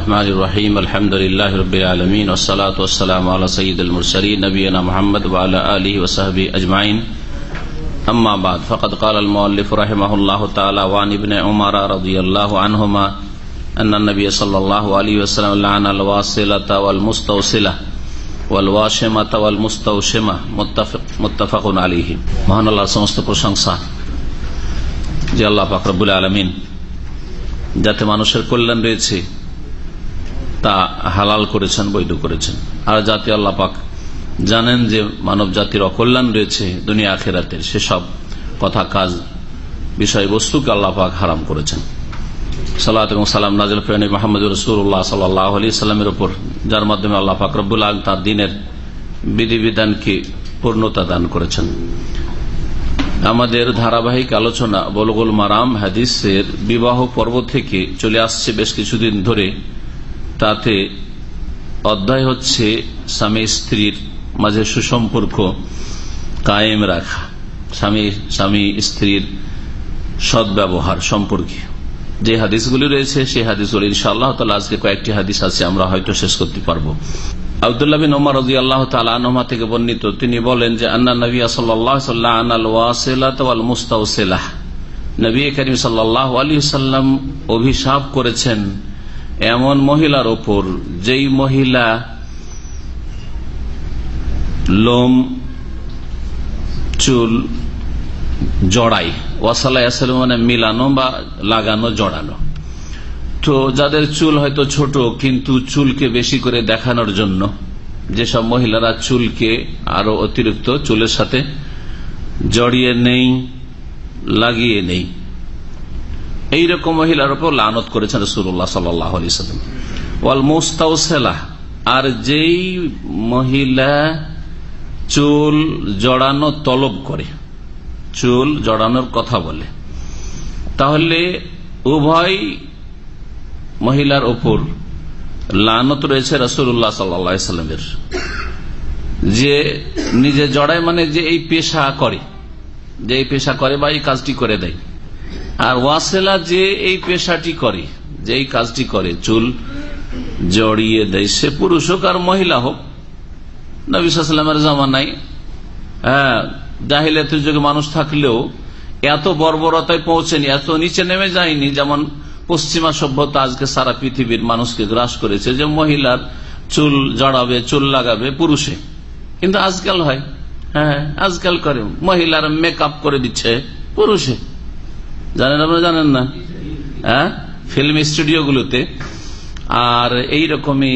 الرحمن الرحيم الحمد لله رب العالمين والصلاة والسلام على سيد المرسلين نبينا محمد وعلى آله وصحبه أجمعين أما بعد فقد قال المؤلف رحمه الله تعالى وعن ابن عمر رضي الله عنهما أن النبي صلى الله عليه وسلم لعن الواصلة والمستوصلة والواشمة والمستوشمة متفق, متفق عليه মহান আল্লাহ সমস্ত প্রশংসা যে আল্লাহ ফাকরবুল আলমিন যাতে মানুষের কল্যাণ রয়েছে তা হালাল করেছেন, বৈধ করেছেন। আর জাতি আল্লাহ পাক জানেন যে মানব জাতির অকল্যাণ রয়েছে দুনিয়া আখেরাতের সেসব কথা কাজ বিষয়বস্তুকে আল্লাহ পাক হারাম করেছেন। সালাত এবং সালাম নাজিল মাহমুদ রসুল্লাহ সাল্লাহ আলি সাল্লামের উপর, যার মাধ্যমে আল্লাহ পাক রব্বুল আলম তার দিনের বিধিবিধানকে পূর্ণতা দান করেছেন। আমাদের ধারাবাহিক আলোচনা বলগুল মারাম হাদিসের বিবাহ পর্ব থেকে চলে আসছে বেশ কিছুদিন ধরে। তাতে অধ্যায় হচ্ছে স্বামী স্ত্রীর মাঝে সুসম্পর্ক কায়েম রাখা, স্বামী স্বামী স্ত্রীর সদ্ব্যবহার সম্পর্কে। যে হাদিসগুলি রয়েছে, সেই হাদিসগুলি ইনশাআল্লাহ তালা আজকে কয়েকটি হাদিস আছে, আমরা হয়তো শেষ করতে পারব। আবদুল্লাহ বিন ওমর রাজি আল্লাহ তালা থেকে বর্ণিত, তিনি বলেন যে, আন্না নবী সাল্লাহ মুস্তাউসেলাহ নবী করিম সাল্লাহ আলী সাল্লাম অভিশাপ করেছেন এমন মহিলার ওপর, যেই মহিলা লোম, চুল জড়াই ওয়াসাল্লাহ মানে মিলানো বা লাগানো, জড়ানো। তো যাদের চুল হয়তো ছোট, কিন্তু চুলকে বেশি করে দেখানোর জন্য, যেসব মহিলারা চুলকে আরও অতিরিক্ত চুলের সাথে জড়িয়ে নেই, লাগিয়ে নেই। এইরকম মহিলার উপর লানত করেছেন রসুল্লাহ সাল্লাম ওয়াল মুস্তাউসেলা, আর যেই মহিলা চুল জড়ানো তলব করে, চুল জড়ানোর কথা বলে, তাহলে উভয় মহিলার ওপর লানত রয়েছে রসুল্লাহ সাল্লামের যে নিজে জড়ায় মানে যে এই পেশা করে, যে এই পেশা করে বা এই কাজটি করে দেয়। আর ওয়াসেলা যে এই পেশাটি করে যে এই কাজটি করে, চুল জড়িয়ে দেয়, সে পুরুষ হোক আর মহিলা হোক নবিসামের জামানাই হ্যাঁ জাহিলাতের যুগে মানুষ থাকলেও এত বর্বরতায় পৌঁছেনি, এত নিচে নেমে যায়নি, যেমন পশ্চিমা সভ্যতা আজকে সারা পৃথিবীর মানুষকে গ্রাস করেছে যে মহিলার চুল জড়াবে, চুল লাগাবে পুরুষে। কিন্তু আজকাল হয় হ্যাঁ আজকাল করে মহিলার মেকআপ করে দিচ্ছে পুরুষে। জানেন আপনারা জানেন না? হ্যাঁ? ফিল্ম স্টুডিও গুলোতে। আর এই রকমই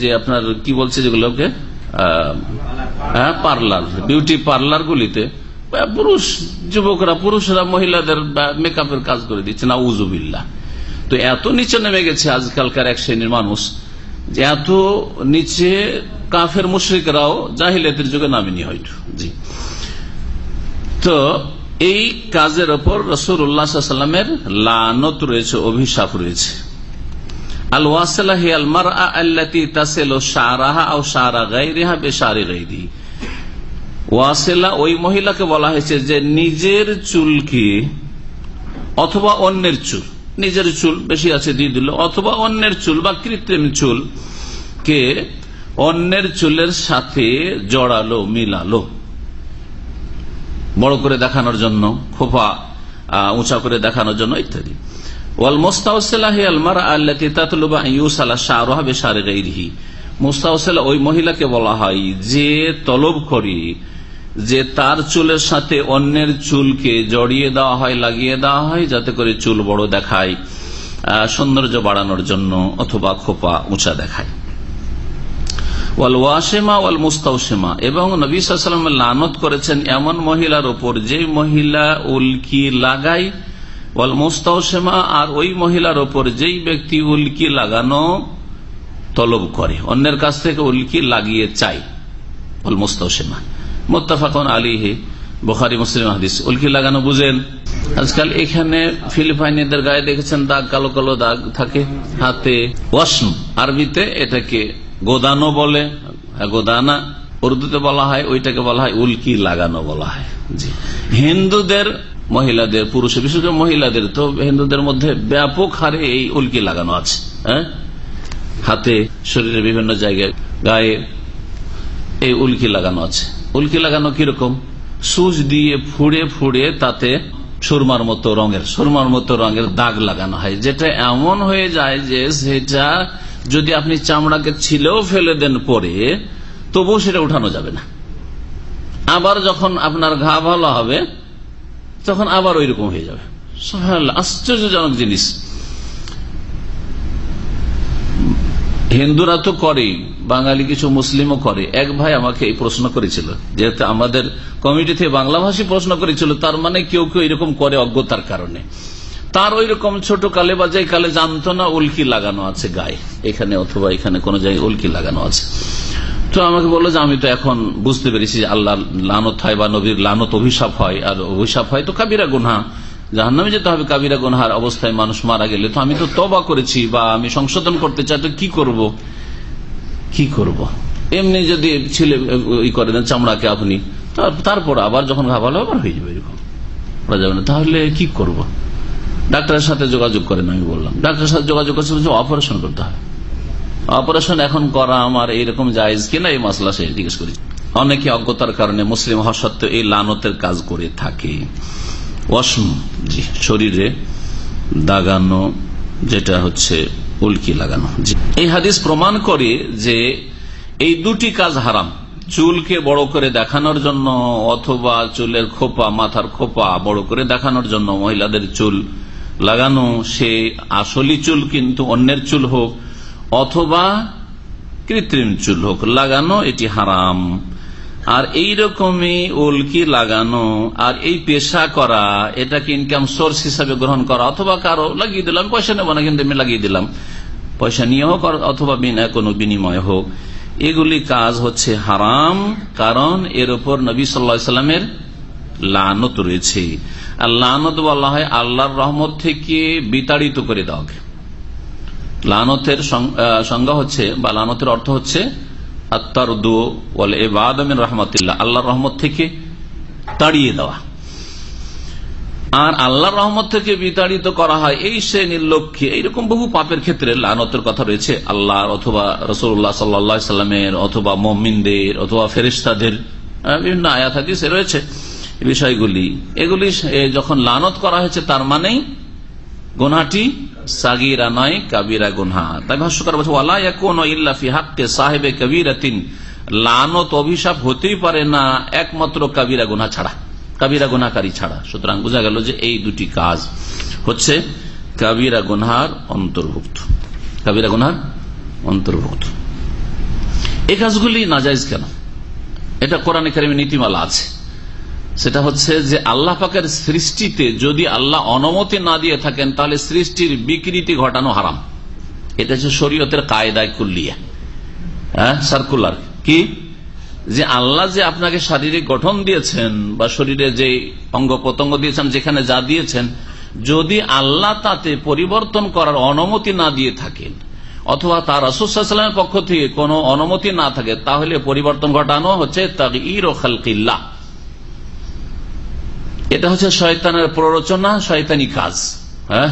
যে আপনার কি বলছে যেগুলোকে? হ্যাঁ পার্লার বিউটি পার্লার গুলিতে। পুরুষ যুবকরা, পুরুষরা মহিলাদের মেকআপের কাজ করে দিচ্ছে না উজুবিল্লা তো এত নিচে নেমে গেছে আজকালকার এক শ্রেণির মানুষ, যে এত নিচে কাফের মুশ্রিকরাও জাহিলাতের যুগে নামেনি হয়তো। জি। তো এই কাজের ওপর রসুর উল্লাহামের লানত রয়েছে, অভিশাপ রয়েছে। আল ওয়াসালাহ আল মার আল্লাতি তাসেল সারাহা ও সারা গাই রেহা বেসারি গাইদি ওয়াসেলা ওই মহিলাকে বলা হয়েছে যে নিজের চুলকে অথবা অন্যের চুল, নিজের চুল বেশি আছে দিয়ে দিল, অথবা অন্যের চুল বা কৃত্রিম চুল কে অন্যের চুলের সাথে জড়ালো, মিলালো। বড় করে দেখানোর জন্য, খোপা উঁচা করে দেখানোর জন্য ইত্যাদি। ওয়াল মোস্তাউসালা ওই মহিলাকে বলা হয় যে তলব করি, যে তার চুলের সাথে অন্যের চুলকে জড়িয়ে দেওয়া হয়, লাগিয়ে দেওয়া হয়, যাতে করে চুল বড় দেখায় সৌন্দর্য বাড়ানোর জন্য অথবা খোপা উঁচা দেখায়। ওয়াল ওয়াসেমা ওয়াল মুস্তাউসেমা এবং নবী সাল্লাম লানত করেছেন এমন মহিলার ওপর যে মহিলা উল্কি লাগায়, ওয়াল মুস্তাউসেমা আর ওই মহিলার ওপর যেই ব্যক্তি উল্কি লাগানো তলব করে, অন্যের কাছ থেকে উল্কি লাগিয়ে চাই ওয়াল মুস্তাউসেমা মোত্তাফাকুন আলিহে বোখারি, মুসলিম হাদিস। উল্কি লাগানো বুঝেন? আজকাল এখানে ফিলিপাইনিদের গায়ে দেখেছেন দাগ, কালো কালো দাগ থাকে হাতে। ওয়াসম, আরবিতে এটাকে গোদানো বলে হ্যাঁ, গোদানা উর্দুতে বলা হয় ওইটাকে বলা হয় উল্কি লাগানো বলা হয়। জি। হিন্দুদের মহিলাদের পুরুষের বিশেষ করে মহিলাদের তো হিন্দুদের মধ্যে ব্যাপক হারে এই উল্কি লাগানো আছে হ্যাঁ? হাতে শরীরের বিভিন্ন জায়গায় গায়ে এই উল্কি লাগানো আছে। উল্কি লাগানো কীরকম? সুচ দিয়ে ফুড়ে ফুড়ে তাতে সুরমার মতো রঙের সুরমার মতো রঙের দাগ লাগানো হয় যেটা এমন হয়ে যায় যে সেটা যদি আপনি চামড়াকে ছিলেও ফেলে দেন পরে, তবুও সেটা উঠানো যাবে না। আবার যখন আপনার ঘা ভালো হবে, তখন আবার ওই রকম হয়ে যাবে। আশ্চর্যজনক জিনিস। হিন্দুরা তো করেই, বাঙালি কিছু মুসলিমও করে। এক ভাই আমাকে এই প্রশ্ন করেছিল, যেহেতু আমাদের কমিটি থেকে বাংলা ভাষী প্রশ্ন করেছিল, তার মানে কেউ কেউ এরকম করে অজ্ঞতার কারণে। তার ওই রকম ছোট কালে বা যে কালে জানতো না উল্কি লাগানো আছে গায়ে। এখানে অথবা এখানে কোন জায়গায় উল্কি লাগানো আছে। তো আমাকে বলল যে, আমি তো এখন বুঝতে পেরেছি আল্লাহ লানত হয় বা নবীর লানত অভিশাপ হয়। আর অভিশাপ হয় তো কাবিরা গুনহা। জাহান্নামে যেতে হবে কাবিরা গুনহার অবস্থায় মানুষ মারা গেলে। তো আমি তো তবা করেছি বা আমি সংশোধন করতে চাই, তো কি করব? কি করব? এমনি যদি ছেলে ই করে দেন চামড়াকে আপনি তারপর আবার যখন ঘা আবার হয়ে যাবে এরকম। যাবে না। তাহলে কি করব? ডাক্তারের সাথে যোগাযোগ করেন, আমি বললাম। ডাক্তারের সাথে যোগাযোগ করছে অপারেশন করতে হবে। অপারেশন এখন করা আমার এইরকম জায়েজ কিনা এই মশলা সে জিজ্ঞেস করি। অনেকে অজ্ঞতার কারণে মুসলিম হওয়া সত্ত্বেও এই লানতের কাজ করে থাকে। ওয়াসম জি, শরীরে দাগানো, যেটা হচ্ছে উল্কি লাগানো। এই হাদিস প্রমাণ করে যে এই দুটি কাজ হারাম। চুলকে বড় করে দেখানোর জন্য অথবা চুলের খোপা, মাথার খোপা বড় করে দেখানোর জন্য মহিলাদের চুল লাগানো, সে আসলি চুল কিন্তু অন্যের চুল হোক, অথবা কৃত্রিম চুল হোক, লাগানো এটি হারাম। আর এই রকমই উল্কি লাগানো, আর এই পেশা করা, এটাকে ইনকাম সোর্স হিসাবে গ্রহণ করা, অথবা কারও, লাগিয়ে দিলাম, পয়সা নেব না কিন্তু আমি লাগিয়ে দিলাম। পয়সা নিয়ে হোক অথবা বিনা, কোনো বিনিময় হোক। এগুলি কাজ হচ্ছে হারাম, কারণ এর উপর নবী সাল্লা সাল্লামের লানত রয়েছে। আর লানত বলা হয় আল্লাহর রহমত থেকে বিতাড়িত করে দেওয়াকে লানতের সংজ্ঞা হচ্ছে বা লানতের অর্থ হচ্ছে আত্মার দু বলে এবাদমিন রহমতুল্লাহ, আল্লাহর রহমত থেকে তাড়িয়ে দেওয়া। আর আল্লাহর রহমত থেকে বিতাড়িত করা হয় এই শ্রেণির লক্ষ্যে এইরকম বহু পাপের ক্ষেত্রে লানতের কথা রয়েছে। আল্লাহর অথবা রসুল্লাহ সাল্লা সাল্লামের অথবা মমিনদের অথবা ফেরিস্তাদের বিভিন্ন আয়াত হাদিসে রয়েছে। এই বিষয়গুলি। এগুলি যখন লানত করা হয়েছে, তার মানেই গুনাটি সাগিরা নয়, কাবিরা গুনহা। তাই ভাষ্যকার বলছে, ওয়ালা ইয়াকুনু ইল্লা হাক্কি সাহিবে কাবীরাতিন। লানত অভিশাপ হতেই পারে না একমাত্র কাবিরা গুনাহ ছাড়া, কাবিরা গুনাহকারী ছাড়া। সুতরাং বোঝা গেল যে এই দুটি কাজ হচ্ছে কাবিরা গুনহার অন্তর্ভুক্ত। কাবিরা গুনহার অন্তর্ভুক্ত। এই কাজগুলি নাজাইজ কেন? এটা কোরআন কারিমে নীতিমালা আছে। সেটা হচ্ছে যে আল্লাহ পাকের সৃষ্টিতে যদি আল্লাহ অনুমতি না দিয়ে থাকেন, তাহলে সৃষ্টির বিকৃতি ঘটানো হারাম। এটা হচ্ছে শরীয়তের কায়দায় কুল্লিয়া। হ্যাঁ সার্কুলার কি? যে আল্লাহ যে আপনাকে শারীরিক গঠন দিয়েছেন বা শরীরে যে অঙ্গ প্রত্যঙ্গ দিয়েছেন, যেখানে যা দিয়েছেন, যদি আল্লাহ তাতে পরিবর্তন করার অনুমতি না দিয়ে থাকেন, অথবা তার রসুলের পক্ষ থেকে কোনো অনুমতি না থাকে, তাহলে পরিবর্তন ঘটানো হচ্ছে তাগির ও খালকিল্লাহ। এটা হচ্ছে শয়তানের প্ররোচনা, শয়তানি কাজ। হ্যাঁ?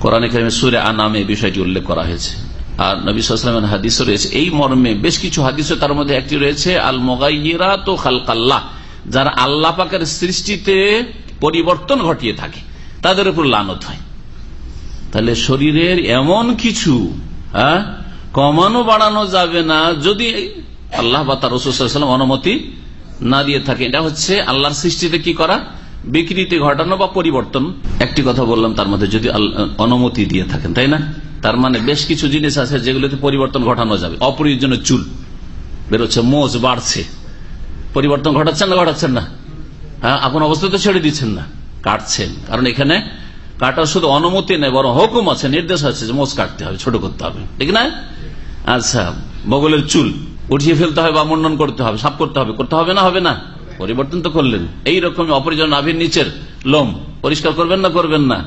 কোরআন সুরে আনামে বিষয়টি উল্লেখ করা হয়েছে। আর নবী সালামের হাদিস রয়েছে। এই মর্মে বেশ কিছু হাদিস তার মধ্যে একটি রয়েছে আল মোগাইরা তো খালকাল্লাহ, যারা আল্লাহ পাকের সৃষ্টিতে পরিবর্তন ঘটিয়ে থাকে, তাদের উপর লানত হয়। তাহলে শরীরের এমন কিছু হ্যাঁ কমানো বাড়ানো যাবে না যদি আল্লাহ বা তার রসুলাম অনুমতি না দিয়ে থাকে। এটা হচ্ছে আল্লাহর সৃষ্টিতে কি করা? বিকৃতি ঘটানো বা পরিবর্তন। একটি কথা বললাম, তার মধ্যে যদি অনুমতি দিয়ে থাকেন, তাই না? তার মানে বেশ কিছু জিনিস আছে যেগুলোতে পরিবর্তন ঘটানো যাবে। অপ্রয়োজনীয় চুল বেরোচ্ছে, মোজ বাড়ছে। পরিবর্তন ঘটাচ্ছেন না ঘটাচ্ছেন না? হ্যাঁ আপন অবস্থা তো ছেড়ে দিচ্ছেন না। কাটছেন। কারণ এখানে কাটার শুধু অনুমতি নেই, বরং হুকুম আছে, নির্দেশ আছে যে মোজ কাটতে হবে, ছোট করতে হবে। ঠিক না? আচ্ছা বগলের চুল। উঠিয়ে ফেলতে হবে বা মুন্ডন করতে হবে, সাফ করতে হবে। করতে হবে না হবে না। পরিবর্তন তো করলেন। এই এইরকম অপরিজন নাভির নিচের লোম। পরিষ্কার করবেন না করবেন না।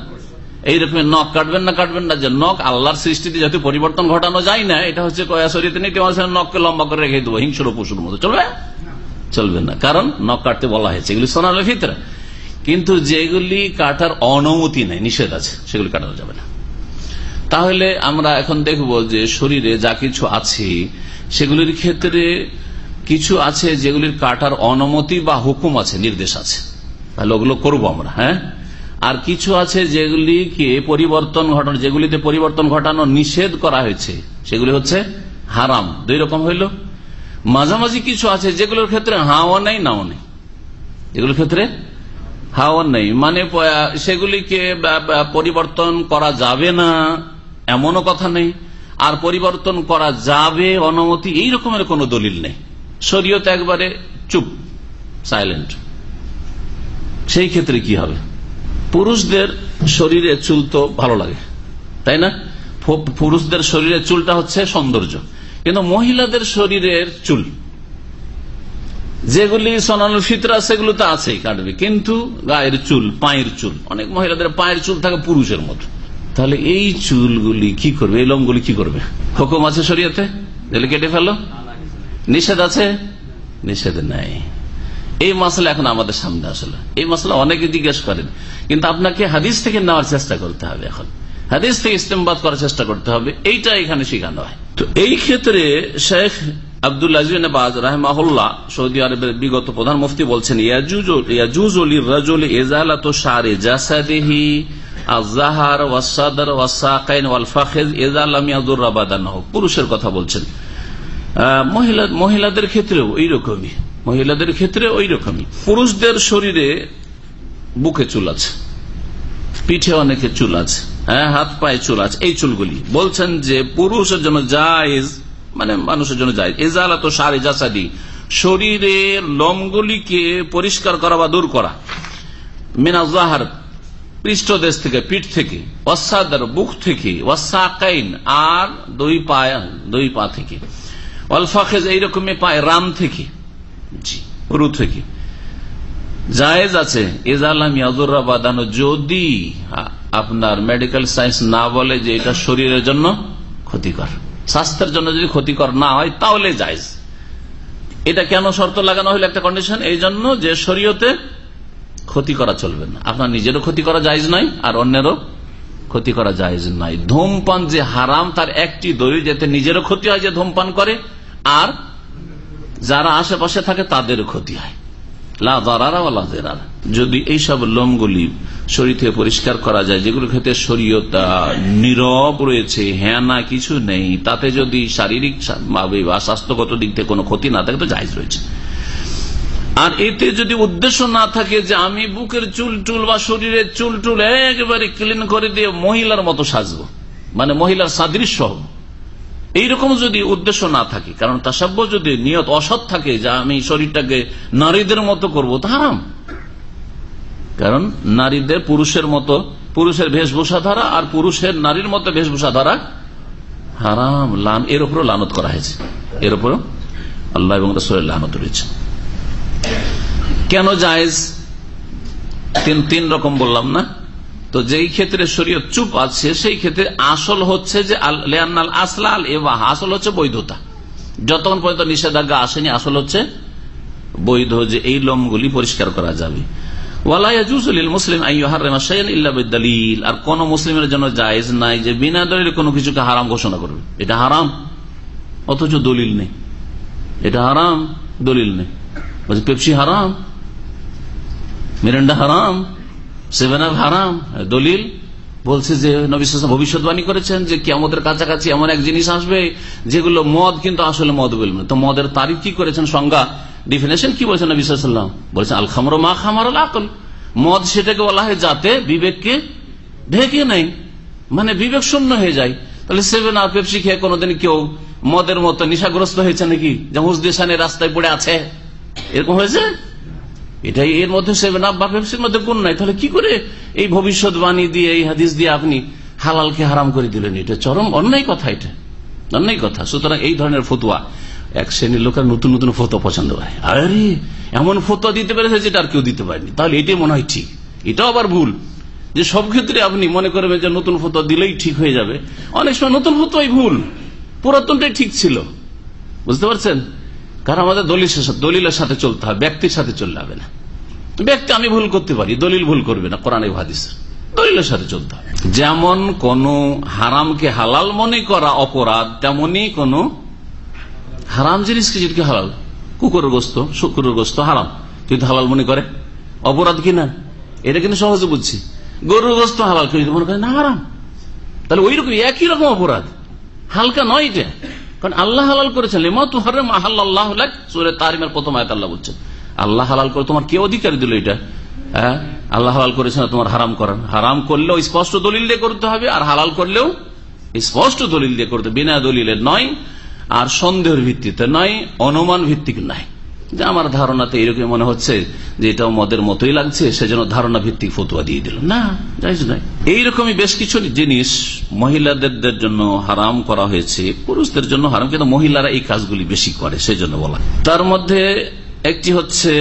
এইরকম নখ কাটবেন না কাটবেন না। যে নখ আল্লাহর সৃষ্টিতে যাতে পরিবর্তন ঘটানো যায় না, এটা হচ্ছে কয়াশরীতে নিতে নখকে লম্বা করে রেখে দেবো, হিংস্র পশুর মতো। চলবে? চলবে না। কারণ নখ কাটতে বলা হয়েছে। এগুলি সোনার ভিতরে কিন্তু যেগুলি কাটার অনুমতি নেই, নিষেধ আছে, সেগুলি কাটানো যাবে না। তাহলে আমরা এখন দেখব যে শরীরে যা কিছু আছে, সেগুলির ক্ষেত্রে কিছু আছে যেগুলির কাটার অনুমতি বা হুকুম আছে, নির্দেশ আছে। তাহলে ওগুলো করব আমরা হ্যাঁ? আর কিছু আছে যেগুলিকে পরিবর্তন ঘটানো, যেগুলিতে পরিবর্তন ঘটানো নিষেধ করা হয়েছে, সেগুলি হচ্ছে হারাম। দুই রকম হইল। মাঝামাঝি কিছু আছে যেগুলোর ক্ষেত্রে হাওয়া নেই, নাও নেই। এগুলোর ক্ষেত্রে হাওয়া নেই। মানে সেগুলিকে পরিবর্তন করা যাবে না। এমনও কথা নেই। আর পরিবর্তন করা যাবে, অনুমতি, এই রকমের কোন দলিল নেই। শরীয়ত একবারে চুপ সাইলেন্ট সেই ক্ষেত্রে কি হবে? পুরুষদের শরীরে চুল তো ভালো লাগে, তাই না? পুরুষদের শরীরের চুলটা হচ্ছে সৌন্দর্য। কিন্তু মহিলাদের শরীরের চুল, যেগুলি সোনানুল ফিতরা, সেগুলো তো আছেই, কাটবে। কিন্তু গায়ের চুল, পায়ের চুল, অনেক মহিলাদের পায়ের চুল থাকে পুরুষের মতো। তাহলে এই চুলগুলি কি করবে? এই লোমগুলি কি করবে? হুকুম আছে শরীয়তে? তাহলে কেটে ফেলো। নিষেধ আছে? নিষেধ নাই। এই মশলা এখন আমাদের সামনে আসলে। এই মশলা অনেকে জিজ্ঞেস করেন, কিন্তু আপনাকে হাদিস থেকে নেওয়ার চেষ্টা করতে হবে এখন। হাদিস থেকে ইস্তেমবাদ করার চেষ্টা করতে হবে। এইটা এখানে শেখানো হয়। তো এই ক্ষেত্রে শেখ আব্দুল আজিবাজ রাহমাহুল্লাহ সৌদি আরবের বিগত প্রধান বলছেন পুরুষের কথা বলছেন। মহিলাদের ক্ষেত্রেও এইরকমই মহিলাদের ক্ষেত্রে ওই রকমই পুরুষদের শরীরে বুকে চুল আছে। পিঠে অনেকে চুল আছে। হ্যাঁ হাত পায়ে চুল আছে। এই চুলগুলি। বলছেন যে পুরুষের জন্য জায়েজ মানে মানুষের জন্য জায়েজ। এজালা তো সারে জাসাদি। শরীরের লোমগুলিকে পরিষ্কার করা বা দূর করা। মিনাজাহার পৃষ্ঠদেশ থেকে, পিঠ থেকে, ওয়াসাদার বুক থেকে, ওয়াসাকাইন, আর দুই পা দুই পা থেকে। অলফাখেজ এইরকমই পায়, রাম থেকে, জি, রু থেকে। জায়েজ আছে এজালাম ইয়াজুরা বাদানো যদি আপনার মেডিকেল সায়েন্স না বলে যে এটা শরীরের জন্য ক্ষতিকর। স্বাস্থ্যের জন্য যদি ক্ষতিকর না হয়, তাহলে জায়েজ। এটা কেন শর্ত লাগানো হলো একটা কন্ডিশন এই জন্য যে শরীয়তে ক্ষতি করা চলবে না। আপনার নিজেরও ক্ষতি করা জায়জ নয়, আর অন্যেরও ক্ষতি করা জায়জ নাই ধূমপান যে হারাম, তার একটি দলিল যাতে নিজেরও ক্ষতি হয় যে ধূমপান করে, আর যারা আশেপাশে থাকে, তাদেরও ক্ষতি হয়। যদি এইসব লোমগুলি শরীর থেকে পরিষ্কার করা যায় যেগুলো ক্ষেত্রে শরীয়তা নীরব রয়েছে হ্যাঁ না, কিছু নেই, তাতে যদি শারীরিক বা স্বাস্থ্যগত দিক থেকে কোনো ক্ষতি না থাকে, তো জায়জ রয়েছে। আর এতে যদি উদ্দেশ্য না থাকে যে আমি বুকের চুল টুল বা শরীরের চুল টুল একেবারে ক্লিন করে দিয়ে মহিলার মতো সাজবো মানে মহিলার সাদৃশ্য হব। এইরকম যদি উদ্দেশ্য না থাকে, কারণ তাসাব্য যদি নিয়ত অসৎ থাকে যে আমি শরীরটাকে নারীদের মতো করব, তা হারাম। কারণ নারীদের পুরুষের মতো, পুরুষের বেশভূষা ধারা আর পুরুষের নারীর মতো বেশভূষা ধারা হারাম। লান, এর উপরও লানত করা হয়েছে। এর উপরও আল্লাহ এবং রসুলের লানত রয়েছে। কেন জায়েজ? তিন তিন রকম বললাম না? তো যেই ক্ষেত্রে শরীয় চুপ আছে, সেই ক্ষেত্রে আসল হচ্ছে যে আসলাল এবাহ আসল হচ্ছে বৈধতা। যতক্ষণ পর্যন্ত নিষেধাজ্ঞা আসেনি, আসল হচ্ছে বৈধ যে এই লোমগুলি পরিষ্কার করা যাবে। আর কোন মুসলিমের জন্য জায়েজ নাই যে বিনা দলিল কোনো কিছুকে হারাম ঘোষণা করবে। এটা হারাম। অথচ দলিল নেই। এটা হারাম, দলিল নেই। পেপসি হারাম। মিরেন্ডা হারাম, সেভেন আপ হারাম, দলিল। বলছে যে ভবিষ্যৎবাণী করেছেন যে কি আমাদের কাছাকাছি এমন এক জিনিস আসবে যেগুলো মদ কিন্তু আসলে মদ বলবেন তো মদের তারিখ কি করেছেন সংজ্ঞা? ডিফিনেশন কি বলছেন নবী সাল্লাম বলেছেন আল খামর মা খামার আকল। মদ সেটাকে বলা হয় যাতে বিবেককে ঢেকে নেই মানে বিবেক শূন্য হয়ে যায়। তাহলে সেভেন আর পেপসি খেয়ে কোনোদিন কেউ মদের মতো নিশাগ্রস্ত হয়েছে নাকি? যে হুসদিসানের রাস্তায় পড়ে আছে। এরকম হয়েছে? এটাই এর মধ্যে মধ্যে কোন নাই? তাহলে কি করে এই ভবিষ্যৎবাণী দিয়ে, এই হাদিস দিয়ে আপনি হালালকে হারাম করে দিলেন? এটা চরম অন্যায় কথা এটা। অন্যায় কথা। সুতরাং এই ধরনের ফতুয়া, এক শ্রেণির লোকের নতুন নতুন ফতো পছন্দ করে। আরে, এমন ফতো দিতে পেরেছে যেটা আর কেউ দিতে পারেনি। তাহলে এটাই মনে হয় ঠিক। এটাও আবার ভুল। যে সব ক্ষেত্রে আপনি মনে করবেন যে নতুন ফতো দিলেই ঠিক হয়ে যাবে। অনেক সময় নতুন ফতোই ভুল। পুরাতনটাই ঠিক ছিল। বুঝতে পারছেন? কারণ আমাদের দলিল দলিলের সাথে চলতে হবে, ব্যক্তির সাথে চললে হবে না। ব্যক্তি, আমি ভুল করতে পারি, দলিল ভুল করবে না, কোরআন দলিলের সাথে চলতে হবে। যেমন কোন হারামকে হালাল মনে করা অপরাধ, তেমনি কোন হারাম জিনিসকে যেটাকে হালাল, কুকুরের গোস্ত, শুকুরের গোস্ত হারাম। কিন্তু হালাল মনে করে? অপরাধ কিনা এটা কিন্তু সহজে বুঝছি। গরুর গোস্ত হালাল কেউ মনে করে না, হারাম। তাহলে ওই রকম একই রকম অপরাধ। হালকা নয় এটা। কারণ আল্লাহ হালাল করেছেন। তারিমের প্রথম আয়াত আল্লাহ বলছেন, আল্লাহ হালাল করে তোমার কে অধিকার দিল এটা? হ্যাঁ? আল্লাহ হালাল করেছে না তোমার হারাম করেন। হারাম করলেও স্পষ্ট দলিল দিয়ে করতে হবে, আর হালাল করলেও স্পষ্ট দলিল দিয়ে করতে বিনা দলিলের নয়, আর সন্দেহের ভিত্তিতে নয়, অনুমান ভিত্তিক নয়। যে আমার ধারণাতে এরকম মনে হচ্ছে যে এটাও মদের মতোই লাগছে, সেজন্য ধারণা ভিত্তিক ফতুয়া দিয়ে দিল না যাইজ নয়। এইরকমই বেশ কিছু জিনিস মহিলাদের জন্য হারাম করা হয়েছে, পুরুষদের জন্য হারাম, কিন্তু মহিলারা এই কাজগুলি বেশি করে, সেজন্য বলা তার মধ্যে একটি হচ্ছে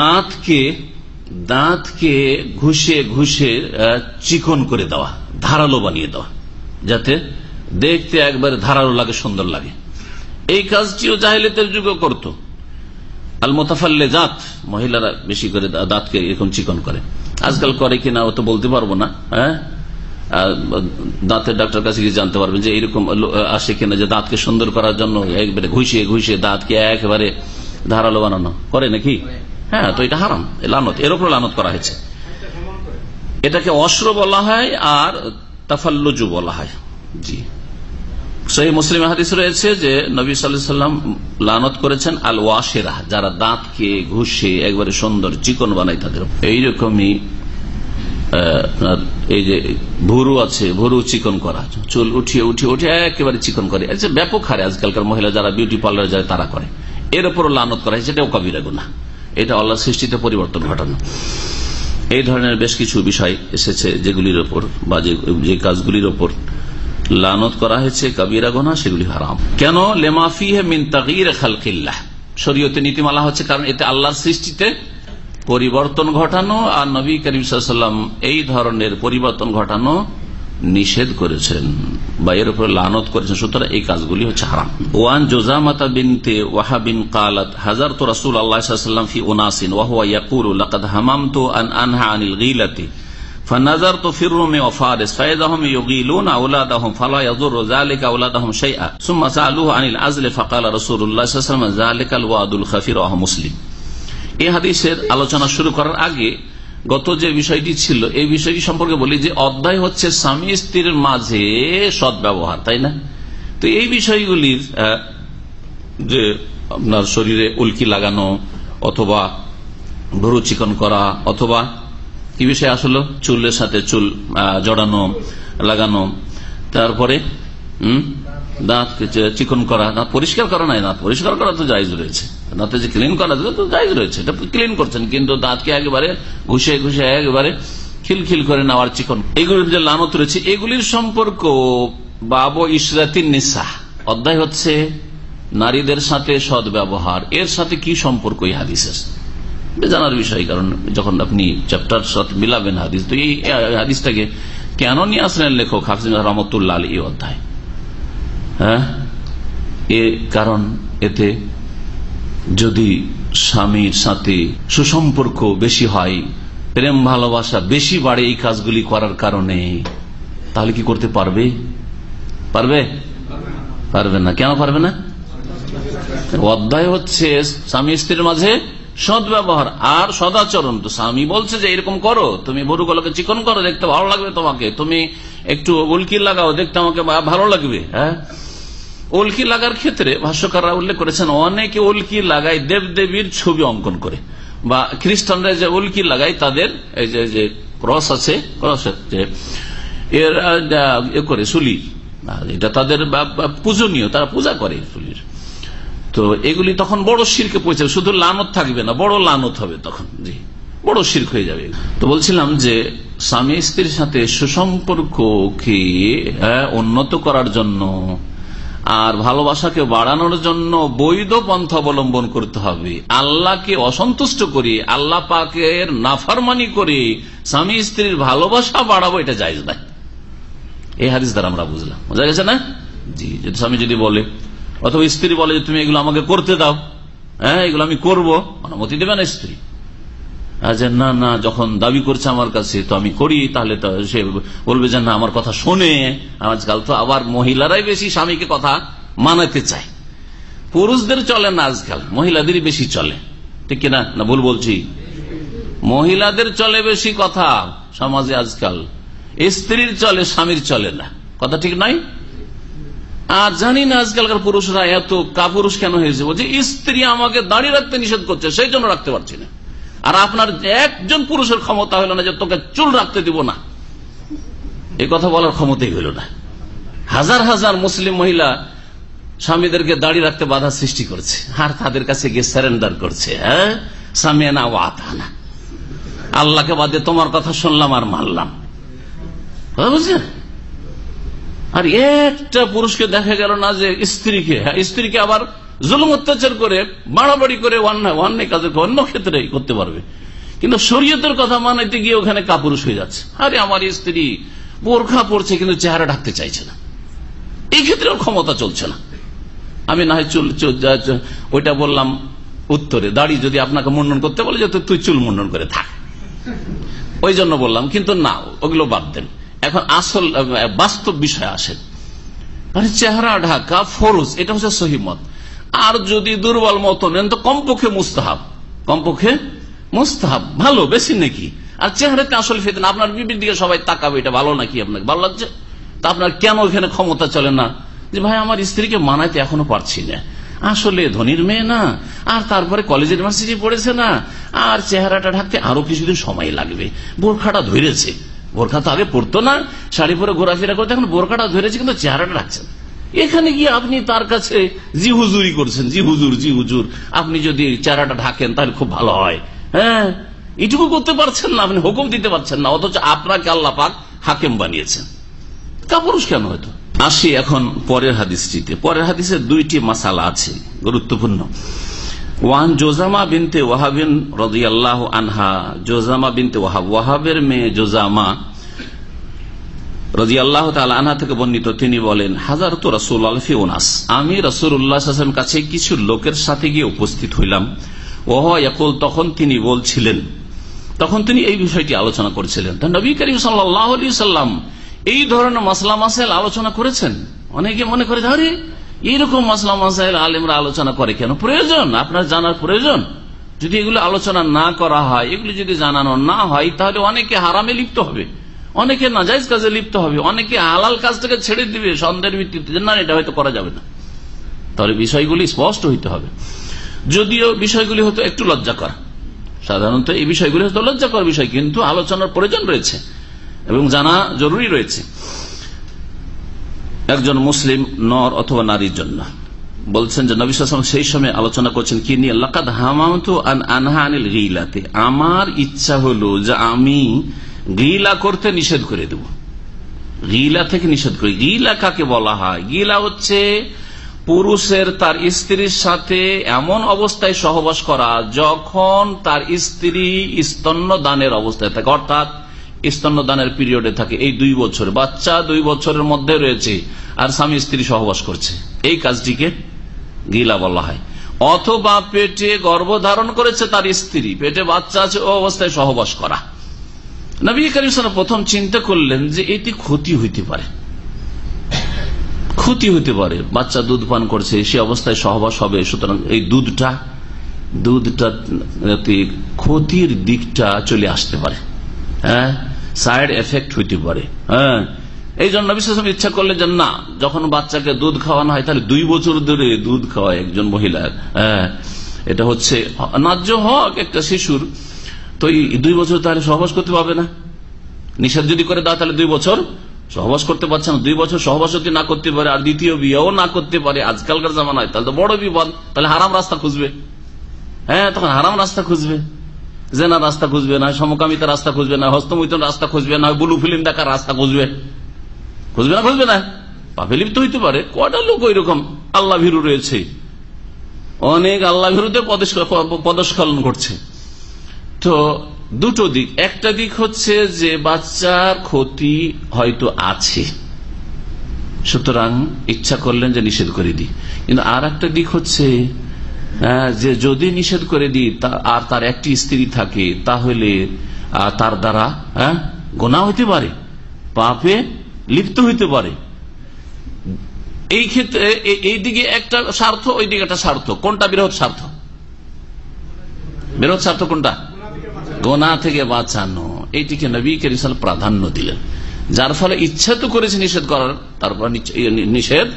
দাঁতকে দাঁতকে ঘুষে ঘুষে চিকন করে দেওয়া, ধারালো বানিয়ে দেওয়া, যাতে দেখতে একবারে ধারালো লাগে, সুন্দর লাগে। এই কাজটিও জাহেলিতের যুগে করত। আল মোতাফাল্লে জাত মহিলারা বেশি করে দাঁতকে এরকম চিকন করে। আজকাল করে কিনা ও তো বলতে পারব না হ্যাঁ? দাঁতের ডাক্তার কাছে গিয়ে জানতে পারবেন যে এইরকম আসে কিনা যে দাঁতকে সুন্দর করার জন্য একবারে ঘুষিয়ে ঘুষিয়ে দাঁতকে একেবারে ধারালো বানানো। করে নাকি? হ্যাঁ তো এটা হারাম লানত, এর লানত করা হয়েছে। এটাকে অস্ত্র বলা হয় আর তাফাল্লুজু বলা হয়। জি। সেই মুসলিম হাদিস রয়েছে যে নবী সাল্লাম লানত করেছেন আল ওয়াশেরা যারা দাঁতকে ঘুষে, একবারে সুন্দর চিকন বানাই তাদের এইরকমই এই যে ভুরু আছে, ভুরু চিকন করা, চুল উঠিয়ে উঠিয়ে উঠিয়ে একেবারে চিকন করে। ব্যাপক হারে আজকালকার মহিলা যারা বিউটি পার্লার যায়, তারা করে। এর উপর লানত করা হয়েছে এটাও কবিরা গুণা এটা আল্লাহ সৃষ্টিতে পরিবর্তন ঘটানো। এই ধরনের বেশ কিছু বিষয় এসেছে যেগুলির ওপর বা যে কাজগুলির ওপর লানত করা হয়েছে কবিরা গোনা, সেগুলি হারাম। কেন? লেমাফি মিন তাগির খালকিল্লাহ। শরীয়তে নীতিমালা হচ্ছে কারণ এতে আল্লাহর সৃষ্টিতে পরিবর্তন ঘটানো আর নবী করিম সাল্লাম এই ধরনের পরিবর্তন ঘটানো নিষেধ করেছেন বা এর উপরে লানত করেছেন। সুতরাং এই কাজগুলি হচ্ছে হারাম। ওয়ান জোজামাতা বিনতে ওয়াহাবিন কালাত হাজার তো রাসুল আল্লাহাম ফি ওনাসিন ওয়াহুয়া ইয়াকুল, লাকাদ হামামতু আন আনহা আনিল গিলাতি। فنظرت في الروم وفارس فإذا هم يغيلون أولادهم فلا يضر ذلك أولادهم شيئا ثم سألوه عن العزل فقال رسول الله صلى الله عليه وسلم ذلك الوعد الخفير وهو مسلم এই হাদিসের আলোচনা শুরু করার আগে গত যে বিষয়টি ছিল এই বিষয়টি সম্পর্কে বলি যে অধ্যায় হচ্ছে স্বামী স্ত্রীর মাঝে সদ্ব্যবহার তাই না তো এই বিষয়গুলির যে আপনার শরীরে উল্কি লাগানো অথবা ভরু চিকন করা অথবা কি বিষয় আসলো? চুলের সাথে চুল জড়ানো, লাগানো। তারপরে দাঁত চিকন করা। দাঁত পরিষ্কার করা নাই, দাঁত পরিষ্কার করা তো জায়জ রয়েছে। দাঁতে যে ক্লিন করা তো জায়জ রয়েছে। এটা ক্লিন করছেন, কিন্তু দাঁতকে একেবারে ঘুষে ঘুষে, একেবারে খিলখিল করে নেওয়ার চিকন। এগুলির যে লানত রয়েছে, এগুলির সম্পর্ক বাবু ইসরাতিন নিসা। অধ্যায় হচ্ছে, নারীদের সাথে সদ ব্যবহার এর সাথে কি সম্পর্ক এই হাদিসের? জানার বিষয়, কারণ যখন আপনি চ্যাপ্টার সাথে মিলাবেন হাদিস, তো এই হাদিসটাকে কেন নিয়ে আসলেন লেখক হাফিজ রহমতুল্লাহ এই অধ্যায়? হ্যাঁ? এ কারণ এতে যদি স্বামীর সাথে সুসম্পর্ক বেশি হয়, প্রেম ভালোবাসা বেশি বাড়ে এই কাজগুলি করার কারণে, তাহলে কি করতে পারবে? পারবে? পারবে না। কেন পারবে না? অধ্যায় হচ্ছে স্বামী স্ত্রীর মাঝে সদ ব্যবহার আর সদাচরণ তো স্বামী বলছে যে এরকম করো, তুমি বরুগুলোকে চিকন করো, দেখতে ভালো লাগবে তোমাকে, তুমি একটু উল্কি লাগাও, দেখতে আমাকে ভালো লাগবে হ্যাঁ? উল্কি লাগার ক্ষেত্রে ভাষ্যকাররা উল্লেখ করেছেন, অনেকে উল্কি লাগায় দেব দেবীর ছবি অঙ্কন করে, বা খ্রিস্টানরা যে উল্কি লাগায় তাদের এই যে ক্রস আছে, ক্রস যে এর করে, সুলি এটা তাদের পূজনীয়, তারা পূজা করে এগুলির তো এগুলি তখন বড় শিরকে পৌঁছে শুধু লানত থাকবে না, বড় লানত হবে তখন, জি। বড় শির্ক হয়ে যাবে। তো বলছিলাম যে, স্বামী স্ত্রীর সাথে সুসম্পর্ককে উন্নত করার জন্য, আর ভালোবাসাকে বাড়ানোর জন্য বৈধ পন্থা অবলম্বন করতে হবে, আল্লাহকে অসন্তুষ্ট করি, আল্লাহ পাকের নাফারমানি করে, স্বামী স্ত্রীর ভালোবাসা বাড়াবো, এটা জায়জ নাই এই হাদিস দ্বারা আমরা বুঝলাম। বোঝা গেছে না? জি স্বামী যদি বলে অথবা স্ত্রী বলে যে, তুমি এগুলো আমাকে করতে দাও। হ্যাঁ এগুলো আমি করব। অনুমতি দেবে না স্ত্রী? যে, না না, যখন দাবি করছে আমার কাছে, তো আমি করি। তাহলে তো সে বলবে যে, না, আমার কথা শোনে। আজকাল তো আবার মহিলারাই বেশি স্বামীকে কথা মানাতে চায়। পুরুষদের চলে না আজকাল, মহিলাদেরই বেশি চলে। ঠিক কিনা? না, ভুল বলছি? মহিলাদের চলে বেশি কথা সমাজে আজকাল। স্ত্রীর চলে, স্বামীর চলে না। কথা ঠিক নয়? আর জানি না আজকালকার পুরুষরা এত কাপুরুষ কেন হয়েছে বলছে স্ত্রী আমাকে দাঁড়িয়ে রাখতে নিষেধ করছে, সেই জন্য রাখতে পারছি না। আর আপনার একজন পুরুষের ক্ষমতা হলো না যে তোকে চুল রাখতে দিব না এই কথা বলার ক্ষমতাই হইল না। হাজার হাজার মুসলিম মহিলা স্বামীদেরকে দাড়ি রাখতে বাধা সৃষ্টি করছে, আর তাদের কাছে গিয়ে স্যারেন্ডার করছে হ্যাঁ? সামিয়ানা ওয়াতানা আল্লাহকে বাদে তোমার কথা শুনলাম আর মানলাম। কথা বুঝছেন আর একটা পুরুষকে দেখা গেল না যে স্ত্রীকে। স্ত্রীকে আবার জুলুম, অত্যাচার করে বাড়াবাড়ি করে অন্যায় কাজে অন্য ক্ষেত্রে করতে পারবে। কিন্তু শরীয়তের কথা মানাইতে গিয়ে ওখানে কাপুরুষ হয়ে যাচ্ছে। আরে আমার স্ত্রী বোরখা পড়ছে কিন্তু চেহারা ঢাকতে চাইছে না। এই ক্ষেত্রে ক্ষমতা চলছে না। আমি না ওইটা বললাম উত্তরে। দাড়ি যদি আপনাকে মুন্ডন করতে বলে যে তুই চুল মুন্ডন করে থাক। ওই জন্য বললাম, কিন্তু না, ওগুলো বাদ দেন। এখন আসল বাস্তব বিষয় আসেন মানে চেহারা, ঢাকা ফরজ এটা হচ্ছে সহিমত আর যদি দুর্বল মত নেন, তো কমপক্ষে মুস্তাহাব। কমপক্ষে মুস্তাহাব। ভালো, বেশি নাকি? আর চেহারাতে আসল ফেতেন, আপনার বিবির দিকে সবাই তাকাবে, এটা ভালো নাকি আপনাকে? ভালো লাগছে? তা আপনার কেন এখানে ক্ষমতা চলে না? যে ভাই, আমার স্ত্রীকে মানাইতে এখনও পারছি না। আসলে ধনির মেয়ে না, আর তারপরে কলেজ ইউনিভার্সিটি পড়েছে না, আর চেহারাটা ঢাকতে আরও কিছুদিন সময় লাগবে। বোরখাটা ধরেছে। বোরখা তো আগে পড়তো না, শাড়ি পরে ঘোরাফেরা করতে, এখন বোরখাটা ধরেছে কিন্তু চেহারাটা রাখছেন এখানে গিয়ে আপনি তার কাছে জি হুজুরি করছেন, জি হুজুর জি হুজুর, আপনি যদি চেহারাটা ঢাকেন তাহলে খুব ভালো হয়। হ্যাঁ? এটুকু করতে পারছেন না, আপনি হুকুম দিতে পারছেন না, অথচ আপনাকে আল্লাহ পাক হাকেম বানিয়েছেন। কাপুরুষ কেন হয়তো? আসি এখন পরের হাদিসটিতে। পরের হাদিসে দুইটি মাসালা আছে, গুরুত্বপূর্ণ। ওয়ান জোজামা বিনতে ওয়াহাবিন রদিয়াল্লাহ আনহা, জোজামা বিনতে ওয়াহাব। ওয়াহাবের মেয়ে জোজামা রাজি আল্লাহ আনহা থেকে বর্ণিত, তিনি বলেন হাজার তো রসুল আলফি ওনাস আমি রসুল্লাহাম কাছে কিছু লোকের সাথে গিয়ে উপস্থিত হইলাম। ওহ ইয়াকুল, তখন তিনি বলছিলেন, তখন তিনি এই বিষয়টি আলোচনা করেছিলেন। নবী করিম সাল্লাহ সাল্লাম এই ধরনের মাসলা মাসাইল আলোচনা করেছেন? অনেকে মনে করে, আরে এইরকম মাসলা মাসাইল আলিমরা আলোচনা করে কেন? প্রয়োজন, আপনার জানার প্রয়োজন। যদি এগুলো আলোচনা না করা হয়, এগুলো যদি জানানো না হয়, তাহলে অনেকে হারামে লিপ্ত হবে। অনেকে নাজাইজ কাজে লিপ্ত হবে। অনেকে হালাল কাজটাকে ছেড়ে দিবে, সন্দেহের ভিত্তিতে। না এটা হয়তো করা যাবে না। তাহলে বিষয়গুলি স্পষ্ট হইতে হবে। যদিও বিষয়গুলি হতো একটু লজ্জা করা সাধারণত এই বিষয়গুলি হয়তো লজ্জা করার বিষয়, কিন্তু আলোচনার প্রয়োজন রয়েছে এবং জানা জরুরি রয়েছে। একজন মুসলিম নর অথবা নারীর জন্য। বলছেন যে নবী সেই সময় আলোচনা করছেন, কি নিয়ে? লাকাদ হামামতু আন আনহা আনিল গিলাতে। আমার ইচ্ছা হলো যে আমি গিলা করতে নিষেধ করে দেব। গিলা থেকে নিষেধ করি। গিলা কাকে বলা হয়? গিলা হচ্ছে পুরুষের তার স্ত্রীর সাথে এমন অবস্থায় সহবাস করা যখন তার স্ত্রী স্তন্য দানের অবস্থায় থাকে। অর্থাৎ স্তন্য দানের পিরিয়ডে থাকে এই দুই বছর। বাচ্চা দুই বছরের মধ্যে রয়েছে আর স্বামী স্ত্রী সহবাস করছে। এই কাজটিকে গিলা বলা হয়। অথবা পেটে গর্ভধারণ করেছে তার স্ত্রী। পেটে বাচ্চা আছে, ও অবস্থায় সহবাস করা। নবী করিম প্রথম চিন্তা করলেন যে এটি ক্ষতি হইতে পারে। ক্ষতি হতে পারে। বাচ্চা দুধ পান করছে, সে অবস্থায় সহবাস হবে। সুতরাং এই দুধটা দুধটা ক্ষতির দিকটা চলে আসতে পারে। হ্যাঁ? সাইড এফেক্ট হইতে পারে। হ্যাঁ? এই জন্য বিশেষ ইচ্ছা করলে যে না, যখন বাচ্চাকে দুধ খাওয়ানো হয়, তাহলে দুই বছর ধরে দুধ খাওয়ায় একজন মহিলার হ্যাঁ? এটা হচ্ছে ন্যায্য হক একটা শিশুর। তো দুই বছর তাহলে সহবাস করতে পারবে না? নিষেধ যদি করে দাও, তাহলে দুই বছর সহবাস করতে পারছে না। দুই বছর সহবাস যদি না করতে পারে, আর দ্বিতীয় বিয়েও না করতে পারে, আজকালকার জামানায়, তাহলে তো বড় বিপদ। তাহলে হারাম রাস্তা খুঁজবে। হ্যাঁ তখন হারাম রাস্তা খুঁজবে। জেনার রাস্তা খুঁজবে না, সমকামিতা রাস্তা খুঁজবে না হস্তমৈতন রাস্তা খুঁজবে না, বুলু ফিল্ম দেখার রাস্তা খুঁজবে। খুঁজবে না খুঁজবে না। পাপে লিপ্ত হইতে পারে কটা লোক ওই রকম আল্লাহ ভীরু রয়েছে। অনেক আল্লাহ ভীরুতে পদস্খলন ঘটছে তো দুটো দিক। একটা দিক হচ্ছে যে বাচ্চার ক্ষতি হয়তো আছে। সুতরাং ইচ্ছা করলেন যে নিষেধ করে দিই। কিন্তু আর একটা দিক হচ্ছে যে যদি নিষেধ করে দিই আর তার একটি স্ত্রী থাকে, তাহলে তার দ্বারা হ্যাঁ গোনা হইতে পারে, পাপে লিপ্ত হইতে পারে। এই ক্ষেত্রে, এ- এই দিকে একটা স্বার্থ, ওই দিকে একটা স্বার্থ। কোনটা বৃহৎ স্বার্থ? বৃহৎ স্বার্থ কোনটা? গোনা থেকে বাঁচানো। এইটিকে নবী কেরিসাল প্রাধান্য দিলেন। যার ফলে ইচ্ছা তো করেছে নিষেধ করার তারপর নিষেধ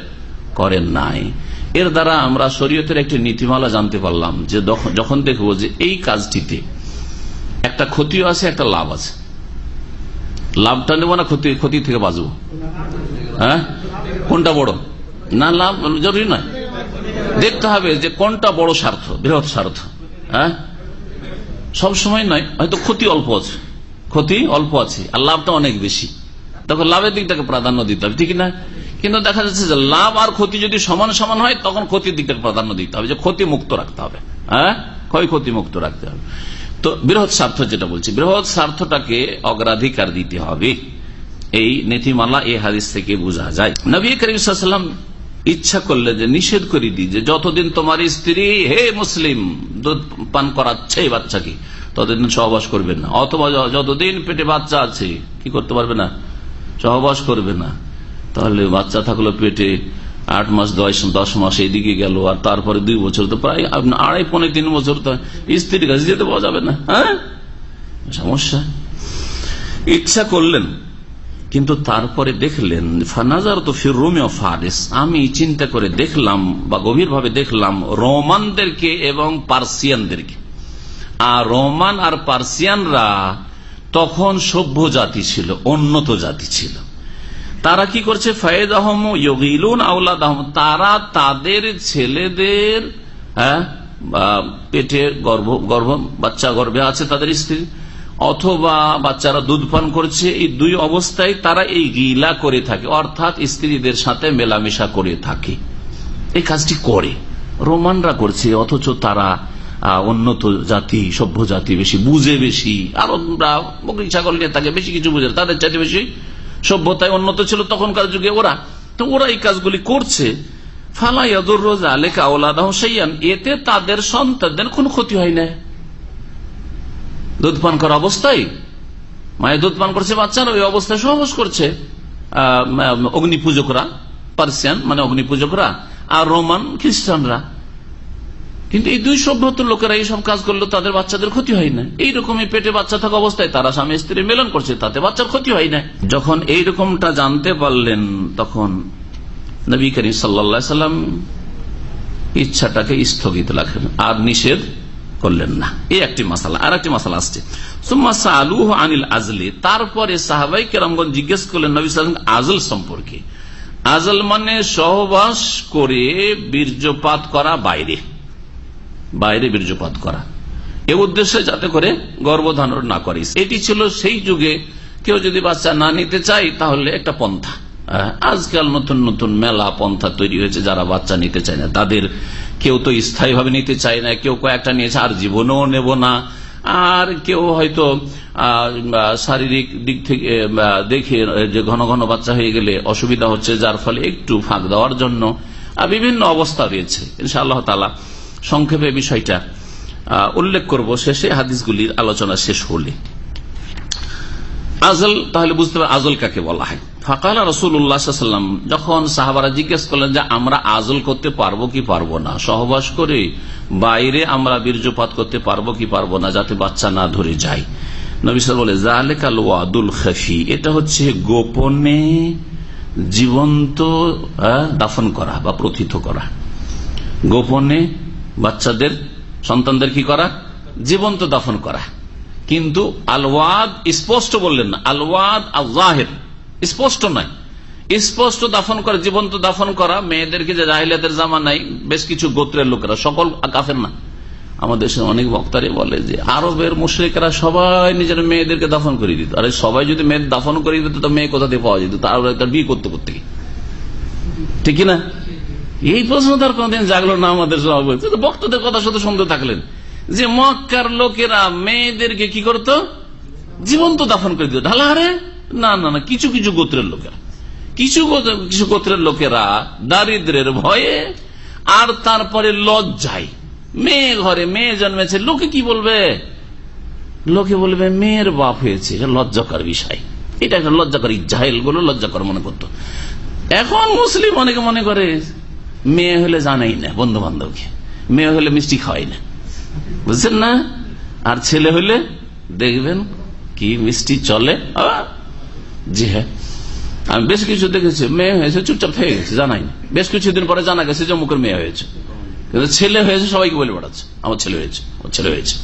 করেন নাই। এর দ্বারা আমরা শরীয়তের একটি নীতিমালা জানতে পারলাম যে যখন দেখব যে এই কাজটিতে একটা ক্ষতিও আছে, একটা লাভ আছে। লাভটা নেব না, ক্ষতি ক্ষতি থেকে বাঁচবো? হ্যাঁ? কোনটা বড়? না, লাভ জরুরি নয়। দেখতে হবে যে কোনটা বড় স্বার্থ, বৃহৎ স্বার্থ। হ্যাঁ? সব সময় নয়, হয়তো ক্ষতি অল্প আছে। ক্ষতি অল্প আছে, আর লাভটা অনেক বেশি। তখন লাভের দিকটাকে প্রাধান্য দিতে হবে, ঠিক না? কিন্তু দেখা যাচ্ছে যে লাভ আর ক্ষতি যদি সমান সমান হয়, তখন ক্ষতির দিকটাকে প্রাধান্য দিতে হবে, যে ক্ষতি মুক্ত রাখতে হবে হ্যাঁ? ক্ষয় ক্ষতি মুক্ত রাখতে হবে? তো বৃহৎ স্বার্থ যেটা বলছি, বৃহৎ স্বার্থটাকে অগ্রাধিকার দিতে হবে। এই নীতিমালা, এই হাদিস থেকে বোঝা যায়। নবী করিম ইচ্ছা করলে যে, নিষেধ করে দিই যে, যতদিন তোমার স্ত্রী, হে মুসলিম, দুধ পান করাচ্ছে বাচ্চাকে, ততদিন সহবাস করবেন না। অথবা যতদিন পেটে বাচ্চা আছে, কি করতে পারবে না? সহবাস করবে না। তাহলে বাচ্চা থাকল পেটে আট মাস, দশ দশ মাস এইদিকে গেল, আর তারপরে দুই বছর তো প্রায় আড়াই পনেরো তিন বছর তো স্ত্রীর কাছে যেতে পাওয়া যাবে না হ্যাঁ? সমস্যা। ইচ্ছা করলেন, কিন্তু তারপরে দেখলেন ফানাজার তো ফির রোমিও ফারিস। আমি চিন্তা করে দেখলাম বা গভীরভাবে দেখলাম রোমানদেরকে এবং পার্সিয়ানদেরকে। আর রোমান আর পার্সিয়ানরা তখন সভ্য জাতি ছিল, উন্নত জাতি ছিল। তারা কি করছে? ফয়েদ আহম আউলাদ আহম তারা তাদের ছেলেদের হ্যাঁ পেটে গর্ভ গর্ভ, বাচ্চা গর্ভে আছে তাদের স্ত্রী। অথবা বাচ্চারা দুধ পান করছে, এই দুই অবস্থায় তারা এই গিলা করে থাকে, অর্থাৎ স্ত্রীদের সাথে মেলামেশা করে থাকে। এই কাজটি করে। রোমানরা করছে, অথচ তারা উন্নত জাতি, সভ্য জাতি বেশি, বুঝে বেশি। আরবরা বকরি ছাগল নিয়ে থাকে বেশি কিছু বুঝে তাদের চাইতে বেশি সভ্যতায় উন্নত ছিল তখনকার যুগে ওরা। তো ওরা এই কাজগুলি করছে। ফালাইয়াদুর রোজা লেখা ওলাদাহ সেইয়ান এতে তাদের সন্তানদের কোনো ক্ষতি হয় না দুধ পান করা অবস্থায়, মায়ের দুধ পান করছে বাচ্চারা ওই অবস্থায় সহবাস করছে। অগ্নি পূজকরা পার্সিয়ান মানে অগ্নি পূজকরা আর রোমান খ্রিস্টানরা। কিন্তু এই দুই সভ্যতার লোকেরা এইসব কাজ করলে তাদের বাচ্চাদের ক্ষতি হয় না। এইরকমই পেটে বাচ্চা থাকা অবস্থায় তারা স্বামী স্ত্রী মিলন করছে, তাতে বাচ্চার ক্ষতি হয় না। যখন এইরকমটা জানতে পারলেন, তখন নবী করিম সাল্লা সাল্লাম ইচ্ছাটাকে স্থগিত রাখেন, আর নিষেধ করলেন না। এই একটি মশালা আর একটি মশালা আসছে। সুম্মাসা আলু আনিল আজলি, তারপরে সাহাবাই কেরামগঞ্জ জিজ্ঞেস করলেন নবী সাল আজল সম্পর্কে। আজল মানে সহবাস করে বীর্যপাত করা বাইরে। বাইরে বীর্যপাত করা। এ উদ্দেশ্যে যাতে করে গর্ভধারণ না করে। এটি ছিল সেই যুগে কেউ যদি বাচ্চা না নিতে চায়, তাহলে একটা পন্থা। আজকাল নতুন নতুন মেলা, পন্থা তৈরি হয়েছে যারা বাচ্চা নিতে চায় না। তাদের কেউ তো স্থায়ী ভাবে নিতে চায় না, কেউ কয়েকটা নিয়েছে, আর জীবনেও নেব না। আর কেউ হয়তো শারীরিক দিক থেকে দেখে, যে ঘন ঘন বাচ্চা হয়ে গেলে অসুবিধা হচ্ছে, যার ফলে একটু ফাঁক দেওয়ার জন্য বিভিন্ন অবস্থা রয়েছে। ইনশাআল্লাহ তালা সংক্ষেপে বিষয়টা উল্লেখ করব শেষে হাদিসগুলির আলোচনা শেষ হলে। আজল, তাহলে বুঝতে পারে আজল কাকে বলা হয়। ফাকালা রসুল্লাহাম যখন সাহাবারা জিজ্ঞেস করলেন যে আমরা আজল করতে পারব কি পারব না, সহবাস করে বাইরে আমরা বীর্যপাত করতে পারব কি পারব না যাতে বাচ্চা না ধরে যায়। নবী সাল বলে জালেকাল ওয়াদুল খাফি এটা হচ্ছে গোপনে জীবন্ত দাফন করা বা প্রথিত করা। গোপনে বাচ্চাদের, সন্তানদের কি করা? জীবন্ত দাফন করা। কিন্তু আলওয়াদ স্পষ্ট বললেন না। আলওয়াদ আল্লাহের স্পষ্ট নয়। স্পষ্ট দাফন করা, জীবন্ত দাফন করা, মেয়েদেরকে যে জাহিলিয়াতের জামা নাই, বেশ কিছু গোত্রের লোকেরা, সকল কাফের না। আমাদের দেশের অনেক বক্তারে বলে যে, আরবের মুশ্রিকরা সবাই নিজের মেয়েদেরকে দাফন করে দিত। আরে সবাই যদি মেয়ে দাফন করে দিত, তো মেয়ে কোথা থেকে পাওয়া যেত? তার বিয়ে করতে করতে। ঠিক না? এই প্রশ্ন তার কোনদিন জাগলো না আমাদের সভাপতি। বক্তাদের কথা শুধু শুনতে থাকলেন। যে মক্কার লোকেরা মেয়েদেরকে কি করত? জীবন্ত দাফন করে দিত। ঢালা হারে? না না না, কিছু কিছু গোত্রের লোকেরা। কিছু কিছু গোত্রের লোকেরা দারিদ্রের ভয়ে আর তারপরে লজ্জায়। মেয়ে ঘরে মেয়ে জন্মেছে, লোকে কি বলবে? লোকে বলবে, মেয়ের বাপ হয়েছে। লজ্জাকর বিষয়। এটা একটা লজ্জাকর জাহেলগুলো লজ্জাকর মনে করতো। এখন মুসলিম অনেকে মনে করে মেয়ে হলে জানাই না বন্ধু বান্ধবকে মেয়ে হলে মিষ্টি খাওয়াই না। বুঝছেন না? আর ছেলে হলে দেখবেন কি মিষ্টি চলে। জি হ্যাঁ। আমি বেশ কিছু দেখেছি, মেয়ে হয়েছে, চুপচাপ থেকে গেছে, জানাই না। বেশ কিছুদিন পরে জানা গেছে যে মুখের মেয়ে হয়েছে। কিন্তু ছেলে হয়েছে, সবাইকে বলে বেড়াচ্ছে, আমার ছেলে হয়েছে, আমার ছেলে হয়েছে।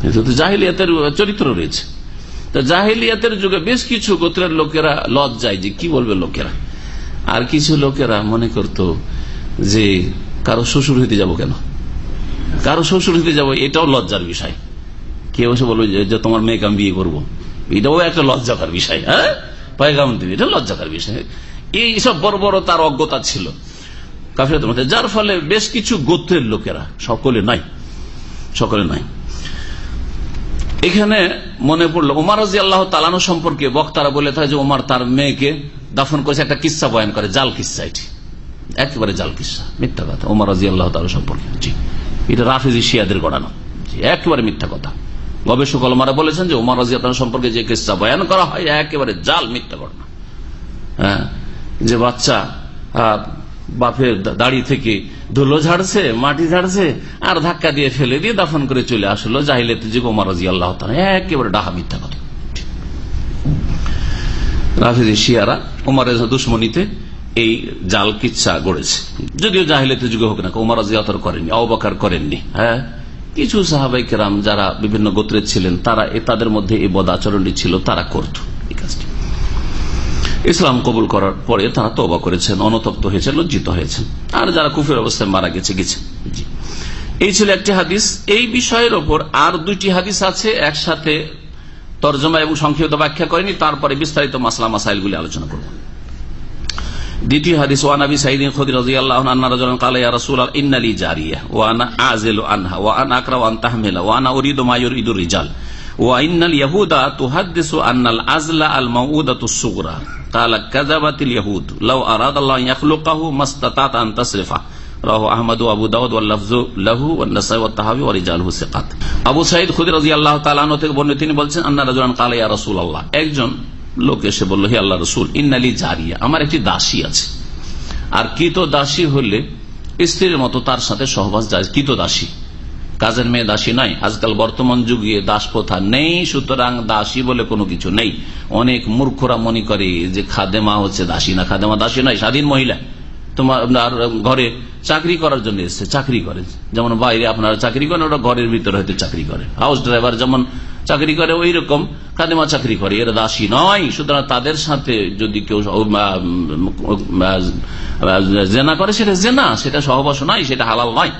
কিন্তু জাহিলিয়াতের চরিত্র রয়েছে। তো জাহিলিয়াতের যুগে বেশ কিছু গোত্রের লোকেরা লজ্জায় যে কি বলবে লোকেরা? আর কিছু লোকেরা মনে করত যে কারও শ্বশুর হইতে যাব কেন? কারও শ্বশুর হইতে যাব, এটাও লজ্জার বিষয়। কেউ এসে বলবে যে তোমার মেয়েকে আমি বিয়ে করব। এটাও একটা লজ্জাকার বিষয় হ্যাঁ? পায়গাম দিবি, এটা লজ্জাকার বিষয়। এইসব বড় বড় তার অজ্ঞতা ছিল। যার ফলে বেশ কিছু গোত্রের লোকেরা, সকলে নাই সকলে নাই। এখানে মনে পড়ল রাজি আল্লাহ তালানো সম্পর্কে বক্তারা বলে থাকে যে, উমার তার মেয়েকে দাফন করেছে, একটা কিসা বয়ান করে, জাল কিসা এটি। একেবারে জাল কিসা, মিথ্যা কথা। উমার রাজি আল্লাহ তালা সম্পর্কে। জি। এটা রাফিজি শিয়াদের গড়ানো। জি, একেবারে মিথ্যা কথা। গবেষক অলমারা বলেছেন যে উমার রাজি আল্লাহ সম্পর্কে যে কিসা বয়ান করা হয়, একেবারে জাল, মিথ্যা ঘটনা। হ্যাঁ? যে বাচ্চা বাপের দাড়ি থেকে ধুলো ঝাড়ছে, মাটি ঝাড়ছে, আর ধাক্কা দিয়ে ফেলে দিয়ে দাফন করে চলে আসলো জাহিলে যে গোমার রাজি আল্লাহ একেবারে ডাহা, মিথ্যা কথা। রাফিজি শিয়ারা ওমার দুশ্মনীতে এই জাল কিচ্ছা গড়েছে। যদিও জাহিলেতে যুগে হোক না ওমার রাজি আতর করেননি অবকার করেননি হ্যাঁ? কিছু সাহাবাই কেরাম যারা বিভিন্ন গোত্রের ছিলেন, তারা তাদের মধ্যে এই বদ আচরণটি ছিল, তারা করত এই কাজটি। ইসলাম কবুল করার পরে তারা তবা করেছেন, অনতপ্ত হয়েছেন, লজ্জিত হয়েছেন। আর যারা কুফের অবস্থায় মারা গেছে গেছে। এই ছিল একটি হাদিস। এই বিষয়ের ওপর আর দুইটি হাদিস আছে, একসাথে তর্জমা এবং সংক্ষিপ্ত ব্যাখ্যা করেনি, তারপরে বিস্তারিত মাসলা, মাসাইলগুলি আলোচনা করব। দ্বিতীয় হাদিস ওয়ানাবি সাইদিন খদির রাদিয়াল্লাহু আনহু রাজুলান ক্বালা ইয়া রাসূলুল্লাহ ইন্নালি জারিয়া ওয়া আনা আযিলু আনহা ওয়া আনা আকরাউ আন তাহমিলা ওয়া আনা উরিদু মা ইউরিদুর রিজাল ওয়া ইন্নাল ইয়াহুদা তুহাদ্দিসু আন্নাল আযলা আল মাউউদাতু সুগরা قال كذبت اليهود لو اراد الله ان يخلقه ما استطاعت ان تصرفه রাহু আহমদ আবু দাউদ ওয়াল্লাফজু লাহু ওয়ান্নাসাই ওয়াত্তাহাবি ওয়া রিজালহু সিকাত আবু সাঈদ খুদরি রাদিয়াল্লাহু তাআলা আনহু থেকে বর্ণিত তিনি বলছেন আন্না রাজুলান ক্বালা ইয়া রাসূলুল্লাহ একজন লোক এসে বলল, হে আল্লাহ রাসূল, ইন্নালি জারিয়া, আমার একটি দাসী আছে। আর কিত দাসী হলে স্ত্রীর মতো তার সাথে সহবাস যায়। কিত দাসী। কাজের মেয়ে দাসী নয়। আজকাল বর্তমান যুগে দাস প্রথা নেই, সুতরাং দাসী বলে কোনো কিছু নেই। অনেক মূর্খরা মনে করে যে খাদেমা হচ্ছে দাসী না। খাদেমা দাসী নয়, স্বাধীন মহিলা। তোমার ঘরে চাকরি করার জন্য এসছে, চাকরি করে। যেমন বাইরে আপনারা চাকরি করেন, ওরা ঘরের ভিতরে হয়তো চাকরি করে। হাউস ড্রাইভার যেমন চাকরি করে ওই রকম খাদেমা চাকরি করে, এরা দাসী নয়। সুতরাং তাদের সাথে যদি কেউ জেনা করে, সেটা জেনা, সেটা সহবাস নয়, সেটা হালাল নয়।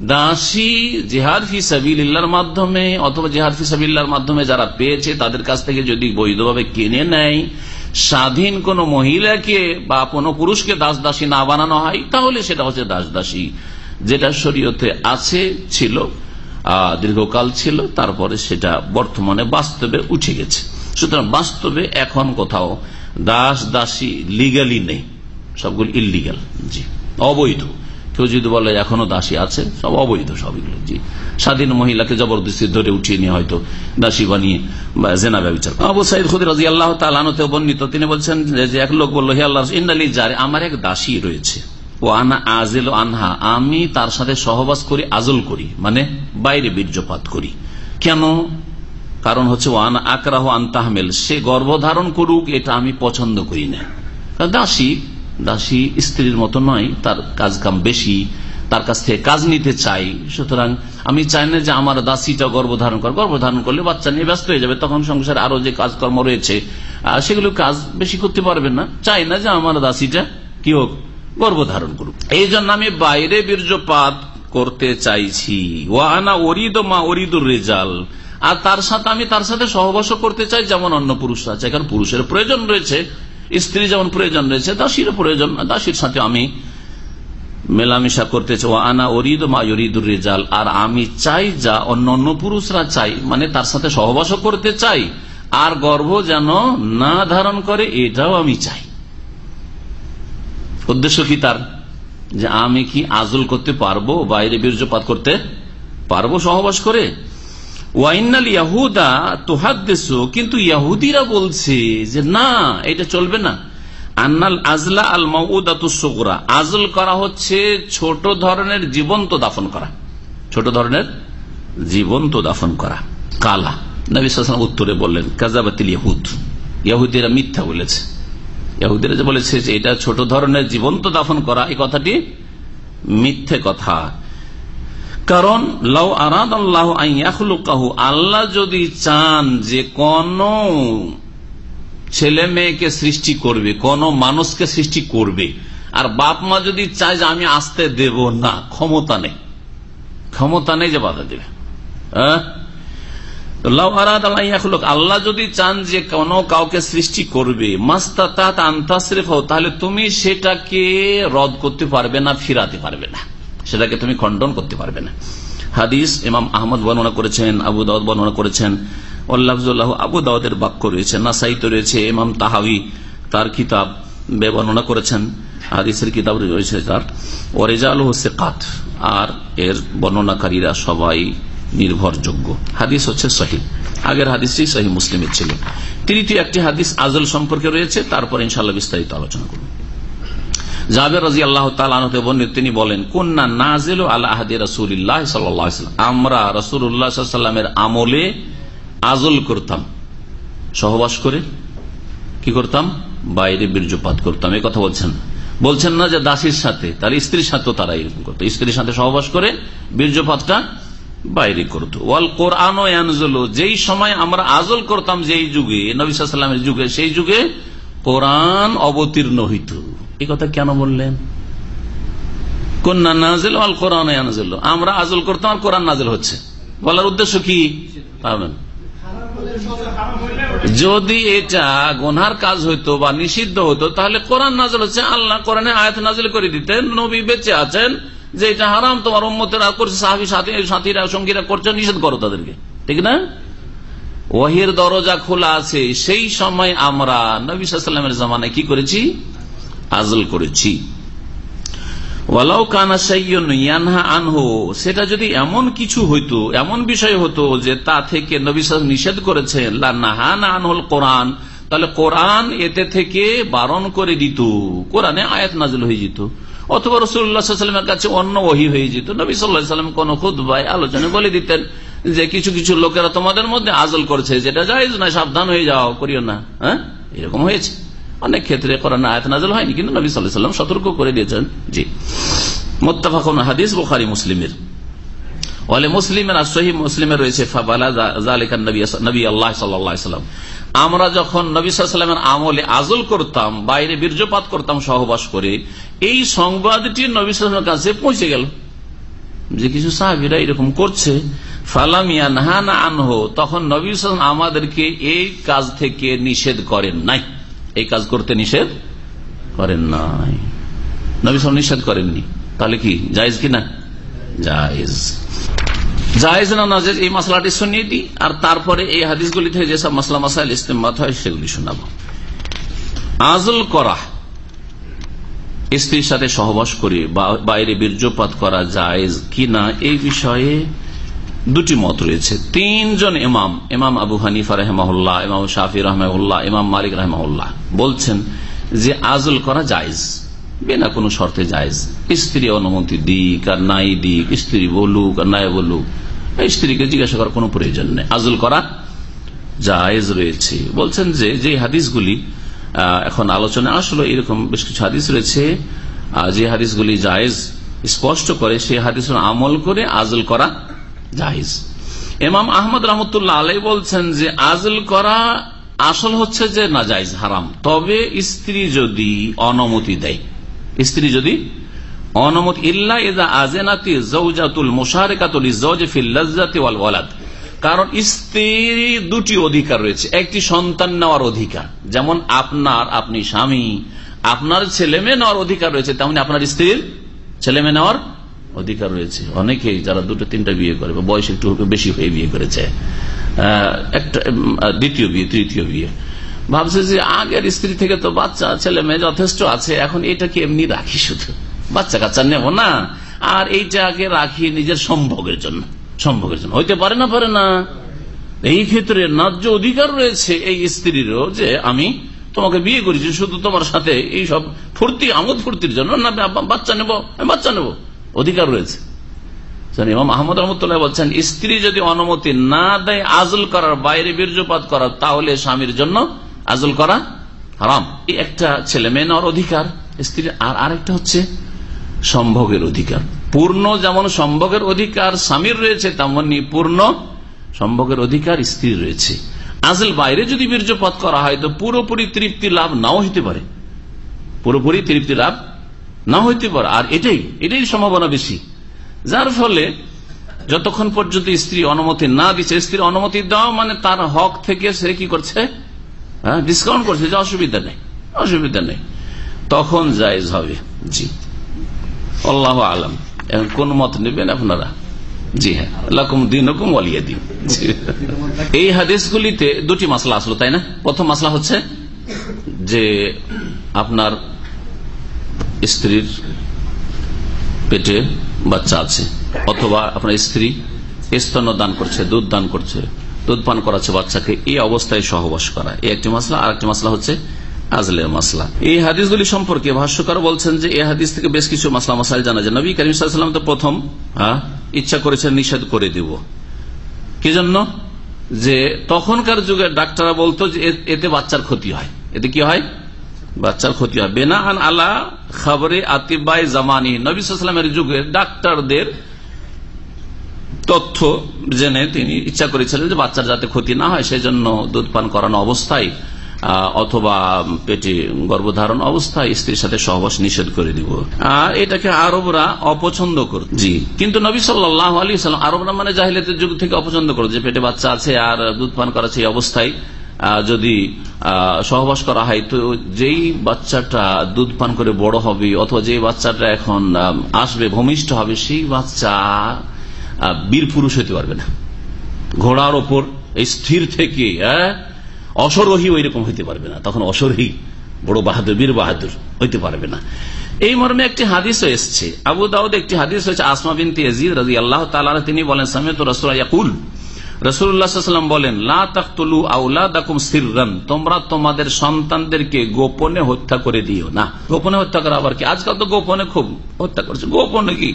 দাসী জেহাদ ফি সাবিল্লার মাধ্যমে, অথবা জেহাদ ফি সাবিল্লার মাধ্যমে যারা পেয়েছে, তাদের কাছ থেকে যদি বৈধভাবে কিনে নেয়, স্বাধীন কোন মহিলাকে বা কোন পুরুষকে দাস দাসী না বানানো হয়, তাহলে সেটা হচ্ছে দাস দাসী যেটা শরীয়তে আছে, ছিল। দীর্ঘকাল ছিল, তারপরে সেটা বর্তমানে বাস্তবে উঠে গেছে। সুতরাং বাস্তবে এখন কোথাও দাস দাসী লিগালি নেই, সবগুলো ইলিগাল জি। অবৈধ। কেউ যদি বলে এখনও দাসী আছে, সব অবৈধ সবগুলো জি। স্বাধীন মহিলাকে জবরদস্তি ধরে উঠিয়ে নিয়ে হয়তো দাসী বানিয়ে জেনা ব্যবচার আবু সাইদ খুদ রাজি আল্লাহ তালানতে বর্ণিত, তিনি বলছেন যে এক লোক বলল, হে আল্লাহ ইন্দালি যারে, আমার এক দাসী রয়েছে। আনা আজেল আনহা, আমি তার সাথে সহবাস করি আজল করি মানে বাইরে বীর্যপাত করি। কেন? কারণ হচ্ছে ও আনা আকরাহ আন্তাহমেল সে গর্ভধারণ করুক, এটা আমি পছন্দ করি না। দাসী দাসী স্ত্রীর মতো নয়, তার কাজ কাম বেশি, তার কাছ থেকে কাজ নিতে চাই। সুতরাং আমি চাই না যে আমার দাসীটা গর্ভধারণ করে গর্ভধারণ করলে বাচ্চা নিয়ে ব্যস্ত হয়ে যাবে, তখন সংসারে আরও যে কাজকর্ম রয়েছে সেগুলো কাজ বেশি করতে পারবেন না। চাই না যে আমার দাসীটা কি হোক গর্ভধারণ করুক। এই জন্য আমি বাইরে বীর্যপাত করতে চাইছি। ওয়ানা অরিদ মা অরিদুর রেজাল। আর তার সাথে আমি তার সাথে সহবাস করতে চাই যেমন অন্য পুরুষরা চাই কারণ পুরুষের প্রয়োজন রয়েছে, স্ত্রী যেমন প্রয়োজন রয়েছে দাসীর প্রয়োজন। দাসীর সাথে আমি মেলামেশা করতে চাই। আনা অরিদ মা অরিদুর রেজাল। আর আমি চাই যা অন্য অন্য পুরুষরা চাই মানে তার সাথে সহবাস করতে চাই। আর গর্ভ যেন না ধারণ করে, এটাও আমি চাই। উদ্দেশ্য কি তার? যে আমি কি আজল করতে পারব, বাইরে বীর্যপাত করতে পারব, সহবাস করে? ওয়াইনাল ইয়াহুদা তোহাদ্দেশ কিন্তু ইয়াহুদিরা বলছে যে না, এটা চলবে না। আন্নাল আজলা আল মাউদাতুসোগরা আজল করা হচ্ছে ছোট ধরনের জীবন্ত দাফন করা। ছোট ধরনের জীবন্ত দাফন করা। কালা। নবী উত্তরে বললেন কাজাবাতিল ইয়াহুদ। ইয়াহুদিরা মিথ্যা বলেছে। ইয়াহুদিরা যে বলেছে এটা ছোট ধরনের জীবন্ত দাফন করা, এই কথাটি মিথ্যে কথা। কারণ, লাউ আরাদ আল্লাহ আইয়াহলুকাহু আল্লাহ যদি চান যে কোন ছেলে মেয়েকে সৃষ্টি করবে, কোন মানুষকে সৃষ্টি করবে, আর বাপ মা যদি চায় যে আমি আসতে দেব না, ক্ষমতা নেই। ক্ষমতা নেই যে বাধা দেবে। হ্যাঁ? আল্লাহ যদি চান যে কোন কাউকে সৃষ্টি করবে তাহলে তুমি সেটাকে রদ করতে পারবে না, ফিরাতে পারবে না। সেটাকে তুমি খণ্ডন করতে পারবে না। হাদিস ইমাম আহমদ বর্ণনা করেছেন, আবু দাউদ বর্ণনা করেছেন আল্লাহ আবু দাউদের বাক্য রয়েছে, নাসাইত রয়েছে, ইমাম তাহাবি তার কিতাব বর্ণনা করেছেন, হাদিসের কিতাব রয়েছে তার। ওরেজাল হচ্ছে কাত আর এর বর্ণনাকারীরা সবাই নির্ভরযোগ্য। হাদিস হচ্ছে সহি। আগের হাদিসটি সহি মুসলিমের ছিল। তৃতীয় একটি হাদিস আজল সম্পর্কে রয়েছে, তারপর ইনশাল্লাহ বিস্তারিত আলোচনা করব। জাবের রাজি আল্লাহ তিনি বলেন কন্যা নাজেল আল্লাহাদি রসুল্লাহ আমরা আমলে আজল করতাম। সহবাস করে কি করতাম? বাইরে বীর্যপাত করতাম। এই কথা বলছেন বলছেন না যে দাসীর সাথে তার স্ত্রীর সাথে তারা এরকম করতো। স্ত্রীর সাথে সহবাস করে বীর্যপাতটা বাইরে করতো। ওয়াল কোরআন যেই সময় আমরা আজল করতাম যেই যুগে নবিসামের যুগে, সেই যুগে কোরআন অবতীর্ণ হইত। এই কথা কেন বললেন? আমরা আজল করতাম আর কোরআন হচ্ছে। বলার উদ্দেশ্য কি? যদি এটা গোনার কাজ হইতো বা নিষিদ্ধ হতো তাহলে কোরআন নাজল হচ্ছে। আল্লাহ কোরআনে আয়াত নাজল করে দিতেন, নবী বেঁচে আছেন যে এটা হারাম, তোমার উম্মতেরা করছে, সাহাবি সাথীরা, সঙ্গীরা করছে, নিষেধ করো তাদেরকে। ঠিক না? ওহির দরজা খোলা আছে, সেই সময় আমরা নবী জামানায় কি করেছি? আজল করেছি। সেটা যদি এমন কিছু হইতো, এমন বিষয় হতো যে তা থেকে নবী নিষেধ করেছেন আনহল কোরআন তাহলে কোরআন এতে থেকে বারণ করে দিত। কোরআনে আয়াত নাজল হয়ে যেত। অথবা রসুল্লাহামের কাছে অন্য ওহি হয়ে যেত। নবী সাল্লাম কোন খুদ ভাই আলোচনা বলে দিতেন যে কিছু কিছু লোকেরা তোমাদের মধ্যে আজল করছে, যেটা যাই না সাবধান হয়ে যাও, করিও না। হ্যাঁ? এরকম হয়েছে। অনেক ক্ষেত্রে কোরআন আয়াত নাজল হয়নি, কিন্তু নবী সাল্লাম সতর্ক করে দিয়েছেন। জি। মোত্তাফাক হাদিস, বুখারি, মুসলিমের। মুসলিমের আর মুসলিমের রয়েছে নবী আল্লাহ সাল্লাম আমরা যখন নবী সাল্লামের আমলে আজল করতাম, বাইরে বীর্যপাত করতাম, সহবাস করে, এই সংবাদটি নবী সাল্লামের কাছে পৌঁছে গেল। যে কিছু সাহাবিরা এরকম করছে। আনহ, তখন নবী আমাদেরকে এই কাজ থেকে নিষেধ করেন নাই। এই কাজ করতে নিষেধ করেন নাই। নবী নিষেধ করেননি। তাহলে কি, জায়েজ কি না জায়েজ। জায়েজ না নাজেজ এই মশলাটি শুনিয়ে দিই আর তারপরে এই হাদিসগুলি থেকে যেসব মশলা মশাইল ইস্তেমাত হয় সেগুলি শোনাব। আজল করা স্ত্রীর সাথে সহবাস করে বাইরে বীর্যপাত করা জায়েজ কি না এই বিষয়ে দুটি মত রয়েছে। তিনজন ইমাম ইমাম আবু হানিফা রহমাউল্লাহ ইমাম শাফি রহমাউল্লাহ ইমাম মালিক রহমাউল্লাহ বলছেন যে আজল করা জায়জ, বিনা কোনো শর্তে জায়জ। স্ত্রী অনুমতি দিক আর নাই দিক, স্ত্রী বলুক আর নাই বলুক স্ত্রীকে জিজ্ঞাসা করার কোনো প্রয়োজন নেই। আজল করা জায়েজ রয়েছে। বলছেন যে যে হাদিসগুলি এখন আলোচনা আসলো, এরকম বেশ কিছু হাদিস রয়েছে। যে হাদিসগুলি জায়েজ স্পষ্ট করে, সেই হাদিস আমল করে আজল করা জাহিজ এমাম আহমদ রহমতুল্লাহ আলাই বলছেন যে, আজল করা আসল হচ্ছে যে নাজাইজ হারাম। তবে স্ত্রী যদি অনুমতি দেয়, স্ত্রী যদি অনুমতি ইল্লা ইদা আজেনাতি জৌজাতুল মুশারেকাতুল ওয়াল ওয়ালাদ। কারণ স্ত্রীর দুটি অধিকার রয়েছে, একটি সন্তান নেওয়ার অধিকার, যেমন আপনার, আপনি স্বামী, আপনার ছেলে মেয়ে নেওয়ার অধিকার রয়েছে, তেমনি আপনার স্ত্রীর ছেলে মেয়ে নেওয়ার অধিকার রয়েছে। অনেকেই যারা দুটো, তিনটা বিয়ে করে বয়স একটু বেশি হয়ে বিয়ে করেছে একটা দ্বিতীয় বিয়ে, তৃতীয় বিয়ে। ভাবছে যে আগের স্ত্রী থেকে তো বাচ্চা, ছেলে মেয়ে যথেষ্ট আছে, এখন এটাকে এমনি রাখি শুধু? বাচ্চা কাচ্চা নেব না। আর এইটাকে রাখি নিজের সম্ভোগের জন্য। সম্ভোগের জন্য। হইতে পারে না পারে না। এই ক্ষেত্রে ন্যায্য অধিকার রয়েছে এই স্ত্রীরও যে আমি তোমাকে বিয়ে করেছি, শুধু তোমার সাথে এই সব ফুর্তি, আমোদ ফুর্তির জন্য না বাচ্চা নেব, আমি বাচ্চা নেব। অধিকার রয়েছে। আহমদ রহমতুল্লাহ বলছেন, স্ত্রী যদি অনুমতি না দেয় আজল করার বাইরে বীর্যপাত করার, তাহলে স্বামীর জন্য আজল করা হারাম। একটা ছেলে মেয়ে নেওয়ার অধিকার, স্ত্রীর। আর আরেকটা হচ্ছে সম্ভোগের অধিকার। পূর্ণ যেমন সম্ভোগের অধিকার স্বামীর রয়েছে, তেমনি পূর্ণ সম্ভোগের অধিকার স্ত্রীর রয়েছে। আসল বাইরে যদি বীর্যপাত করা হয়, তো পুরোপুরি তৃপ্তি লাভ নাও হইতে পারে। পুরোপুরি তৃপ্তি লাভ না হইতে পারে। আর এটাই এটাই সম্ভাবনা বেশি। যার ফলে যতক্ষণ পর্যন্ত স্ত্রী অনুমতি না দিচ্ছে স্ত্রীর অনুমতি দেওয়া মানে তার হক থেকে সে কি করছে? হ্যাঁ ডিসকাউন্ট করছে যে অসুবিধা নেই অসুবিধা নেই। তখন জায়জ হবে। জি। আল্লাহ আলম। এখন কোন মত নেবেন আপনারা? জি হ্যাঁ লাকুম দিন হুকুম ওয়ালিয়া দিন। এই হাদিসগুলিতে দুটি মাসলা আসলো, তাই না? প্রথম মাসলা হচ্ছে যে আপনার স্ত্রীর পেটে বাচ্চা আছে, অথবা আপনার স্ত্রী স্তন্য দান করছে, দুধ দান করছে, দুধ পান করাচ্ছে বাচ্চাকে, এই অবস্থায় সহবাস করা। এই একটি মাসলা আর একটি মাসলা হচ্ছে আজলের মাসলা। এই হাদিসগুলি সম্পর্কে ভাষ্যকার বলছেন যে এই হাদিস থেকে বেশ কিছু মাসলা মাসাইল জানা যায়। নবী করিম তো প্রথম ইচ্ছা করেছেন নিষেধ করে দিব। কি জন্য? যে, তখনকার যুগে ডাক্তাররা বলতো যে এতে বাচ্চার ক্ষতি হয়। এতে কি হয়? বাচ্চার ক্ষতি হয়। বেনাহান আলা খবরে আতিবাই জামানি। নবীলামের যুগে ডাক্তারদের তথ্য জেনে তিনি ইচ্ছা করেছিলেন যে, বাচ্চার যাতে ক্ষতি না হয় সেই জন্য দুধ পান করানো অবস্থায় অথবা পেটে গর্ভধারণ অবস্থায় স্ত্রীর সাথে সহবাস নিষেধ করে দিব। আর এটাকে আরবরা অপছন্দ করত জি। কিন্তু নবী সাল্লাহ আলী সাল্লাম আরবরা মানে জাহিলিয়াতের যুগ থেকে অপছন্দ করত যে পেটে বাচ্চা আছে আর দুধ পান করাচ্ছে এই অবস্থায় যদি সহবাস করা হয় তো যেই বাচ্চাটা দুধ পান করে বড় হবে অথবা যে বাচ্চাটা এখন আসবে ভূমিষ্ঠ হবে সেই বাচ্চা বীর পুরুষ হইতে পারবে না। ঘোড়ার ওপর স্থির থেকে হ্যাঁ, অসরোহী ওই রকম হইতে পারবে না। তখন অসরোহী, বড় বাহাদুর, বীর বাহাদুর হইতে পারবে না। এই মর্মে একটি হাদিস এসছে। আবু দাউদ একটি হাদিস হয়েছে আসমা বিন তেজিদ রাজি আল্লাহ তালা তিনি বলেন সামেত রসুল রসুল্লাহাম বলেন, লা তাকতুলু আউলাদাকুম সিররান, তোমরা তোমাদের সন্তানদেরকে গোপনে হত্যা করে দিও না। গোপনে হত্যা করা আবার কি? আজকাল তো গোপনে খুব হত্যা করছে। গোপনে কি?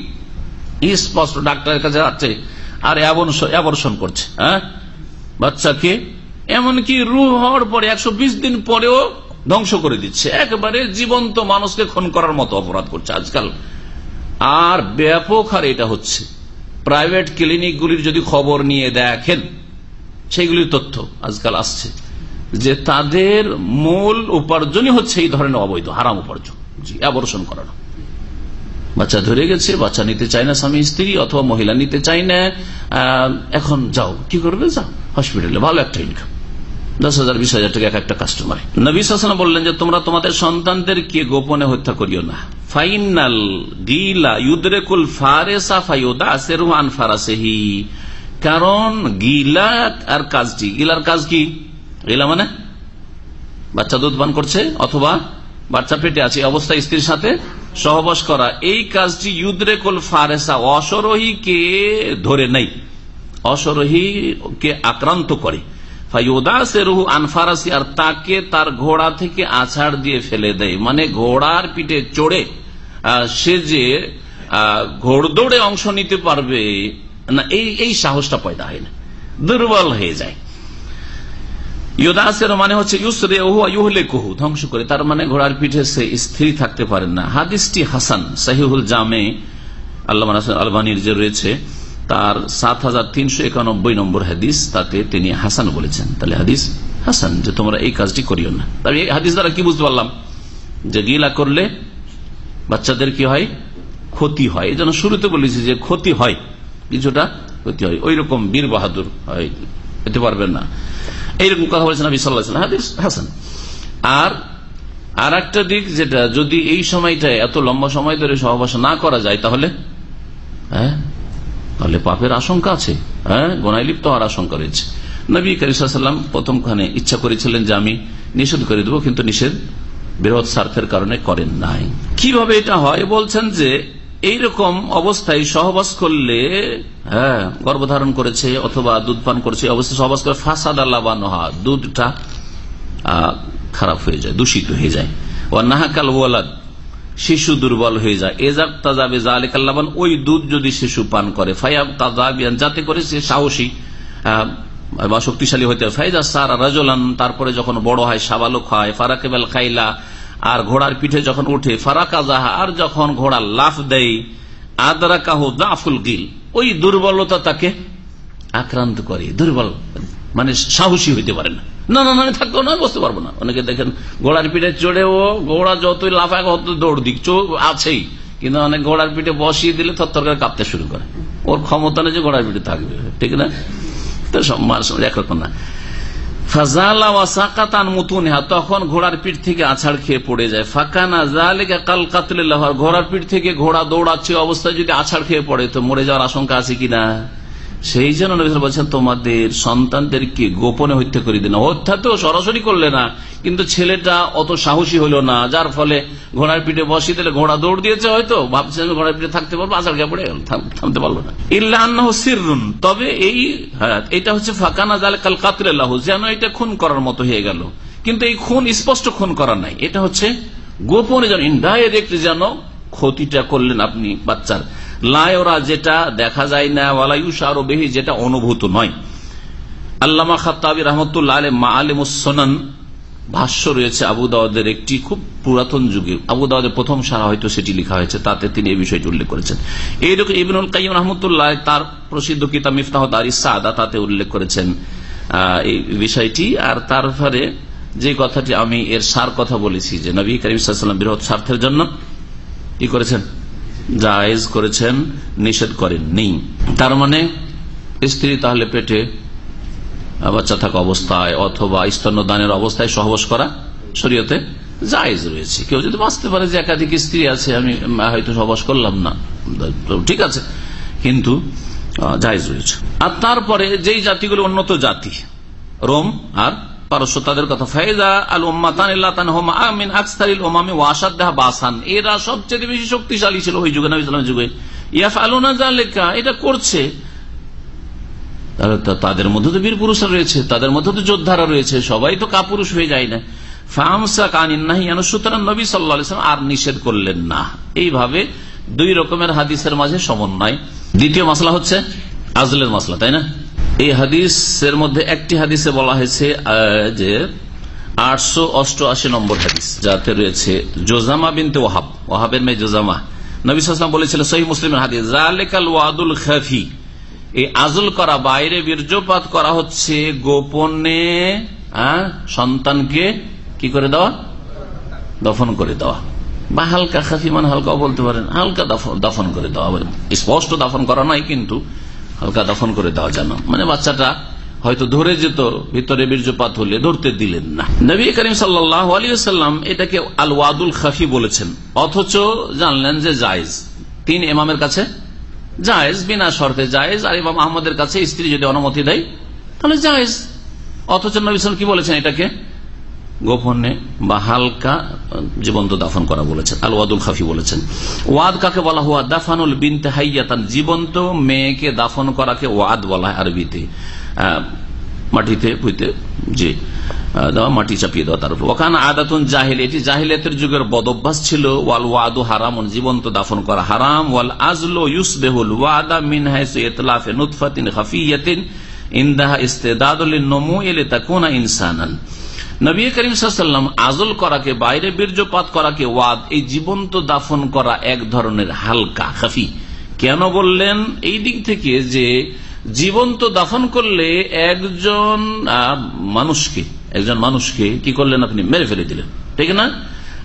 স্পষ্ট, ডাক্তারের কাছে যাচ্ছে আর অ্যাবর্ষণ করছে হ্যাঁ? বাচ্চাকে এমনকি রু হওয়ার পরে একশো বিশ দিন পরেও ধ্বংস করে দিচ্ছে। একেবারে জীবন্ত মানুষকে খুন করার মতো অপরাধ করছে আজকাল। আর ব্যাপক হারে এটা হচ্ছে। প্রাইভেট ক্লিনিকগুলির যদি খবর নিয়ে দেখেন সেইগুলির তথ্য আজকাল আসছে যে তাদের মূল উপার্জনই হচ্ছে এই ধরনের অবৈধ, হারাম উপার্জন। জি করানো। বাচ্চা ধরে গেছে, বাচ্চা নিতে চায় না স্বামী, স্ত্রী অথবা মহিলা নিতে চায় না এখন যাও, কি করবে? যাও হসপিটালে ভালো একটা ইনকাম দশ হাজার, বিশ হাজার টাকা এক একটা কাস্টমার নবী বললেন যে, তোমরা তোমাদের সন্তানদেরকে গোপনে হত্যা করিও না? ফাইনাল গিলা ইউদরেকুল কারণ গিলা আর কাজটি, গিলার কাজ কি? গিলা মানে বাচ্চা দুধ পান করছে অথবা বাচ্চা পেটে আছে অবস্থা স্ত্রীর সাথে সহবাস করা। এই কাজটি ইউদ্রেকুল ফারেসা অসরোহীকে ধরে নেই অসরোহীকে আক্রান্ত করে। আর তাকে তার ঘোড়া থেকে আছাড় দিয়ে ফেলে দেয়। মানে ঘোড়ার পিঠে চড়ে সে যে ঘোড়দৌড়ে অংশ নিতে পারবে, না, এই এই সাহসটা পয়দা হয় না। দুর্বল হয়ে যায়। ইউদাসের মানে হচ্ছে ইউসরে ওহু ইউহলে কুহু ধ্বংস করে। তার মানে ঘোড়ার পিঠে সে স্থির থাকতে পারেন না। হাদিসটি হাসান, সাহিহুল জামে আল্লাহ আলবানির যে রয়েছে তার সাত হাজার তিনশো একানব্বই নম্বর হাদিস তাতে তিনি হাসান বলেছেন। তাহলে হাদিস হাসান যে তোমরা এই কাজটি করিও না। তবে হাদিস দ্বারা কি বুঝতে পারলাম? যে গিলা করলে বাচ্চাদের কি হয়? ক্ষতি হয়। এই জন্য শুরুতে বলেছি যে ক্ষতি হয়। কিছুটা ক্ষতি হয়। ওই রকম বীর বাহাদুর হয়। হতে পারবেন না। এইরকম কথা বলেছেন হাদিস হাসান। আর আর একটা দিক যেটা, যদি এই সময়টায় এত লম্বা সময় ধরে সহবাস না করা যায় তাহলে হ্যাঁ? তাহলে পাপের আশঙ্কা আছে হ্যাঁ? গোনায় লিপ্ত হওয়ার আশঙ্কা রয়েছে। নবী করিসাল্লাম প্রথমখানে ইচ্ছা করেছিলেন যে আমি নিষেধ করে দেবো, কিন্তু নিষেধ বৃহৎ স্বার্থের কারণে করেন নাই। কীভাবে এটা হয়? বলছেন যে এইরকম অবস্থায় সহবাস করলে হ্যাঁ গর্ভধারণ করেছে অথবা দুধ পান করছে অবস্থায় সহবাস করে ফাঁসাদ আল্লাহ দুধটা খারাপ হয়ে যায়, দূষিত হয়ে যায়। ও নাহাকাল ওয়ালাদ শিশু দুর্বল হয়ে যায়। এজাক তাজাবে জালিকাল্লাবান ওই দুধ যদি শিশু পান করে, ফায়াব তাজাবিয়ান, যাতে করে সে সাহসী বা শক্তিশালী হইতে ফাইজা সারা রাজলান, তারপরে যখন বড় হয়, সাবালক হয়, ফারাকেবেল খাইলা, আর ঘোড়ার পিঠে যখন উঠে, ফারাকা জাহা, আর যখন ঘোড়া লাফ দেয় আদরা কাহু দাফুল গিল। ওই দুর্বলতা তাকে আক্রান্ত করে, দুর্বল মানে সাহসী হইতে পারে না। না না না থাকতেও না বসতে পারব না। অনেকে দেখেন, ঘোড়ার পিঠে চড়েও ঘোড়া যতই লাফায় অত দৌড় দিক। আছেই। কিন্তু অনেক ঘোড়ার পিঠে বসিয়ে দিলে থর করে কাঁপতে শুরু করে। ওর ক্ষমতা নেই যে ঘোড়ার পিঠে থাকবে। ঠিক না? তো একরকম না। তখন ঘোড়ার পিঠ থেকে আছাড় খেয়ে পড়ে যায়। ফাঁকানা কাল কাতলিল্লাহ ঘোড়ার পিঠ থেকে ঘোড়া দৌড়াচ্ছে অবস্থায় যদি আছাড় খেয়ে পড়ে, তো মরে যাওয়ার আশঙ্কা আছে কিনা? সেই জন্য বলছেন তোমাদের সন্তানদেরকে গোপনে হত্যা করে দিন হত্যা তো সরাসরি করলে না, কিন্তু ছেলেটা অত সাহসী হলো না, যার ফলে ঘোড়ার পিঠে বসিয়ে দিলে ঘোড়া দৌড় দিয়েছে হয়তো ভাবছেন ঘোড়ার পিঠে থাকতে পারব, আচার গিয়ে পড়ে থামতে পারল না। ইল্লাহ তবে এই হ্যাঁ এটা হচ্ছে ফাঁকানা জাল কাল কাতরাল্লাহ যেন এটা খুন করার মতো হয়ে গেল। কিন্তু এই খুন স্পষ্ট খুন করা নাই। এটা হচ্ছে গোপনে যেন ইনডাইরেক্ট যেন ক্ষতিটা করলেন আপনি বাচ্চার। লায়রা যেটা দেখা যায় না ওয়ালাইউস আরও বেহি, যেটা অনুভূত নয়। আল্লামা খাত্তাবি রহমতুল্লাহ আলী মা আলিমুসনান ভাষ্য রয়েছে আবু দাওয়াদের একটি খুব পুরাতন যুগে। আবু দাওয়াদের প্রথম সারা হয়তো সেটি লেখা হয়েছে, তাতে তিনি এই বিষয়টি উল্লেখ করেছেন। এইরকম ইবিনুল কাইম রহমতুল্লাহ তার প্রসিদ্ধ কিতাব মিফতাহ তারি সাদা, তাতে উল্লেখ করেছেন এই বিষয়টি। আর তারপরে যে কথাটি আমি এর সার কথা বলেছি, যে নবী করিম বৃহৎ স্বার্থের জন্য কি করেছেন? জায়েজ করেছেন, নিষেধ করেননি। তার মানে স্ত্রী তাহলে পেটে বাচ্চা থাকা অবস্থায় অথবা স্তন্যদানের অবস্থায় সহবাস করা শরীয়তে জায়েজ রয়েছে। কেউ যদি বাঁচতে পারে যে একাধিক স্ত্রী আছে, আমি হয়তো সহবাস করলাম না। ঠিক আছে। কিন্তু জায়েজ রয়েছে। আর তারপরে যেই জাতিগুলো উন্নত জাতি, রোম আর তাদের কথা। ফায়দা আল উম্মাতান এরা সবচেয়ে বেশি শক্তিশালী ছিল ওই যুগে যুগে। ইয়াফ এটা করছে। তাদের মধ্যে তো বীর পুরুষরা রয়েছে, তাদের মধ্যে তো যোদ্ধারা রয়েছে, সবাই তো কাপুরুষ হয়ে যায় না। ফামসা কানিন নাহি সুতরাং নবী সাল্লাম আর নিষেধ করলেন না। এইভাবে দুই রকমের হাদিসের মাঝে সমন্বয়। দ্বিতীয় মাসলা হচ্ছে আজলের মাসলা, তাই না? এই হাদিসের মধ্যে একটি হাদিসে বলা হয়েছে যে আটশো অষ্টআশি নম্বর হাদিস, যাতে রয়েছে জোজামা বিনতে ওহাব ওহাবের মেয়ে জোজামা। নবী সাল্লাম বলেছিল সহি মুসলিমের হাদিস জালেকাল ওয়াদুল খাফি, এই আজল করা, বাইরে বীর্যপাত করা হচ্ছে গোপনে সন্তানকে কি করে দেওয়া? দফন করে দেওয়া। বা হালকা খাফি মানে হালকাও বলতে পারেন, হালকা দফন করে দেওয়া। স্পষ্ট দফন করা নাই কিন্তু হালকা দফন করে দেওয়া যেন। মানে বাচ্চাটা হয়তো ধরে যেত, ভিতরে বীর্যপাত হলে ধরতে দিলেন না। নবী করিম সাল্লাম এটাকে আল ওয়াদুল খাফি বলেছেন। অথচ জানলেন যে জায়েজ। তিন এমামের কাছে? জায়েজ, বিনা শর্তে জায়েজ। আর ইমাম আহমদের কাছে স্ত্রী যদি অনুমতি দেয়, তাহলে জায়েজ। অথচ নবী কি বলেছেন এটাকে? গোপনে বা হালকা জীবন্ত দাফন করা বলেছেন। আল ওয়াদুল খাফি বলেছেন। ওয়াদ কাকে বলা হুয়া? দাফানুল বিনতে হাইয়াতান। জীবন্ত মেয়েকে দাফন করাকে ওয়াদ বলা হয় আরবিতে। মাটিতে পুঁতে দেওয়া মাটি চাপিয়ে দেওয়া তার উপর। ওখানে আদাতুন জাহিল এটি জাহিলিয়াতের যুগের বদভ্যাস ছিল। ওয়াল ওয়াদু হারাম জীবন্ত দাফন করা হারাম। ওয়াল আজলো ইউসবেহুল ওয়াদা মিন হাইসু ইতলাফে নুতফাতিন খাফিয়াতিন। ইন্দাহা ইস্তেদাদুল নমু এলে তাকুনা ইনসানান। নবী করিম সাল্লাম আজল করাকে, বাইরে বীর্যপাত করাকে ওয়াদ, এই জীবন্ত দাফন করা এক ধরনের হালকা, খাফি। কেন বললেন? এই দিক থেকে যে জীবন্ত দাফন করলে একজন মানুষকে একজন মানুষকে কি করলেন আপনি? মেরে ফেলে দিলেন। ঠিক না?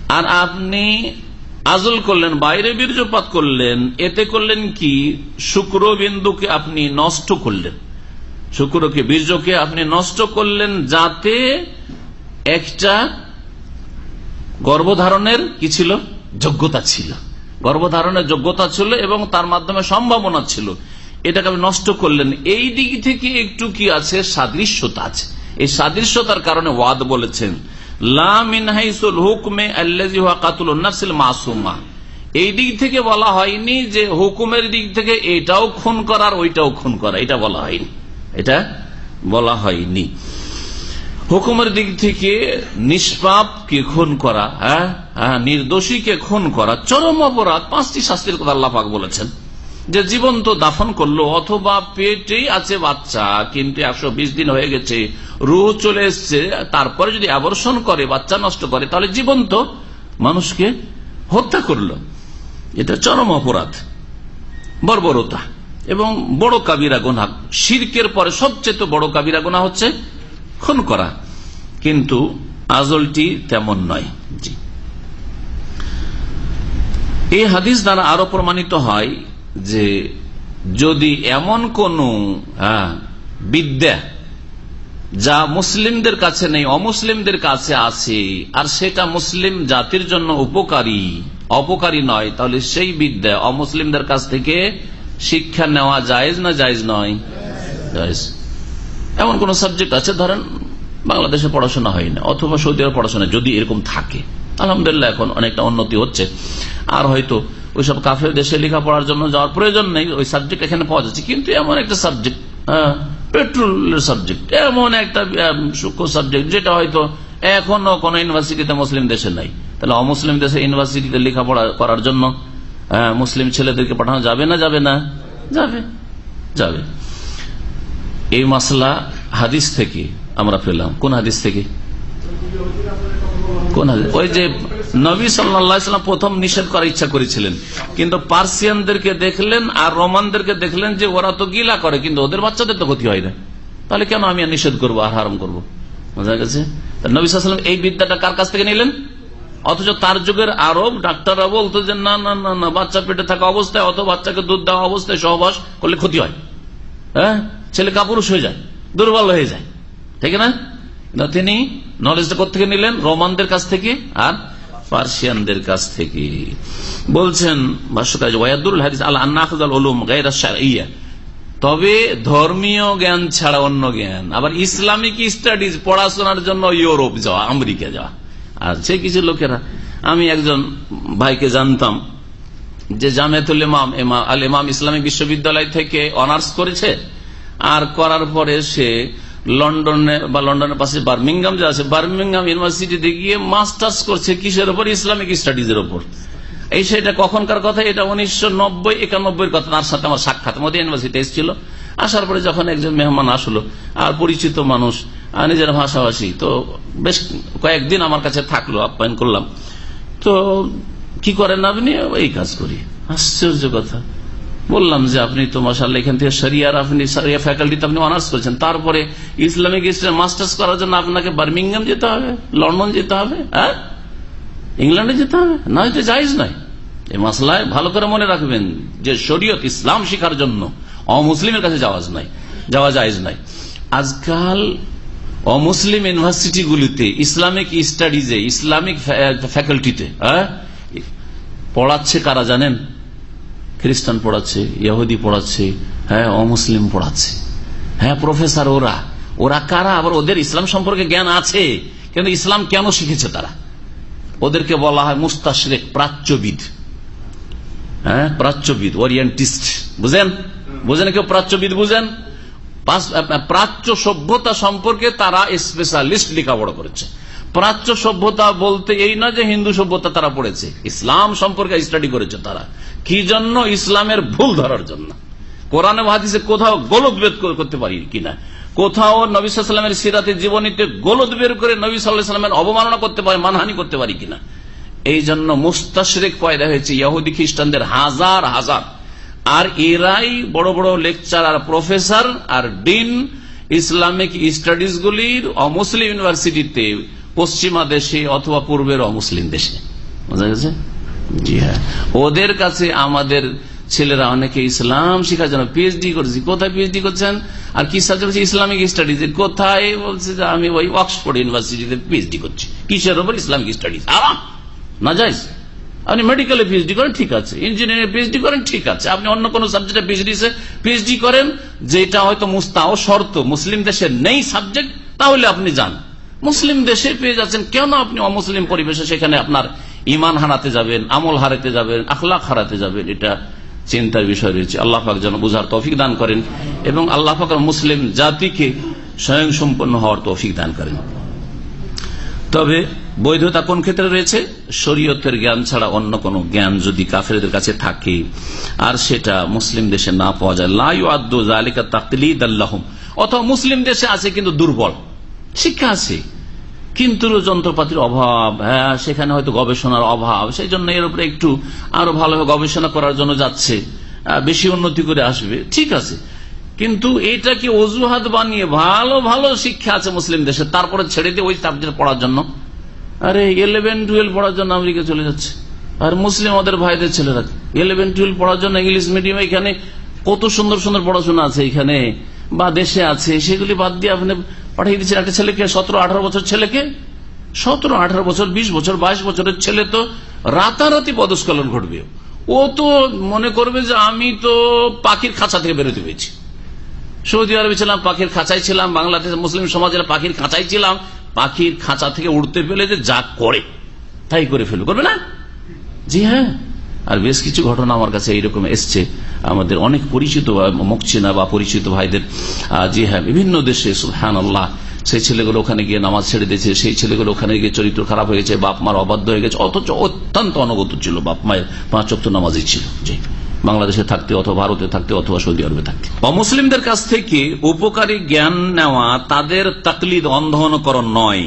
আর আপনি আজল করলেন, বাইরে বীর্যপাত করলেন, এতে করলেন কি? শুক্রবিন্দুকে আপনি নষ্ট করলেন। শুক্রকে, বীর্যকে আপনি নষ্ট করলেন যাতে একটা গর্ভধারণের কি ছিল? যোগ্যতা ছিল। গর্ভধারণের যোগ্যতা ছিল এবং তার মাধ্যমে সম্ভাবনা ছিল। এটাকে আপনি নষ্ট করলেন। এই দিক থেকে একটু কি আছে? সাদৃশ্যতা আছে। এই সাদৃশ্যতার কারণে ওয়াদ বলেছেন এই দিক থেকে বলা হয়নি যে হুকুমের দিক থেকে এটাও খুন করার, ওইটাও খুন করা এটা বলা হয়নি। এটা বলা হয়নি। হুকুমের দিক থেকে নিষ্পাপকে খুন করা হ্যাঁ? হ্যাঁ নির্দোষীকে খুন করা, চরম অপরাধ, পাঁচটি শাস্তির কথা আল্লাপাক বলেছেন। যে জীবন্ত দাফন করল, অথবা পেটেই আছে বাচ্চা, কিন্তু একশো বিশ দিন হয়ে গেছে, রুহ চলে এসছে, তারপরে যদি আবর্ষণ করে, বাচ্চা নষ্ট করে, তাহলে জীবন্ত মানুষকে হত্যা করল। এটা চরম অপরাধ, বর্বরতা। এবং বড় কাবিরা গোনা, শির্কের পরে সবচেয়ে বড় কাবিরা গোনা হচ্ছে খুন করা। কিন্তু আজলটি তেমন নয়। এই হাদিস দ্বারা আরও প্রমাণিত হয় যে যদি এমন কোন বিদ্যা যা মুসলিমদের কাছে নেই, অমুসলিমদের কাছে আছে, আর সেটা মুসলিম জাতির জন্য উপকারী, অপকারী নয়, তাহলে সেই বিদ্যা অমুসলিমদের কাছ থেকে শিক্ষা নেওয়া জায়েজ না জায়েজ নয়? এমন কোন সাবজেক্ট আছে, ধরেন, বাংলাদেশে পড়াশোনা হয় না অথবা সৌদি আরব পড়াশোনা যদি এরকম থাকে। আলহামদুলিল্লাহ, এখন অনেকটা উন্নতি হচ্ছে। আর হয়তো ওইসব কাফের দেশে লেখাপড়ার জন্য যাওয়ার প্রয়োজন নেই, ওই সাবজেক্ট এখানে পাওয়া যাচ্ছে। কিন্তু এমন একটা সাবজেক্ট পেট্রোলের সাবজেক্ট এমন একটা সূক্ষ্ম সাবজেক্ট যেটা হয়তো এখনও কোন ইউনিভার্সিটিতে মুসলিম দেশে নাই। তাহলে অমুসলিম দেশে ইউনিভার্সিটিতে লেখাপড়া করার জন্য মুসলিম ছেলেদেরকে পাঠানো যাবে না? যাবে না। যাবে। যাবে। এই মাসলা হাদিস থেকে আমরা পেলাম। কোন হাদিস থেকে? কোন ওই যে নবী সাল্লাম প্রথম নিষেধ করার ইচ্ছা করেছিলেন। কিন্তু পার্সিয়ানদেরকে দেখলেন আর রোমানদেরকে দেখলেন যে ওরা তো গিলা করে, কিন্তু ওদের বাচ্চাদের তো ক্ষতি হয় না। তাহলে কেন আমি নিষেধ করব, আর হারাম করব? বোঝা গেছে? নবী সাল্লাম এই বিদ্যাটা কার কাছ থেকে নিলেন? অথচ তার যুগের আরব ডাক্তাররা বলতো যে, না না না না, বাচ্চা পেটে থাকা অবস্থায় অত বাচ্চাকে দুধ দেওয়া অবস্থায় সহবাস করলে ক্ষতি হয়। হ্যাঁ? ছেলে কাপুরুষ হয়ে যায়, দুর্বল হয়ে যায়, ঠিক না? তিনি নলেজটা কোথেকে নিলেন? রোমানদের কাছ থেকে আর পার্সিয়ানদের কাছ থেকে। বলছেন তবে ধর্মীয় জ্ঞান ছাড়া অন্য জ্ঞান। আবার ইসলামিক স্টাডিজ, পড়াশোনার জন্য ইউরোপ যাওয়া, আমেরিকা যাওয়া। আছে কিছু লোকেরা, আমি একজন ভাইকে জানতাম, যে জামেতুল ইমাম আল ইমাম ইসলামিক বিশ্ববিদ্যালয় থেকে অনার্স করেছে। আর করার পরে সে লন্ডনে বা লন্ডনের পাশে বার্মিংহাম যে আছে, বার্মিংহাম ইউনিভার্সিটিতে গিয়ে মাস্টার্স করছে কিসের উপর ইসলামিক স্টাডিজ এর উপর এই সেটা কখনকার কথা, এটা উনিশশো নব্বই একানব্বই কথা। তার সাথে আমার সাক্ষাৎ। মোদী ইউনিভার্সিটি এসেছিল। আসার পরে যখন একজন মেহমান আসলো, আর পরিচিত মানুষ নিজের ভাষাভাষী তো বেশ কয়েকদিন আমার কাছে থাকল, আপ্যায়ন করলাম। তো কি করেন আপনি? এই কাজ করি। আশ্চর্য কথা। বললাম যে আপনি তো মাসাল্লাহ এখান থেকে সারিয়ার আপনি সারিয়া ফ্যাকাল্টিতে আপনি অনার্স করেছেন। তারপরে ইসলামিক মাস্টার্স করার জন্য আপনাকে বার্মিংহাম যেতে হবে, লন্ডন যেতে হবে হ্যাঁ? ইংল্যান্ডে যেতে হবে? না হয়তো জায়জ নয়। এই মাসলায় ভালো করে মনে রাখবেন যে শরীয়ত ইসলাম শিখার জন্য অমুসলিমের কাছে যাওয়া নাই, যাওয়া জায়জ নাই আজকাল অমুসলিম ইউনিভার্সিটিগুলিতে ইসলামিক স্টাডিজে ইসলামিক ফ্যাকাল্টিতে হ্যাঁ? পড়াচ্ছে কারা জানেন? খ্রিস্টান পড়াচ্ছে, ইহুদি পড়াচ্ছে হ্যাঁ অমুসলিম পড়াচ্ছে। হ্যাঁ প্রফেসর, ওরা। ওরা কারা? আবার ওদের ইসলাম সম্পর্কে জ্ঞান আছে, কিন্তু ইসলাম কেন শিখেছে তারা? ওদেরকে বলা হয় মুস্তাশরেক, প্রাচ্যবিদ। হ্যাঁ প্রাচ্যবিদ, ওরিয়েন্টিস্ট। বুঝেন? বুঝেন কেউ প্রাচ্যবিদ বুঝেন? প্রাচ্য সভ্যতা সম্পর্কে তারা স্পেশালিস্ট লেখাপড়া করেছে। প্রাচ্য সভ্যতা বলতে এই না যে হিন্দু সভ্যতা তারা পড়েছে। ইসলাম সম্পর্কে স্টাডি করেছে তারা। কি জন্য? ইসলামের ভুল ধরার জন্য। কোরআনে হাদিসে কোথাও গোলক বেদ করতে পারি কিনা? কোথাও নবী সাল্লামের সিরাতে জীবনীতে গোলদ বের করে নবী সাল্লামের অবমাননা করতে পারি, মানহানি করতে পারি কিনা? এই জন্য মুস্তাশরেক পয়দা হয়েছে ইহুদি খ্রিস্টানদের হাজার হাজার। আর এরাই বড় বড় লেকচার আর প্রফেসর আর ডিন ইসলামিক স্টাডিজ গুলির অমুসলিম ইউনিভার্সিটিতে পশ্চিমা দেশে অথবা পূর্বের অমুসলিম দেশে। বোঝা গেছে? হ্যাঁ। ওদের কাছে আমাদের ছেলেরা অনেকে ইসলাম শিখার জন্য পিএইচডি করছি। কোথায় পিএইচডি করছেন? আর কি সাবজেক্ট হচ্ছে? ইসলামিক স্টাডিজ কোথায় বলছে যে আমি ওই অক্সফোর্ড ইউনিভার্সিটিতে পিএইচডি করছি? কিসের ওপর ইসলামিক স্টাডিজ না যাইস আপনি মেডিকেলে পিএইচডি করেন, ঠিক আছে। ইঞ্জিনিয়ারিং পিএইচডি করেন, ঠিক আছে। আপনি অন্য কোন সাবজেক্টে পিএইচডি পিএইচডি করেন, যেটা হয়তো মুস্তাও শর্ত। মুসলিম দেশে নেই সাবজেক্ট তাহলে আপনি যান। মুসলিম দেশে পেয়ে যাচ্ছেন। কেন আপনি অমুসলিম পরিবেশে সেখানে আপনার ইমান হারাতে যাবেন, আমল হারাতে যাবেন, আখলাখ হারাতে যাবেন, এটা চিন্তার বিষয় রয়েছে। আল্লাহ পাক যেন বুঝার তৌফিক দান করেন এবং আল্লাহ পাক মুসলিম জাতিকে স্বয়ং সম্পন্ন হওয়ার তৌফিক দান করেন। তবে বৈধতা কোন ক্ষেত্রে রয়েছে? শরীয়তের জ্ঞান ছাড়া অন্য কোন জ্ঞান যদি কাফেরদের কাছে থাকে, আর সেটা মুসলিম দেশে না পাওয়া যায়। লাইকা তাকলিদ আল্লাহম অথবা মুসলিম দেশে আছে কিন্তু দুর্বল। শিক্ষা আছে। কিন্তু যন্ত্রপাতির অভাব হ্যাঁ সেখানে হয়তো গবেষণার অভাব, সেই জন্য এর উপরে একটু আরও ভালোভাবে গবেষণা করার জন্য যাচ্ছে বেশি উন্নতি করে আসবে, ঠিক আছে। কিন্তু এটাকে অজুহাত বানিয়ে ভালো ভালো শিক্ষা আছে মুসলিম দেশে, তারপরে ছেড়ে দিয়ে ওই সাবজেক্ট পড়ার জন্য? আরে ইলেভেন টুয়েলভ পড়ার জন্য আমেরিকা চলে যাচ্ছে। আর মুসলিম আমাদের ভাইদের ছেলেরা ইলেভেন টুয়েলভ পড়ার জন্য ইংলিশ মিডিয়াম এখানে কত সুন্দর সুন্দর পড়াশোনা আছে এখানে, বা দেশে আছে, সেগুলি বাদ দিয়ে আপনি পাঠিয়ে দিচ্ছেন একটা ছেলেকে, সতেরো, আঠারো বছর ছেলেকে। সতেরো, আঠারো বছর, বিশ বছর, বাইশ বছরের ছেলে তো রাতারাতি পদস্খলন ঘটবে। ও তো মনে করবে যে আমি তো পাখির খাঁচা থেকে বেরোতে পেরেছি। সৌদি আরবে ছিলাম, পাখির খাঁচাই ছিলাম, বাংলাদেশ মুসলিম সমাজের পাখির খাঁচাই ছিলাম। পাখির খাঁচা থেকে উঠতে পেলে যে যা করে, তাই করে ফেলবে করবে না? জি হ্যাঁ। আর বেশ কিছু ঘটনা আমার কাছে এইরকম এসছে। আমাদের অনেক পরিচিত মকচিনা বা পরিচিত ভাইদের জি হ্যাঁ বিভিন্ন দেশে হ্যান আল্লাহ সেই ছেলেগুলো ওখানে গিয়ে নামাজ ছেড়ে দিয়েছে, সেই ছেলেগুলো ওখানে গিয়ে চরিত্র খারাপ হয়ে গেছে, বাপ মার অবাধ্য হয়ে গেছে, অথচ অত্যন্ত অনগত ছিল, বাপ মায়ের পাঁচ চক্ত নামাজই ছিল। বাংলাদেশে থাকতে অথবা ভারতে থাকতে অথবা সৌদি আরবে থাকতে। অমুসলিমদের কাছ থেকে উপকারী জ্ঞান নেওয়া তাদের তাকলিদ অন্ধ অনুকরণ নয়,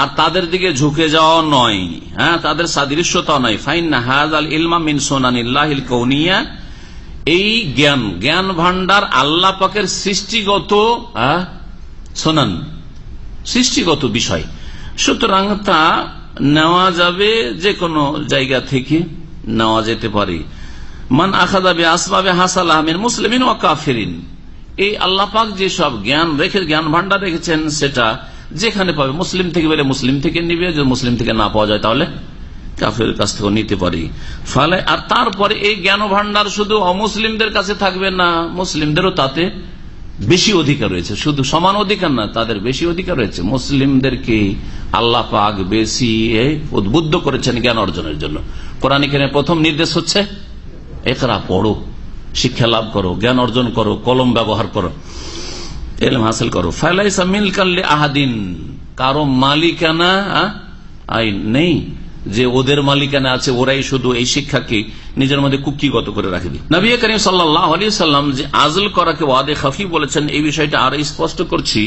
আর তাদের দিকে ঝুঁকে যাওয়া নয়। হ্যাঁ তাদের সাদৃশ্যতা নয়। ফাইন হাজ আল ইলমা মিন সোনানিল্লাহিল কৌনিয়া এই জ্ঞান জ্ঞান ভান্ডার আল্লাহ পাকের সৃষ্টিগত শোনান, সৃষ্টিগত বিষয়। সুতরাং তা নেওয়া যাবে যে কোনো জায়গা থেকে নেওয়া যেতে পারে। মান আখাদাবে আসবাবে হাসাল আহমেদ মুসলিমিন ও কাফেরিন। এই যে সব জ্ঞান, রেখে জ্ঞান ভান্ডার রেখেছেন, সেটা যেখানে পাবে, মুসলিম থেকে পেলে মুসলিম থেকে নিবে, যদি মুসলিম থেকে না পাওয়া যায় তাহলে কাফের কাছ থেকে নিতে পারি। ফলে, আর তারপরে এই জ্ঞান ভান্ডার শুধু অমুসলিমদের কাছে থাকবে না, মুসলিমদেরও তাতে বেশি অধিকার রয়েছে। শুধু সমান অধিকার না, তাদের বেশি অধিকার রয়েছে। মুসলিমদেরকে আল্লাহ পাক বেশি উদ্বুদ্ধ করেছেন জ্ঞান অর্জনের জন্য। কোরআন এখানে প্রথম নির্দেশ হচ্ছে, একরা পড়ো, শিক্ষা লাভ করো, জ্ঞান অর্জন করো, কলম ব্যবহার করো, এলম হাসিল করো। ফাইলাইসা মিল কাল্লে আহাদিন, কারও মালিকানা আই নেই। যে ওদের মালিকানা আছে, ওরাই শুধু এই শিক্ষাকে নিজের মধ্যে কুকিগত করে রাখে। দিই নবী করিম সাল্লাহ আলী সাল্লাম যে আজল করাকে ওয়াদে খাফি বলেছেন, এই বিষয়টা আরও স্পষ্ট করছি।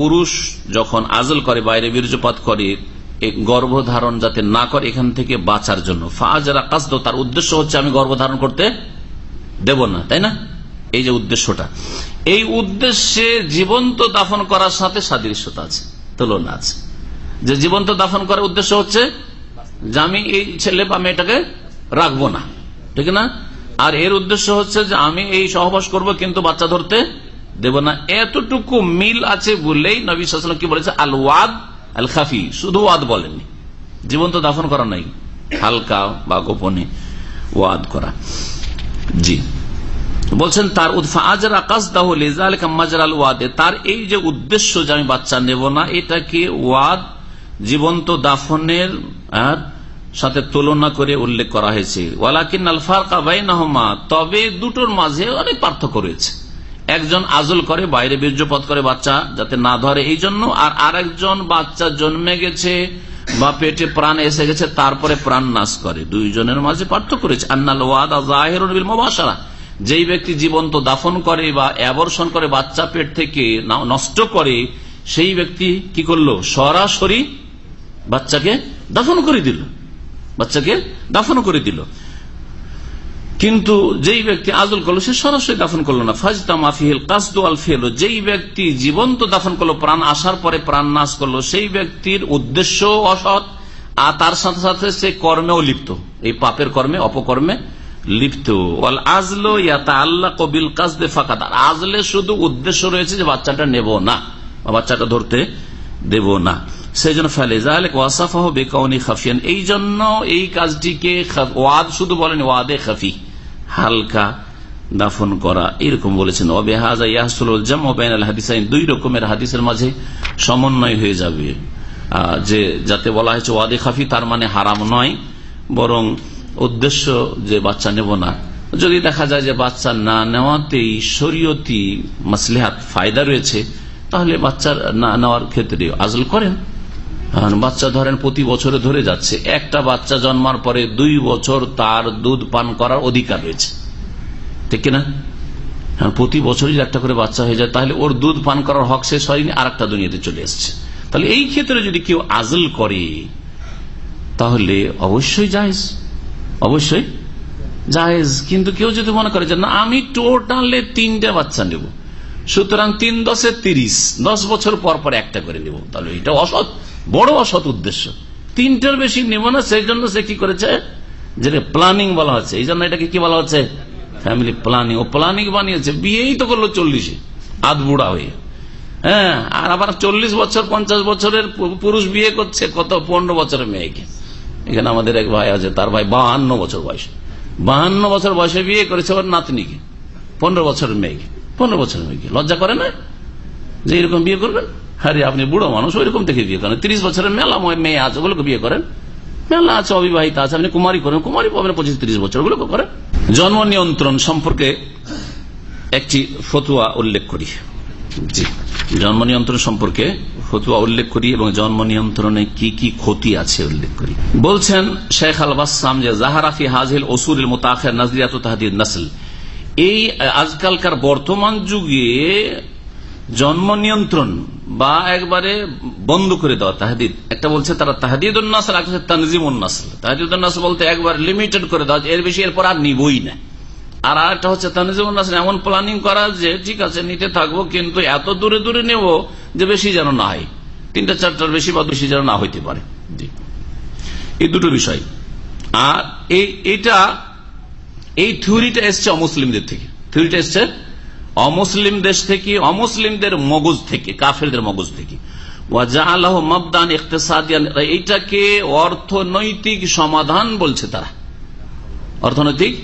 পুরুষ যখন আজল করে, বাইরে বীর্যপাত করে গর্ভধারণ যাতে না করে, এখান থেকে বাঁচার জন্য। ফাজরা কাসদ, তার উদ্দেশ্য হচ্ছে আমি গর্ভধারণ করতে দেব না, তাই না? এই যে উদ্দেশ্যটা। এই উদ্দেশ্যে জীবন্ত দাফন করার সাথে সাদৃশ্যতা আছে, তুলনা আছে। যে জীবন্ত দাফন করার উদ্দেশ্য হচ্ছে যে আমি এই ছেলে বা মেয়েটাকে রাখব না। ঠিক না? আর এর উদ্দেশ্য হচ্ছে যে আমি এই সহবাস করব, কিন্তু বাচ্চা ধরতে দেব না। এতটুকু মিল আছে বললেই নবী সাল্লাম কি বলেছে? আল ওয়াদ আল খাফি শুধু ওয়াদ বলেননি। জীবন্ত দাফন করা নাই। হালকা বা গোপনে ওয়াদ করা। জি। বলছেন, তার ওয়াদে। তার এই যে উদ্দেশ্য যে আমি বাচ্চা নেব না, এটাকে ওয়াদ জীবন্ত দাফনের সাথে তুলনা করে উল্লেখ করা হয়েছে। ওয়ালাকিন আলফার কাবাইনাহমা তবে দুটোর মাঝে অনেক পার্থক্য রয়েছে। একজন আজল করে, বাইরে বীর্যপথ করে বাচ্চা যাতে না ধরে, এই জন্য আর আরেকজন বাচ্চা জন্মে গেছে বা পেটে প্রাণ এসে গেছে, তারপরে প্রাণ নাশ করে। দুইজনের মাঝে পার্থক্য রয়েছে। আন্নাল ওয়াদ জাহেরুল যেই ব্যক্তি জীবন্ত দাফন করে বা অ্যাবর্ষণ করে বাচ্চা পেট থেকে নষ্ট করে, সেই ব্যক্তি কি করল? সরাসরি বাচ্চাকে দাফন করে দিল। বাচ্চাকে দাফন করে দিল। কিন্তু যেই ব্যক্তি আজল করল, সে সরাসরি দাফন করল না। ফাজতা মাফিহিল কাসদু আল ফেল। যেই ব্যক্তি জীবন্ত দাফন করল, প্রাণ আসার পরে প্রাণ নাশ করল, সেই ব্যক্তির উদ্দেশ্য অসৎ, আর তার সাথে সাথে সে কর্মেও লিপ্ত। এই পাপের কর্মে, অপকর্মে লিপ্ত। ওয়াল আজলো ইয়াতা আল্লাহ কবিল কাজদে ফাঁকা তার আজলে শুধু উদ্দেশ্য রয়েছে যে বাচ্চাটা নেব না বাচ্চাটা ধরতে দেব না। সেই জন্য ওয়াসাফাহ বেকাউনি খাফিয়ান। এই জন্য এই কাজটিকে ওয়াদ শুধু বলেন ওয়াদে খাফি। হালকা দাফন করা, এরকম বলেছেন। দুই রকমের হাদিসের মাঝে সমন্বয় হয়ে যাবে। যে যাতে বলা হয়েছে ওয়াদে খাফি তার মানে হারাম নয়, বরং উদ্দেশ্য যে বাচ্চা নেব না। যদি দেখা যায় যে বাচ্চা না নেওয়াতেই শরীয়তি মাসলেহাত ফায়দা রয়েছে, তাহলে বাচ্চার না নেওয়ার ক্ষেত্রে আজল করেন। বাচ্চা ধরেন প্রতি বছরে ধরে যাচ্ছে। একটা বাচ্চা জন্মার পরে দুই বছর তার দুধ পান করার অধিকার রয়েছে। ঠিক কিনা? প্রতি বছরই একটা করে বাচ্চা হয়ে যায়, তাহলে ওর দুধ পান করার হক শেষ হয়নি আর একটা দুনিয়াতে চলে এসছে। তাহলে এই ক্ষেত্রে যদি কেউ আজল করে, তাহলে অবশ্যই জায়েজ। অবশ্যই জায়েজ। কিন্তু কেউ যদি মনে করে যে, না, আমি টোটালে তিনটা বাচ্চা নেব। সুতরাং তিন দশে তিরিশ, দশ বছর পর পর একটা করে নেব। তাহলে এটা অসৎ। বড় অসৎ উদ্দেশ্য। তিনটার বেশি নেব না সেই জন্য সে কি করেছে? যেটা প্ল্যানিং বলা হচ্ছে। এই জন্য এটাকে কি বলা হচ্ছে? ফ্যামিলি প্ল্যানিং ও প্ল্যানিং বানিয়েছে। বিয়েই তো করল চল্লিশে। আধ বুড়া হয়ে। হ্যাঁ আর আবার চল্লিশ বছর, পঞ্চাশ বছরের পুরুষ বিয়ে করছে, কত? পনেরো বছরের মেয়েকে। এখানে আমাদের এক ভাই আছে, তার ভাই বাহান্ন বছর বয়স। বাহান্ন বছর বয়সে বিয়ে করেছে ওর নাতনিকে। পনেরো বছরের মেয়েকে। পনেরো বছরের মেয়েকে। লজ্জা করে না? যে এরকম বিয়ে করবেন হ্যাঁ আপনি বুড়ো মানুষ, ওইরকম থেকে বিয়ে করেন। তিরিশ বছরের মেলা মেয়ে আছে, ওগুলোকে বিয়ে করেন। মেলা আছে, অবিবাহিত আছে, আপনি কুমারী করেন, কুমারী পাবেন পঁচিশ, তিরিশ বছর, ওগুলোকে করেন। জন্ম নিয়ন্ত্রণ সম্পর্কে একটি ফতুয়া উল্লেখ করি। জি। জন্ম নিয়ন্ত্রণ সম্পর্কে ফতুয়া উল্লেখ করি এবং জন্ম নিয়ন্ত্রণে কি কি ক্ষতি আছে উল্লেখ করি। বলছেন শেখ আল বাসাম যে জাহারাফি হাজিল ওসুর মোতাখের নাজরিয়াত তাহাদির নাসল। এই আজকালকার বর্তমান যুগে জন্ম নিয়ন্ত্রণ বা একবারে বন্ধ করে দেওয়া, তাহাদিদ। একটা বলছে, তারা তাহাদিদ উন্নাসল একটা তানজিম উন্নাসল তাহাদিদ উন্নাসল বলতে একবার লিমিটেড করে দেওয়া, এর বেশি এরপর আর নিবই না। আর একটা হচ্ছে তানজিম উন্নাসল এমন প্ল্যানিং করা যে, ঠিক আছে, নিতে থাকব, কিন্তু এত দূরে দূরে নেব যে বেশি যেন না হয়। তিনটা চারটার বেশি বা বেশি যেন না হইতে পারে। এই দুটো বিষয়। আর এইটা, এই থিওরিটা এসছে অমুসলিমদের থেকে। থিওরিটা এসছে অমুসলিম দেশ থেকে, অমুসলিমদের মগজ থেকে, কাফেরদের মগজ থেকে। এইটাকে অর্থনৈতিক সমাধান বলছে তারা। অর্থনৈতিক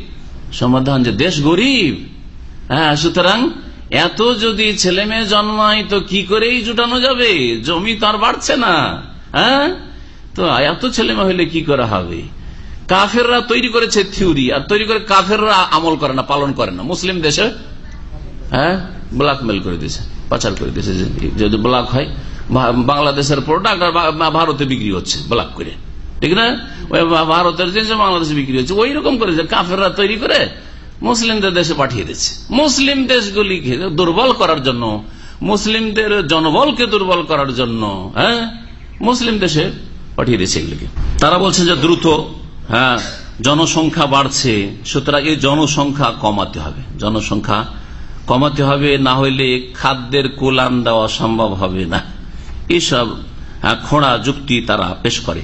সমাধান যে দেশ গরিব। হ্যাঁ সুতরাং এত যদি ছেলে মেয়ে জন্মায় তো কি করেই জুটানো যাবে? জমি তো আর বাড়ছে না। হ্যাঁ? তো এত ছেলে মেয়ে হইলে কি করা হবে? কাফেররা তৈরি করেছে থিওরি, আর তৈরি করে কাফেররা আমল করে না, পালন করে না। মুসলিম দেশে হ্যাঁ? ব্ল্যাকমেল করে দিয়েছে, পাচার করে দিয়েছে যদি ব্ল্যাক হয় বাংলাদেশের প্রোডাক্ট আর ভারতে বিক্রি হচ্ছে ব্ল্যাক করে। ঠিক না? ভারতের জিনিস বাংলাদেশে বিক্রি হচ্ছে, ওই রকম করেছে কাফেররা তৈরি করে মুসলিমদের দেশে পাঠিয়ে দিচ্ছে মুসলিম দেশগুলিকে দুর্বল করার জন্য, মুসলিমদের জনবলকে দুর্বল করার জন্য হ্যাঁ? মুসলিম দেশে পাঠিয়ে দিচ্ছে এগুলিকে। তারা বলছে যে দ্রুত হ্যাঁ জনসংখ্যা বাড়ছে, সুতরাং এই জনসংখ্যা কমাতে হবে। জনসংখ্যা কমাতে হবে, না হইলে খাদ্যের কোলান দেওয়া সম্ভব হবে না। এসব খোঁড়া যুক্তি তারা পেশ করে।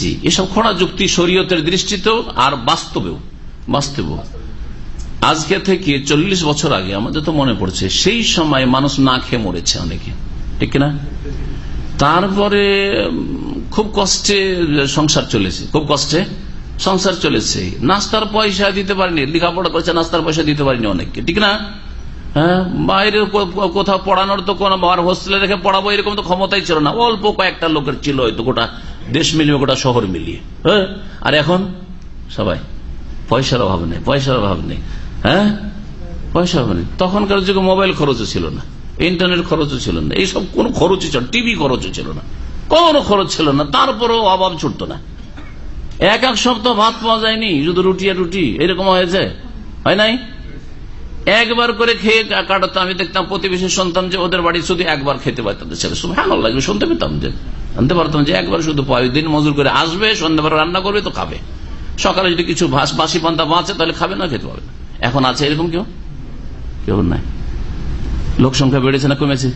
জি, এসব খোঁড়া যুক্তি শরীয়তের দৃষ্টিতেও আর বাস্তবেও বাস্তবেও। আজকে থেকে চল্লিশ বছর আগে, আমাদের তো মনে পড়ছে, সেই সময় মানুষ না খেয়ে মরেছে অনেকে। ঠিক না তারপরে খুব কষ্টে সংসার চলেছে। খুব কষ্টে সংসার চলেছে। নাস্তার পয়সা দিতে পারেনি, লেখাপড়া করেছে, নাস্তার পয়সা দিতে পারেনি অনেককে। ঠিক না হ্যাঁ? বাইরে কোথাও পড়ানোর তো কোন হোস্টেলে রেখে পড়াবো এরকম তো ক্ষমতাই ছিল না। অল্প কয়েকটা লোকের ছিল হয়তো, গোটা দেশ মিলিয়ে, গোটা শহর মিলিয়ে। হ্যাঁ? আর এখন? সবাই। পয়সার অভাব নেই, পয়সার অভাব নেই। হ্যাঁ? পয়সার অভাব নেই। তখনকার যুগে মোবাইল খরচও ছিল না, ইন্টারনেট খরচও ছিল না, এইসব কোন খরচই ছিল টিভি খরচও ছিল না, কোন খরচ ছিল না, তারপরেও অভাব ছুটতো না। এক এক সপ্তাহ ভাত পাওয়া যায়নি, শুধু রুটি আর রুটি, এরকম হয়েছে? হয় নাই? একবার করে খেয়ে কাটাতো। আমি দেখতাম প্রতিবেশী শুনতাম যে ওদের বাড়ি শুধু একবার খেতে পারতাম ছেলে। হ্যাঁ লাগবে শুনতে পেতাম যে। জানতে পারতাম যে একবার শুধু দিন মজুর করে আসবে সন্ধ্যাবার রান্না করবে, তো খাবে। সকালে যদি কিছু বাসি পান্তা বাঁচে, তাহলে খাবে না, খেতে পাবে এখন আছে এরকম কেউ? কেউ নাই। লোক সংখ্যা বেড়েছে না কমেছে?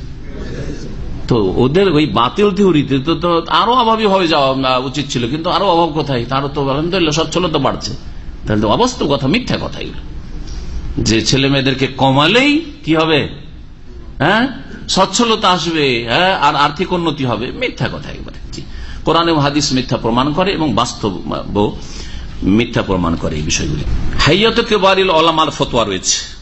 তো ওদের ওই বাতিল থিওরিতে তো তো আরও অভাবী হয়ে যাওয়া উচিত ছিল। কিন্তু আরও অভাব কোথায়? তারও তো আলহামদুলিল্লাহ সচ্ছলতা বাড়ছে। তাহলে তো অবাস্তব কথা, মিথ্যা কথা এগুলো। যে ছেলে মেয়েদেরকে কমালেই কি হবে? হ্যাঁ? সচ্ছলতা আসবে হ্যাঁ? আর আর্থিক উন্নতি হবে। মিথ্যা কথা একবারে। কোরআন এবং হাদিস মিথ্যা প্রমাণ করে এবং বাস্তব মিথ্যা প্রমাণ করে এই বিষয়গুলি। হাইয়াত কেবারিল ওলামার ফতোয়া রয়েছে।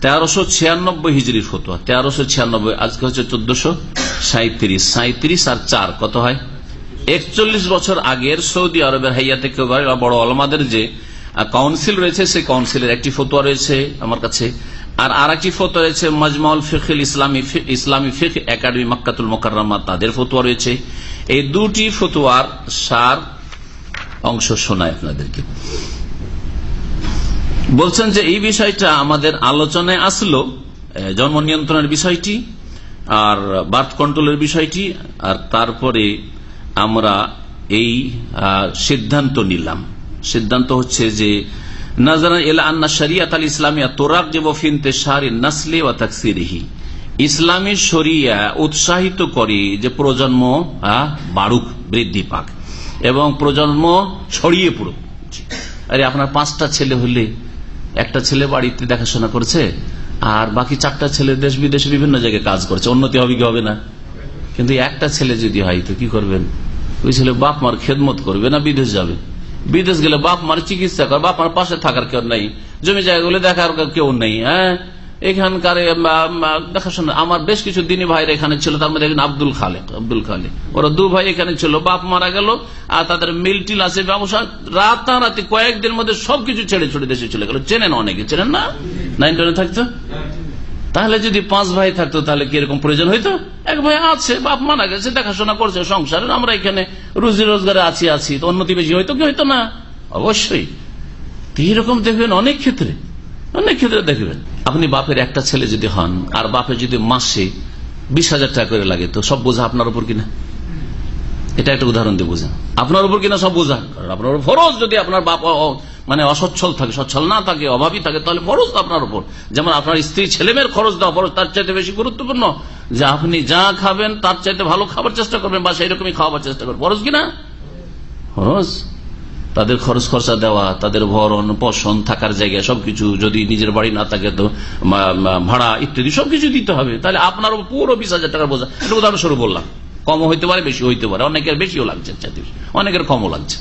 তেরোশো ছিয়ানব্বই হিজড়ির ফতোয়া। তেরোশো ছিয়ানব্বই, আজকে হচ্ছে চোদ্দশো সাঁত্রিশ সাঁত্রিশ আর চার, কত হয়? একচল্লিশ বছর আগের সৌদি আরবের হাইয়াতে কেবারিল বড় আলমাদের যে কাউন্সিল রয়েছে, সেই কাউন্সিলের একটি ফতোয়া রয়েছে আমার কাছে। আর আর একটি ফতোয়া রয়েছে, মজমাউল ফিখিল ইসলামী ইসলামী ফিক একাডেমি মক্কাতুল মোকাররমা, তাদের ফতোয়া রয়েছে। এই দুটি ফতোয়ার সার অংশ শোনায় আপনাদেরকে। বলছেন যে এই বিষয়টা আমাদের আলোচনায় আসলো জন্ম নিয়ন্ত্রণের বিষয়টি, আর বার্থ কন্ট্রোলের বিষয়টি, আর তারপরে আমরা এই সিদ্ধান্ত নিলাম। সিদ্ধান্ত হচ্ছে যে ইসলামী শরিয়া উৎসাহিত করে যে প্রজন্ম বাড়ুক, বৃদ্ধি পাক এবং প্রজন্ম ছড়িয়ে পড়ুক। আরে আপনার পাঁচটা ছেলে হলে একটা ছেলে বাড়িতে দেখাশোনা করছে আর বাকি চারটা ছেলে দেশ বিদেশে বিভিন্ন জায়গায় কাজ করছে, উন্নতি হবে কি হবে না? কিন্তু একটা ছেলে যদি হয় তো কি করবেন? ওই ছেলে বাপ মার খেদমত করবে না, বিদেশ যাবে? বিদেশ গেলে বাপ মার চিকিৎসা করে, বাপ মার পাশে থাকার কেউ নেই, জমি জায়গাগুলো দেখার কেউ নেই হ্যাঁ? এখানকার দেখাশোনা আমার বেশ কিছু দিনী ভাইরা এখানে ছিল, তার মধ্যে আব্দুল খালেক আব্দুল খালেক। ওরা দু ভাই এখানে ছিল, বাপ মারা গেল, আর তাদের মিল টিল আছে, ব্যবসা রাতারাতি কয়েকদিন মধ্যে সবকিছু ছেড়ে ছড়ে দেশে চলে গেল। চেনেন অনেকে, চেনেন না? নাইন টেনে থাকতো? তাহলে যদি পাঁচ ভাই থাকতো, তাহলে কি এরকম প্রয়োজন হইতো? এক ভাই আছে, বাপ মারা গেছে, দেখাশোনা করছে, সংসারের, আমরা এখানে রুজি রোজগারে আছি আছি। তো উন্নতি বেশি হইতো কি হইতো না? অবশ্যই। এইরকম দেখবেন অনেক ক্ষেত্রে। অনেক ক্ষেত্রে দেখবেন। আপনি বাপের একটা ছেলে যদি হন, আর বাপের যদি মাসে বিশ হাজার টাকা করে লাগে, তো সব বোঝা আপনার উপর কিনা? এটা একটা উদাহরণ দিয়ে বোঝা আপনার উপর কিনা সব বোঝা? আপনার ফরজ যদি আপনার বাপ মানে অসচ্ছল থাকে, সচ্ছল না থাকে, অভাবী থাকে, তাহলে তো আপনার উপর। যেমন আপনার স্ত্রী ছেলেমেয়ের খরচ দেওয়া ফরজ, তার চাইতে বেশি গুরুত্বপূর্ণ যে আপনি যা খাবেন, তার চাইতে ভালো খাবার চেষ্টা করবেন, বা সেই রকমই খাওয়াবার চেষ্টা করবেন। ফরজ কিনা ফরজ। তাদের খরচ খরচা দেওয়া, তাদের ভরণ, পোষণ, থাকার জায়গায় সবকিছু যদি নিজের বাড়ি না থাকে তো ভাড়া ইত্যাদি সবকিছু দিতে হবে। তাহলে আপনার পুরো বিশ হাজার টাকার বোঝা। উদাহরণস্বরূপ বললাম। কম হইতে পারে বেশি হইতে পারে। অনেকের বেশিও লাগছে অনেকের কমও লাগছে।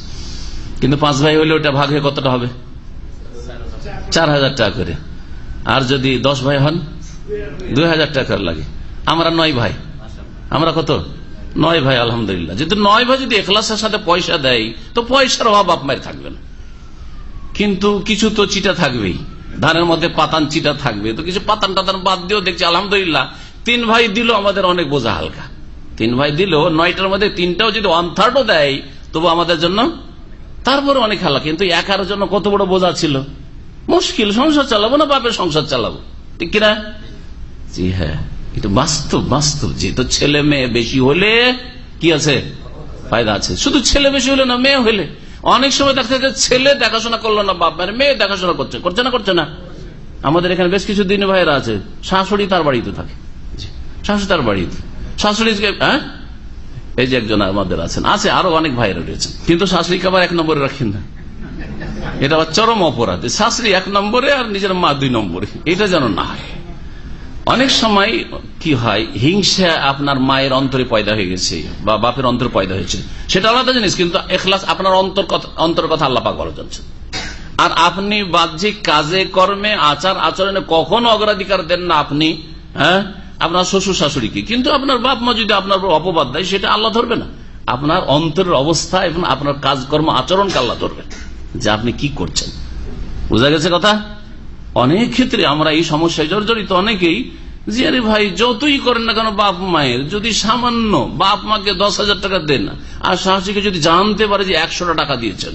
কিন্তু পাঁচ ভাই হলে ওটা ভাগ হয়ে কতটা হবে? চার হাজার টাকা করে। আর যদি দশ ভাই হন, দুই হাজার টাকার লাগে। আমরা নয় ভাই। আমরা কত? নয় ভাই, আলহামদুলিল্লাহ। যদি নয় ভাই যদি এখলাসের সাথে পয়সা দেয়, তো পয়সার অভাব মায়ের থাকবে না। কিন্তু কিছু তো চিটা থাকবেই। ধানের মধ্যে পাতান চিটা থাকবে। তো কিছু পাতান টাতান বাদ দিয়েও দেখছি, আলহামদুলিল্লাহ, তিন ভাই দিল আমাদের অনেক বোঝা হালকা। তিন ভাই দিল নয়টার মধ্যে তিনটাও যদি ওয়ান থার্ডও দেয়, তবু আমাদের জন্য তারপরে অনেক হালকা কিন্তু একার জন্য কত বড় বোঝা ছিল? মুশকিল, সংসার চালাবো না, বাপের সংসার চালাবো। ঠিক কিনা? জি হ্যাঁ এটা বাস্তব বাস্তব, যেহেতু ছেলে মেয়ে বেশি হলে কি আছে? ফায়দা আছে। শুধু ছেলে বেশি হলে না, মেয়ে হলে। অনেক সময় দেখা যায় ছেলে দেখাশোনা করল না, বাপ মায়ের মেয়ে দেখাশোনা করছে। করছে না করছে না? আমাদের এখানে বেশ কিছু দিন ভাইয়েরা আছে, শাশুড়ি তার বাড়িতে থাকে। শাশুড়ি তার বাড়িতে। শাশুড়ি হ্যাঁ? এই যে একজন আমাদের আছেন। আছে, আরও অনেক ভাইয়েরা রয়েছেন। কিন্তু শাশুড়িকে আবার এক নম্বরে রাখেন না। এটা আবার চরম অপরাধ। শাশুড়ি এক নম্বরে আর নিজের মা দুই নম্বরে। এটা যেন না হয়। অনেক সময় কি হয়, হিংসা আপনার মায়ের অন্তরে পয়দা হয়ে গেছে বা বাপের অন্তরে পয়দা হয়েছে। সেটা আলাদা জিনিস, কিন্তু এখলাস আপনার অন্তর অন্তর কথা আল্লাহ পাক বলা যাচ্ছে আর আপনি বাহ্যিক কাজে, কর্মে আচার আচরণে কখনো অগ্রাধিকার দেন না আপনি হ্যাঁ? আপনার শ্বশুর শাশুড়িকে। কিন্তু আপনার বাপ মা যদি আপনার অপবাদ দেয়, সেটা আল্লাহ ধরবে না। আপনার অন্তরের অবস্থা এবং আপনার কাজকর্ম, আচরণকে আল্লাহ ধরবে। যে আপনি কি করছেন? বোঝা গেছে কথা? অনেক ক্ষেত্রে আমরা এই সমস্যায় জর্জরিত অনেকেই যে, আরে ভাই, যতই করেন না কেন বাপ মায়ের, যদি সামান্য বাপ মাকে দশ হাজার টাকা দেন না, আর শাশুড়িকে যদি জানতে পারে যে একশোটা টাকা দিয়েছেন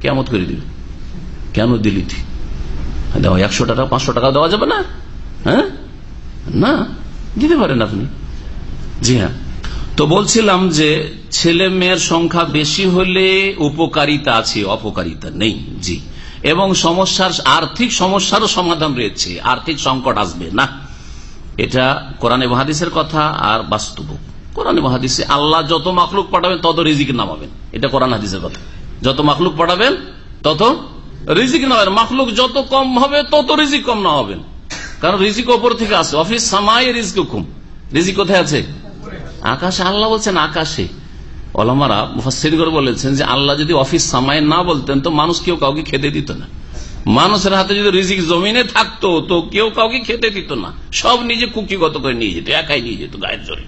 কেমত করে দিবে। কেন দিলি একশো টাকা, পাঁচশো টাকা দেওয়া যাবে না? হ্যাঁ? না। দিতে পারেন আপনি। জি হ্যাঁ। তো বলছিলাম যে ছেলে মেয়ের সংখ্যা বেশি হলে উপকারিতা আছে, অপকারিতা নেই। জি। এবং সমস্যার, আর্থিক সমস্যারও সমাধান রয়েছে। আর্থিক সংকট আসবে, না। এটা কোরআনে মহাদিসের কথা আর বাস্তব। কোরআনে মহাদিসে আল্লাহ যত মাকলুক পাঠাবেন, তত রিজিক নামাবেন। এটা কোরআন হাদিসের কথা। যত মাকলুক পাঠাবেন, তত রিজিক নামাবেন। মাকলুক যত কম হবে, তত রিজিক কম না হবেন কারণ রিজিক ওপর থেকে আসে অফিস সামাই রিজিক হুকুম রিজিক কোথায় আছে? আকাশে। আল্লাহ বলছেন আকাশে। ওলামারা মুফাসির করে বলেছেন যে আল্লাহ যদি অফিস সামায় না বলতেন তো মানুষ কেউ কাউকে খেতে দিত না। মানুষের হাতে যদি রিজিক জমিনে থাকতো তো কেউ কাউকে খেতে দিত না। সব নিজে কুকিগত করে নিয়ে যেত, একাই নিয়ে যেত গায়ের জোরে।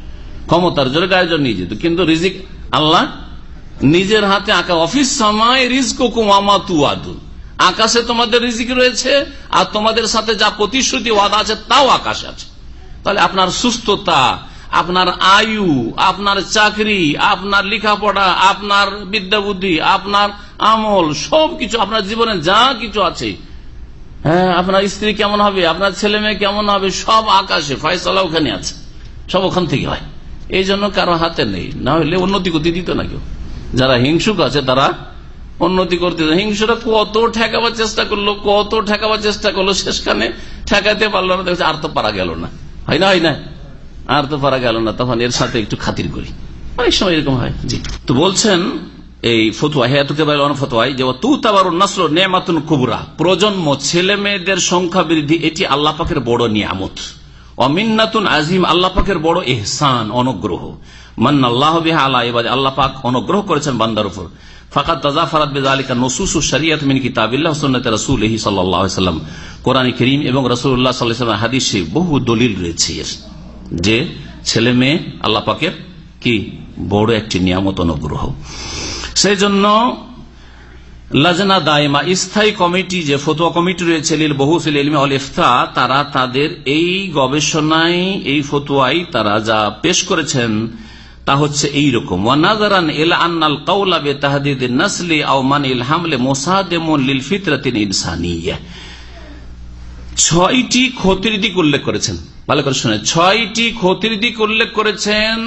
ক্ষমতার জোরে গায়ের জোরে নিয়ে যেত। কিন্তু রিজিক আল্লাহ নিজের হাতে আঁকা। অফিস সময় রিস্ক কুমামা তু আদুন আকাশে তোমাদের রিজিক রয়েছে, আর তোমাদের সাথে যা প্রতিশ্রুতি, ওয়াদা আছে, তাও আকাশে আছে। তাহলে আপনার সুস্থতা, আপনার আয়ু, আপনার চাকরি, আপনার লেখাপড়া, আপনার বিদ্যা বুদ্ধি আপনার আমল, সবকিছু, আপনার জীবনে যা কিছু আছে হ্যাঁ আপনার স্ত্রী কেমন হবে, আপনার ছেলে মেয়ে কেমন হবে, সব আকাশে, ফয়সলা ওখানে আছে। সব ওখান থেকে হয়। এই জন্য কারও হাতে নেই। না হলে উন্নতি করতে দিত না কেউ। যারা হিংসুক আছে, তারা উন্নতি করতে হিংসুরা কত ঠেকাবার চেষ্টা করল, কত ঠেকাবার চেষ্টা করল, শেষখানে ঠেকাতে পারল না। আর তো পারা গেল না। হয় না হয় না। আর তো পারা গেল না। তখন এর সাথে একটু খাতির করি। অনেক সময় এরকম হয়। জি। তো বলছেন, এই ফতুয়া ফতোয়াই, যে তু তাবার নাসল নেমাতুন কুবরা। প্রজন্ম, ছেলে মেয়েদের সংখ্যা বৃদ্ধি, এটি আল্লাহ পাকের বড় নিয়ামত। অমিন্নাতুন আজিম, আল্লাহ পাকের বড় এহসান, অনুগ্রহ। মান আল্লাহ আল্লাহ এবার আল্লাহ পাক অনুগ্রহ করেছেন বান্দার উপর। বেদালিকা নসুসু শরিয়াত মিন কিতাবিল্লাহ সাল্লাম কোরআন এবং হাদিসে বহু দলিল রয়েছে যে ছেলে মেয়ে আল্লাহ পাকের কি বড় একটি নিয়ামত অনুগ্রহ। সেই জন্য লাজনা দায়মা, স্থায়ী কমিটি, যে ফতুয়া কমিটি রয়েছে ইলমে অল ইফতা, তারা তাদের এই গবেষণায়, এই ফতুয়াই তারা যা পেশ করেছেন তা হচ্ছে এইরকম। ওয়ানাজারান আন্নাল ছয়টি ক্ষতির দিক উল্লেখ করেছেন। ভালো করে শুনে। ছয়টি ক্ষতির দিক উল্লেখ করেছেন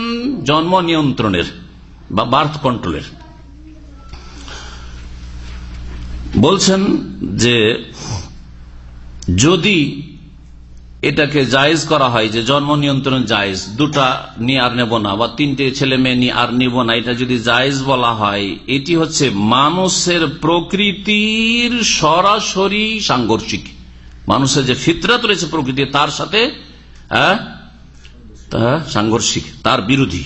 জন্ম নিয়ন্ত্রণের বা বার্থ কন্ট্রোলের। বলছেন যে যদি এটাকে জায়েজ করা হয় যে জন্ম নিয়ন্ত্রণ জায়েজ। দুটা নিয়ে আর নেব না, বা তিনটে ছেলে মেয়ে নিয়ে আর নিব না। এটা যদি জায়েজ বলা হয়, এটি হচ্ছে মানুষের প্রকৃতির সরাসরি সাংঘর্ষিক। মানুষের যে ফিতরাত রয়েছে প্রকৃতি, তার সাথে সাংঘর্ষিক, তার বিরোধী।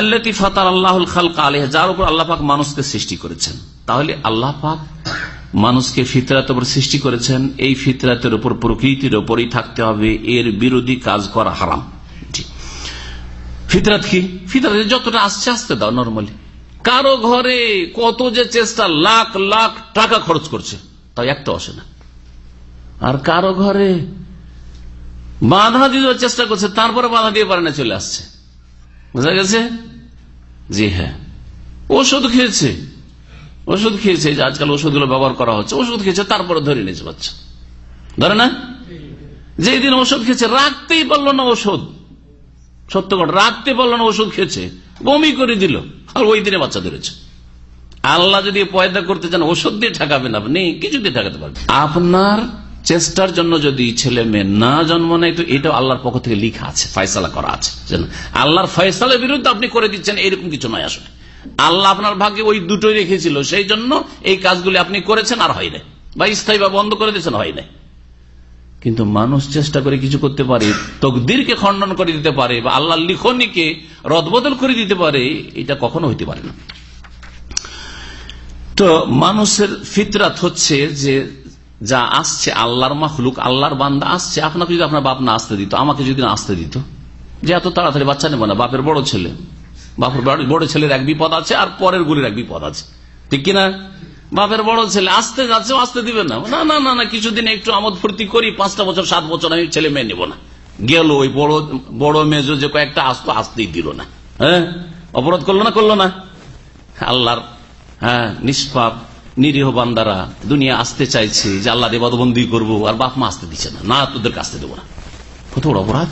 আল্লাতি ফাতার আল্লাহুল খালকা আলহ যার উপর আল্লাহ পাক মানুষকে সৃষ্টি করেছেন। তাহলে আল্লাহ পাক মানুষকে ফিতরাত উপর সৃষ্টি করেছেন, এই ফিতরাতের উপর, প্রকৃতির উপরই থাকতে হবে, এর বিরোধী কাজ করা হারাম। ফিতরাত কি? ফিতরাত যতটা আসছে, আসতে দাও নর্মালি কারও ঘরে কত যে চেষ্টা, লাখ লাখ টাকা খরচ করছে তাই একটা আসে না। আর কারও ঘরে বাধা দিতে চেষ্টা করছে, তারপরে বাধা দিয়ে পারে না, চলে আসছে। বোঝা গেছে? জি হ্যাঁ। ওষুধ খেয়েছে। ওষুধ খেয়েছে যে আজকাল ওষুধগুলো ব্যবহার করা হচ্ছে, ওষুধ খেয়েছে, তারপরে ধরে নিয়েছে বাচ্চা। ধরে না? যেই দিন ওষুধ খেয়েছে রাখতেই পারল না ওষুধ। সত্য কথা রাখতে পারল না ওষুধ খেয়েছে। বমি করে দিল, আর ওই দিনে বাচ্চা ধরেছে। আল্লাহ যদি পয়দা করতে চান, ওষুধ দিয়ে ঠেকাবেন আপনি, কিছু দিয়ে ঠেকাতে পারবেন। আপনার চেষ্টার জন্য যদি ছেলে মেয়ে না জন্ম নেয়, তো এটাও আল্লাহর পক্ষ থেকে লিখা আছে, ফয়সালা করা আছে। আল্লাহর ফয়সালের বিরুদ্ধে আপনি করে দিচ্ছেন, এরকম কিছু নয় আসলে। আল্লাহ আপনার ভাগ্যে ওই দুটোই রেখেছিল, সেই জন্য এই কাজগুলি আপনি করেছেন আর হয় নাই। বা স্থায়ী বা বন্ধ করে দিয়েছেন, হয় নাই। কিন্তু মানুষ চেষ্টা করে কিছু করতে পারে, তকদিরকে খণ্ডন করে দিতে পারে, বা আল্লাহ লিখনিকে রদবদল করে দিতে পারে, এটা কখনো হইতে পারে না। তো মানুষের ফিতরাত হচ্ছে যে যা আসছে আল্লাহর মাহলুক আল্লাহর বান্দা আসছে, আপনাকে যদি আপনার বাপ না আসতে দিত, আমাকে যদি না আসতে দিত, যে এত তাড়াতাড়ি বাচ্চা নেব না, বাপের বড় ছেলে। বাপের বড় ছেলের এক বিপদ আছে আর পরের গুলির এক বিপদ আছে। ঠিক কিনা বাপের বড় ছেলে আসতে যাচ্ছে, আসতে দিবে না। না না না কিছুদিন একটু আমোদ ফুর্তি করি, পাঁচটা বছর, সাত বছর আমি ছেলে মেয়ে নেব না। গেল ওই বড় বড় মেজো যে কয়েকটা আসতো আসতেই দিল না। হ্যাঁ? অপরাধ করল না করল না? আল্লাহর হ্যাঁ নিষ্পাপ, নিরীহ বান্দারা দুনিয়া আসতে চাইছে যে আল্লাহ দেবাদবন্দি করব, আর বাপ মা আসতে দিচ্ছে না। না, তোদেরকে আসতে দেবো না। কত বড় অপরাধ।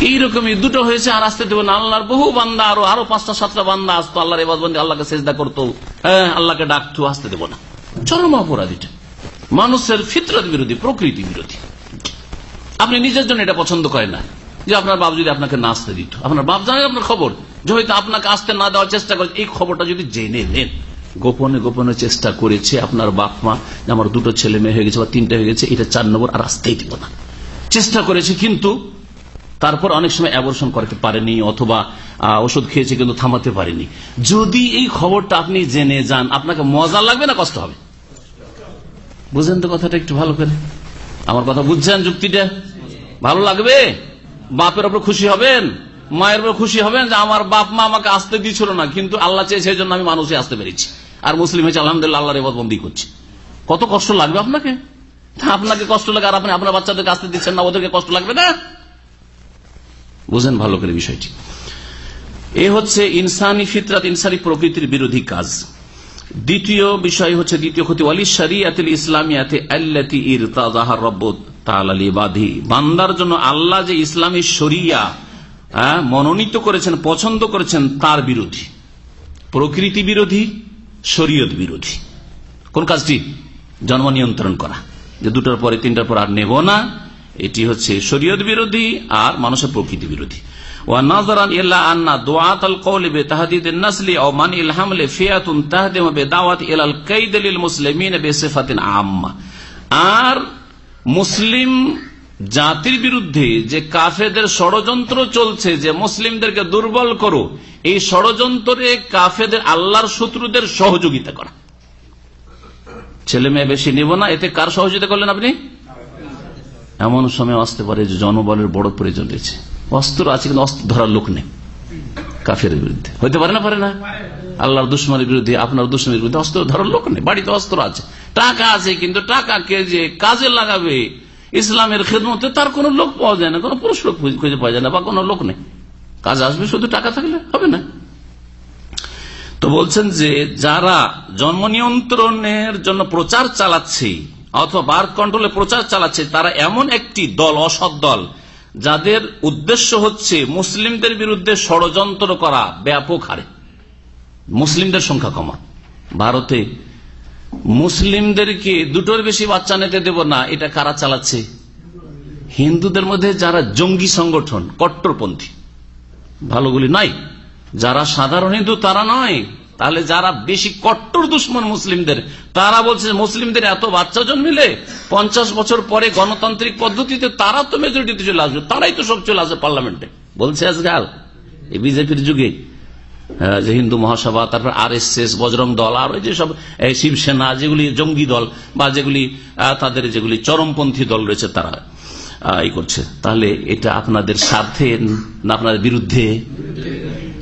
এইরকমই দুটো হয়েছে, আর আসতে দেবো না। আল্লাহর বহু বান্দা, আরও আরও পাঁচটা, সাতটা বান্দা আসতো। আল্লাহর এবাদবন্দি আল্লাহকে চেষ্টা করতো। হ্যাঁ আল্লাহকে ডাকতো, আসতে দেবো না। চরম অপরাধীটা। মানুষের ফিতরত বিরোধী, প্রকৃতি বিরোধী। আপনি নিজের জন্য এটা পছন্দ করেন না। যে আপনার বাপ যদি আপনাকে না আসতে দিত। আপনার বাপ জানে আপনার খবর। যে হয়তো আপনাকে আসতে না দেওয়ার চেষ্টা করে এই খবরটা যদি জেনে নেন, গোপনে গোপনে চেষ্টা করেছে আপনার বাপ মা আমার দুটো ছেলে মেয়ে হয়ে গেছে বা তিনটা হয়ে গেছে, এটা চার নম্বর, আর আসতেই দিব না। চেষ্টা করেছে, কিন্তু তারপর অনেক সময় অ্যাবর্শন করতে পারেনি অথবা ওষুধ খেয়েছে কিন্তু থামাতে পারেনি। যদি এই খবরটা আপনি জেনে যান, আপনাকে মজা লাগবে না কষ্ট হবে? বুঝেন তো কথাটা একটু ভালো করে। আমার কথা বুঝছেন যুক্তিটা? ভালো লাগবে? বাপের ওপর খুশি হবেন? মায়ের উপর খুশি হবেন যে আমার বাপ মা আমাকে আসতে দিচ্ছিল না, কিন্তু আল্লাহ চেয়ে সেই জন্য আমি মানুষই আসতে পেরেছি। আর মুসলিম হয়েছে, আলহামদুলিল্লাহ, আল্লাহর এবার বন্দি করছি। কত কষ্ট লাগবে আপনাকে? আপনাকে কষ্ট লাগে আর আপনি আপনার বাচ্চাদেরকে আসতে দিচ্ছেন না, ওদেরকে কষ্ট লাগবে না? বুঝেন ভালো করে বিষয়টি। এ হচ্ছে ইনসানি ফিতরাত ইনসানি প্রকৃতির বিরোধী কাজ। দ্বিতীয় বিষয় হচ্ছে দ্বিতীয় ক্ষতি ওয়ালি শরিয়াতিল ইসলামিয়াতে আল্লাতি ইরতাজাহার রব্ব তাআলা বান্দার জন্য আল্লাহ যে ইসলামী শরিয়া হ্যাঁ, মনোনীত করেছেন পছন্দ করেছেন তার বিরোধী। প্রকৃতি বিরোধী শরীয়ত বিরোধী। কোন কাজটি? জন্ম নিয়ন্ত্রণ করা। যে দুটোর পরে তিনটার পর আর নেব না। এটি হচ্ছে শরীয়ত বিরোধী আর মানুষের প্রকৃতি বিরোধী ونظرا الى ان دعاة القول بتهديد النسل او منع الحمل فئة تهدم بدعوة الى القيد للمسلمين بصفة عامة আর মুসলিম জাতির বিরুদ্ধে যে কাফেদের ষড়যন্ত্র চলছে যে মুসলিমদেরকে দুর্বল করো এই ষড়যন্ত্রে কাফেদের আল্লাহর শত্রুদের সহযোগিতা করা ছেলে মেয়ে বেশি নিব না এতে কার সহযোগিতা করলেন আপনি এমন সময় আসতে পারে যে জনবলের বড় প্রয়োজন রয়েছে। অস্ত্র আছে কিন্তু অস্ত্র ধরার লোক নেই কাফের বিরুদ্ধে। হইতে পারে না পারে না? আল্লাহর দুশ্মনের বিরুদ্ধে, আপনার দুশ্মনের বিরুদ্ধে অস্ত্র ধরার লোক নেই। বাড়িতে অস্ত্র আছে। টাকা আছে কিন্তু টাকাকে যে কাজে লাগাবে? ইসলামের খেদমতে তার কোনো লোক পাওয়া যায় না, কোনো পুরুষ লোক খুঁজে পাওয়া যায় না বা কোনো লোক নেই। কাজ আসবে, শুধু টাকা থাকলে হবে না। তো বলছেন যে যারা জন্ম নিয়ন্ত্রণের জন্য প্রচার চালাচ্ছে অথবা বার্থ কন্ট্রোলে প্রচার চালাচ্ছে, তারা এমন একটি দল, অসৎ দল, যাদের উদ্দেশ্য হচ্ছে মুসলিমদের বিরুদ্ধে ষড়যন্ত্র করা ব্যাপক হারে। মুসলিমদের সংখ্যা কমা। ভারতে মুসলিমদেরকে দুটোর বেশি বাচ্চা নিতে দেব না, এটা কারা চালাচ্ছে? হিন্দুদের মধ্যে যারা জঙ্গি সংগঠন, কট্টরপন্থী ভালোগুলি নাই, যারা সাধারণ হিন্দু তারা নয় তাহলে যারা বেশি কট্টর দুশ্মন মুসলিমদের, তারা বলছে মুসলিমদের এত বাচ্চা জন্মিলে পঞ্চাশ বছর পরে গণতান্ত্রিক পদ্ধতিতে তারা তো মেজরিটিতে চলে আসবে, তারাই তো সব চলে আসবে পার্লামেন্টে বলছে আজকাল, এই বিজেপির যুগে যে হিন্দু মহাসভা, তারপর আর এস এস বজরং দল, আর ওই যেসব শিবসেনা, যেগুলি জঙ্গি দল, বা যেগুলি তাদের যেগুলি চরমপন্থী দল রয়েছে তারা এই করছে। তাহলে এটা আপনাদের স্বার্থে না আপনাদের বিরুদ্ধে?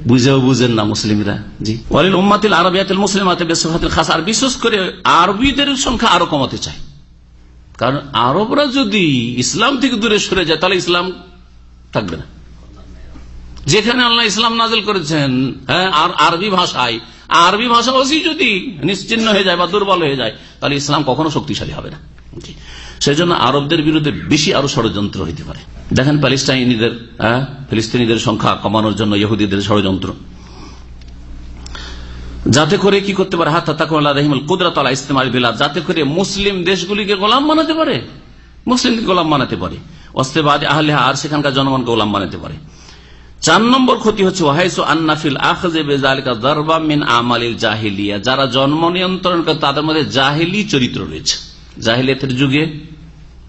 বুঝেও বুঝেন না মুসলিমরা। জি। ওয়ালিল উম্মাতিল আরবিয়াতিল মুসলিমাতে বেসফাতিল খাস। আর বিশেষ করে আরবিদের সংখ্যা আরও কমাতে চায়। কারণ আরবরা যদি ইসলাম থেকে দূরে সরে যায়, তাহলে ইসলাম থাকবে না। যেখানে আল্লাহ ইসলাম নাজিল করেছেন হ্যাঁ আর আরবি ভাষায়, আরবি ভাষাভাষী যদি নিশ্চিন্ন হয়ে যায় বা দুর্বল হয়ে যায়, তাহলে ইসলাম কখনো শক্তিশালী হবে না। সেজন্য আরবদের বিরুদ্ধে বেশি আরও ষড়যন্ত্র হইতে পারে। দেখেন প্যালেস্টাইনিদের ফিলিস্তিনিদের সংখ্যা কমানোর জন্য ইহুদিদের ষড়যন্ত্র। যাতে করে কি করতে পারে? হাত রহিমুল কুদরতলা ইস্তেমাল বিলাদ যাতে করে মুসলিম দেশগুলিকে গোলাম বানাতে পারে। মুসলিমকে গোলাম বানাতে পারে। অস্তেবাদ আহলে আর সেখানকার জনগণকে গোলাম বানাতে পারে। চার নম্বর ক্ষতি হচ্ছে, ওয়াহাইসু আন্নাফিল মিন আমালিল জাহিলিয়া। যারা জন্ম নিয়ন্ত্রণ করে, তাদের মধ্যে জাহিলি চরিত্র রয়েছে। জাহিলিয়াতের যুগে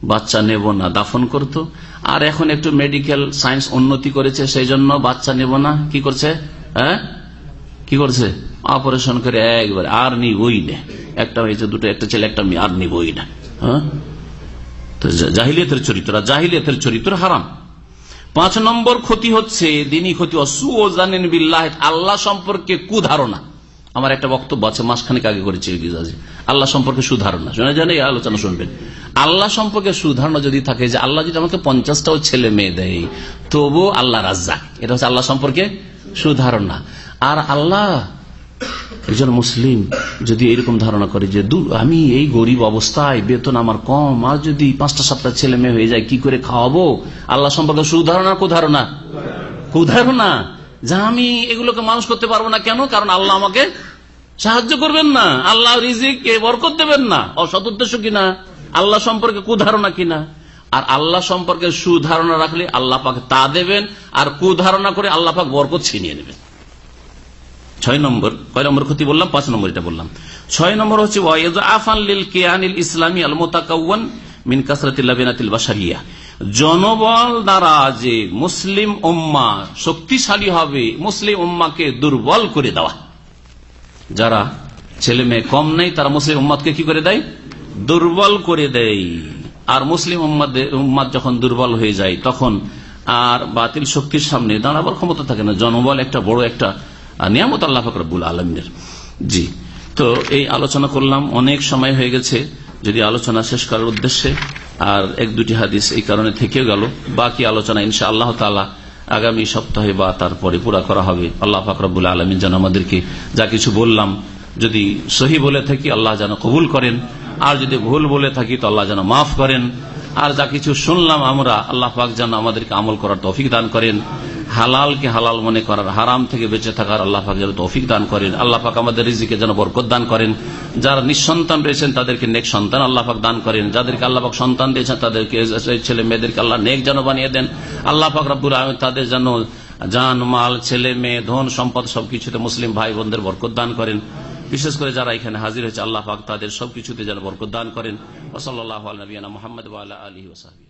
বাচ্চা নেব না, দাফন করত। আর এখন একটু মেডিকেল সায়েন্স উন্নতি করেছে সেই জন্য বাচ্চা নেব না। কি করছে? হ্যাঁ? কি করছে? অপারেশন করে একবার, আর নি ওই নে। একটা হয়েছে দুটো, একটা ছেলে, একটা মেয়ে, আর নিবই না। হ্যাঁ? তো চরিত্র জাহিলিয়াতের চরিত্র হারাম। পাঁচ নম্বর ক্ষতি হচ্ছে, দিনই ক্ষতি, অসু ও জানেন বিল্লাহ, আল্লাহ সম্পর্কে কুধারণা। আমার একটা বক্তব্য আছে, মাসখানেক আগে করেছি আল্লাহ সম্পর্কে সুধারণা। শুনে জানে আলোচনা শুনবেন। আল্লাহ সম্পর্কে সুধারণা যদি থাকে যে আল্লাহ যদি আমাকে পঞ্চাশটাও ছেলে মেয়ে দেয় তবু আল্লাহ রাজ্জাক। এটা হচ্ছে আল্লাহ সম্পর্কে সুধারণা। আর আল্লাহ একজন মুসলিম, যদি এরকম ধারণা করে যে আমি এই গরিব অবস্থায়, বেতন আমার কম, আর যদি পাঁচটা সাতটা ছেলে মেয়ে হয়ে যায়, কি করে খাওয়াবো? আল্লাহ সম্পর্কে সুধারণা, কুধারণা? কুধারণা? যা আমি এগুলোকে মানুষ করতে পারব না কেন? কারণ আল্লাহ আমাকে সাহায্য করবেন না। আল্লাহ রিজিক বরকত দেবেন না। অসৎ উদ্দেশ্য কিনা? আল্লাহ সম্পর্কে কুধারণা কিনা? আর আল্লাহ সম্পর্কে সুধারণা রাখলে আল্লাহ পাক তা দেবেন। আর কুধারণা করে আল্লাহ পাক বরকত ছিনিয়ে নেবেন। ছয় নম্বর, কয় নম্বর ক্ষতি বললাম? পাঁচ নম্বর এটা বললাম। ছয় নম্বর হচ্ছে আফানিল কেয়ানিল ইসলামী আল মোতাকাউন মিন কাসরাতিল বাসারিয়া জনবল দ্বারা যে মুসলিম উম্মা শক্তিশালী হবে, মুসলিম উম্মাকে দুর্বল করে দেওয়া। যারা ছেলে মেয়ে কম নেই, তারা মুসলিম উম্মাদকে কি করে দেয়? দুর্বল করে দেয়। আর মুসলিম উম্মাদ যখন দুর্বল হয়ে যায়, তখন আর বাতিল শক্তির সামনে দাঁড়াবার ক্ষমতা থাকে না। জনবল একটা বড় একটা নিয়ামত আল্লাহ ফকরাবুল আলমিনের। জি। তো এই আলোচনা করলাম। অনেক সময় হয়ে গেছে। যদি আলোচনা শেষ করার উদ্দেশ্যে আর এক দুটি হাদিস এই কারণে থেকে গেল। বাকি আলোচনা ইনশা আল্লাহ তালা আগামী সপ্তাহে বা তারপরে পুরা করা হবে। আল্লাহ ফাকরাবুল আলমিন যেন আমাদেরকে যা কিছু বললাম যদি সহি বলে থাকি আল্লাহ যেন কবুল করেন। আর যদি ভুল বলে থাকি তো আল্লাহ যেন মাফ করেন। আর যা কিছু শুনলাম আমরা, আল্লাহ পাক যেন আমাদেরকে আমল করার তৌফিক দান করেন। হালালকে হালাল মনে করার, হারাম থেকে বেঁচে থাকার আল্লাহ পাক যেন তৌফিক দান করেন, আল্লাহ পাক আমাদের রিজিকে যেন বরকত দান করেন। যারা নিঃসন্তান রয়েছেন, তাদেরকে নেক সন্তান আল্লাহ পাক দান করেন। যাদেরকে আল্লাহ পাক সন্তান দিয়েছেন, তাদেরকে ছেলে মেয়েদেরকে আল্লাহ নেক যেন বানিয়ে দেন। আল্লাহ পাক রব্বুর আহমেদ তাদের যেন জান, মাল, ছেলে, মেয়ে, ধন, সম্পদ সবকিছুতে মুসলিম ভাই বোনদের বরকত দান করেন। বিশেষ করে যারা এখানে হাজির হয়েছে, আল্লাহ পাক তাদের সবকিছুতে যেন বরকত দান করেন। ওসল্লাহ নবীনা মোহাম্মদ আলী ওসাহাবি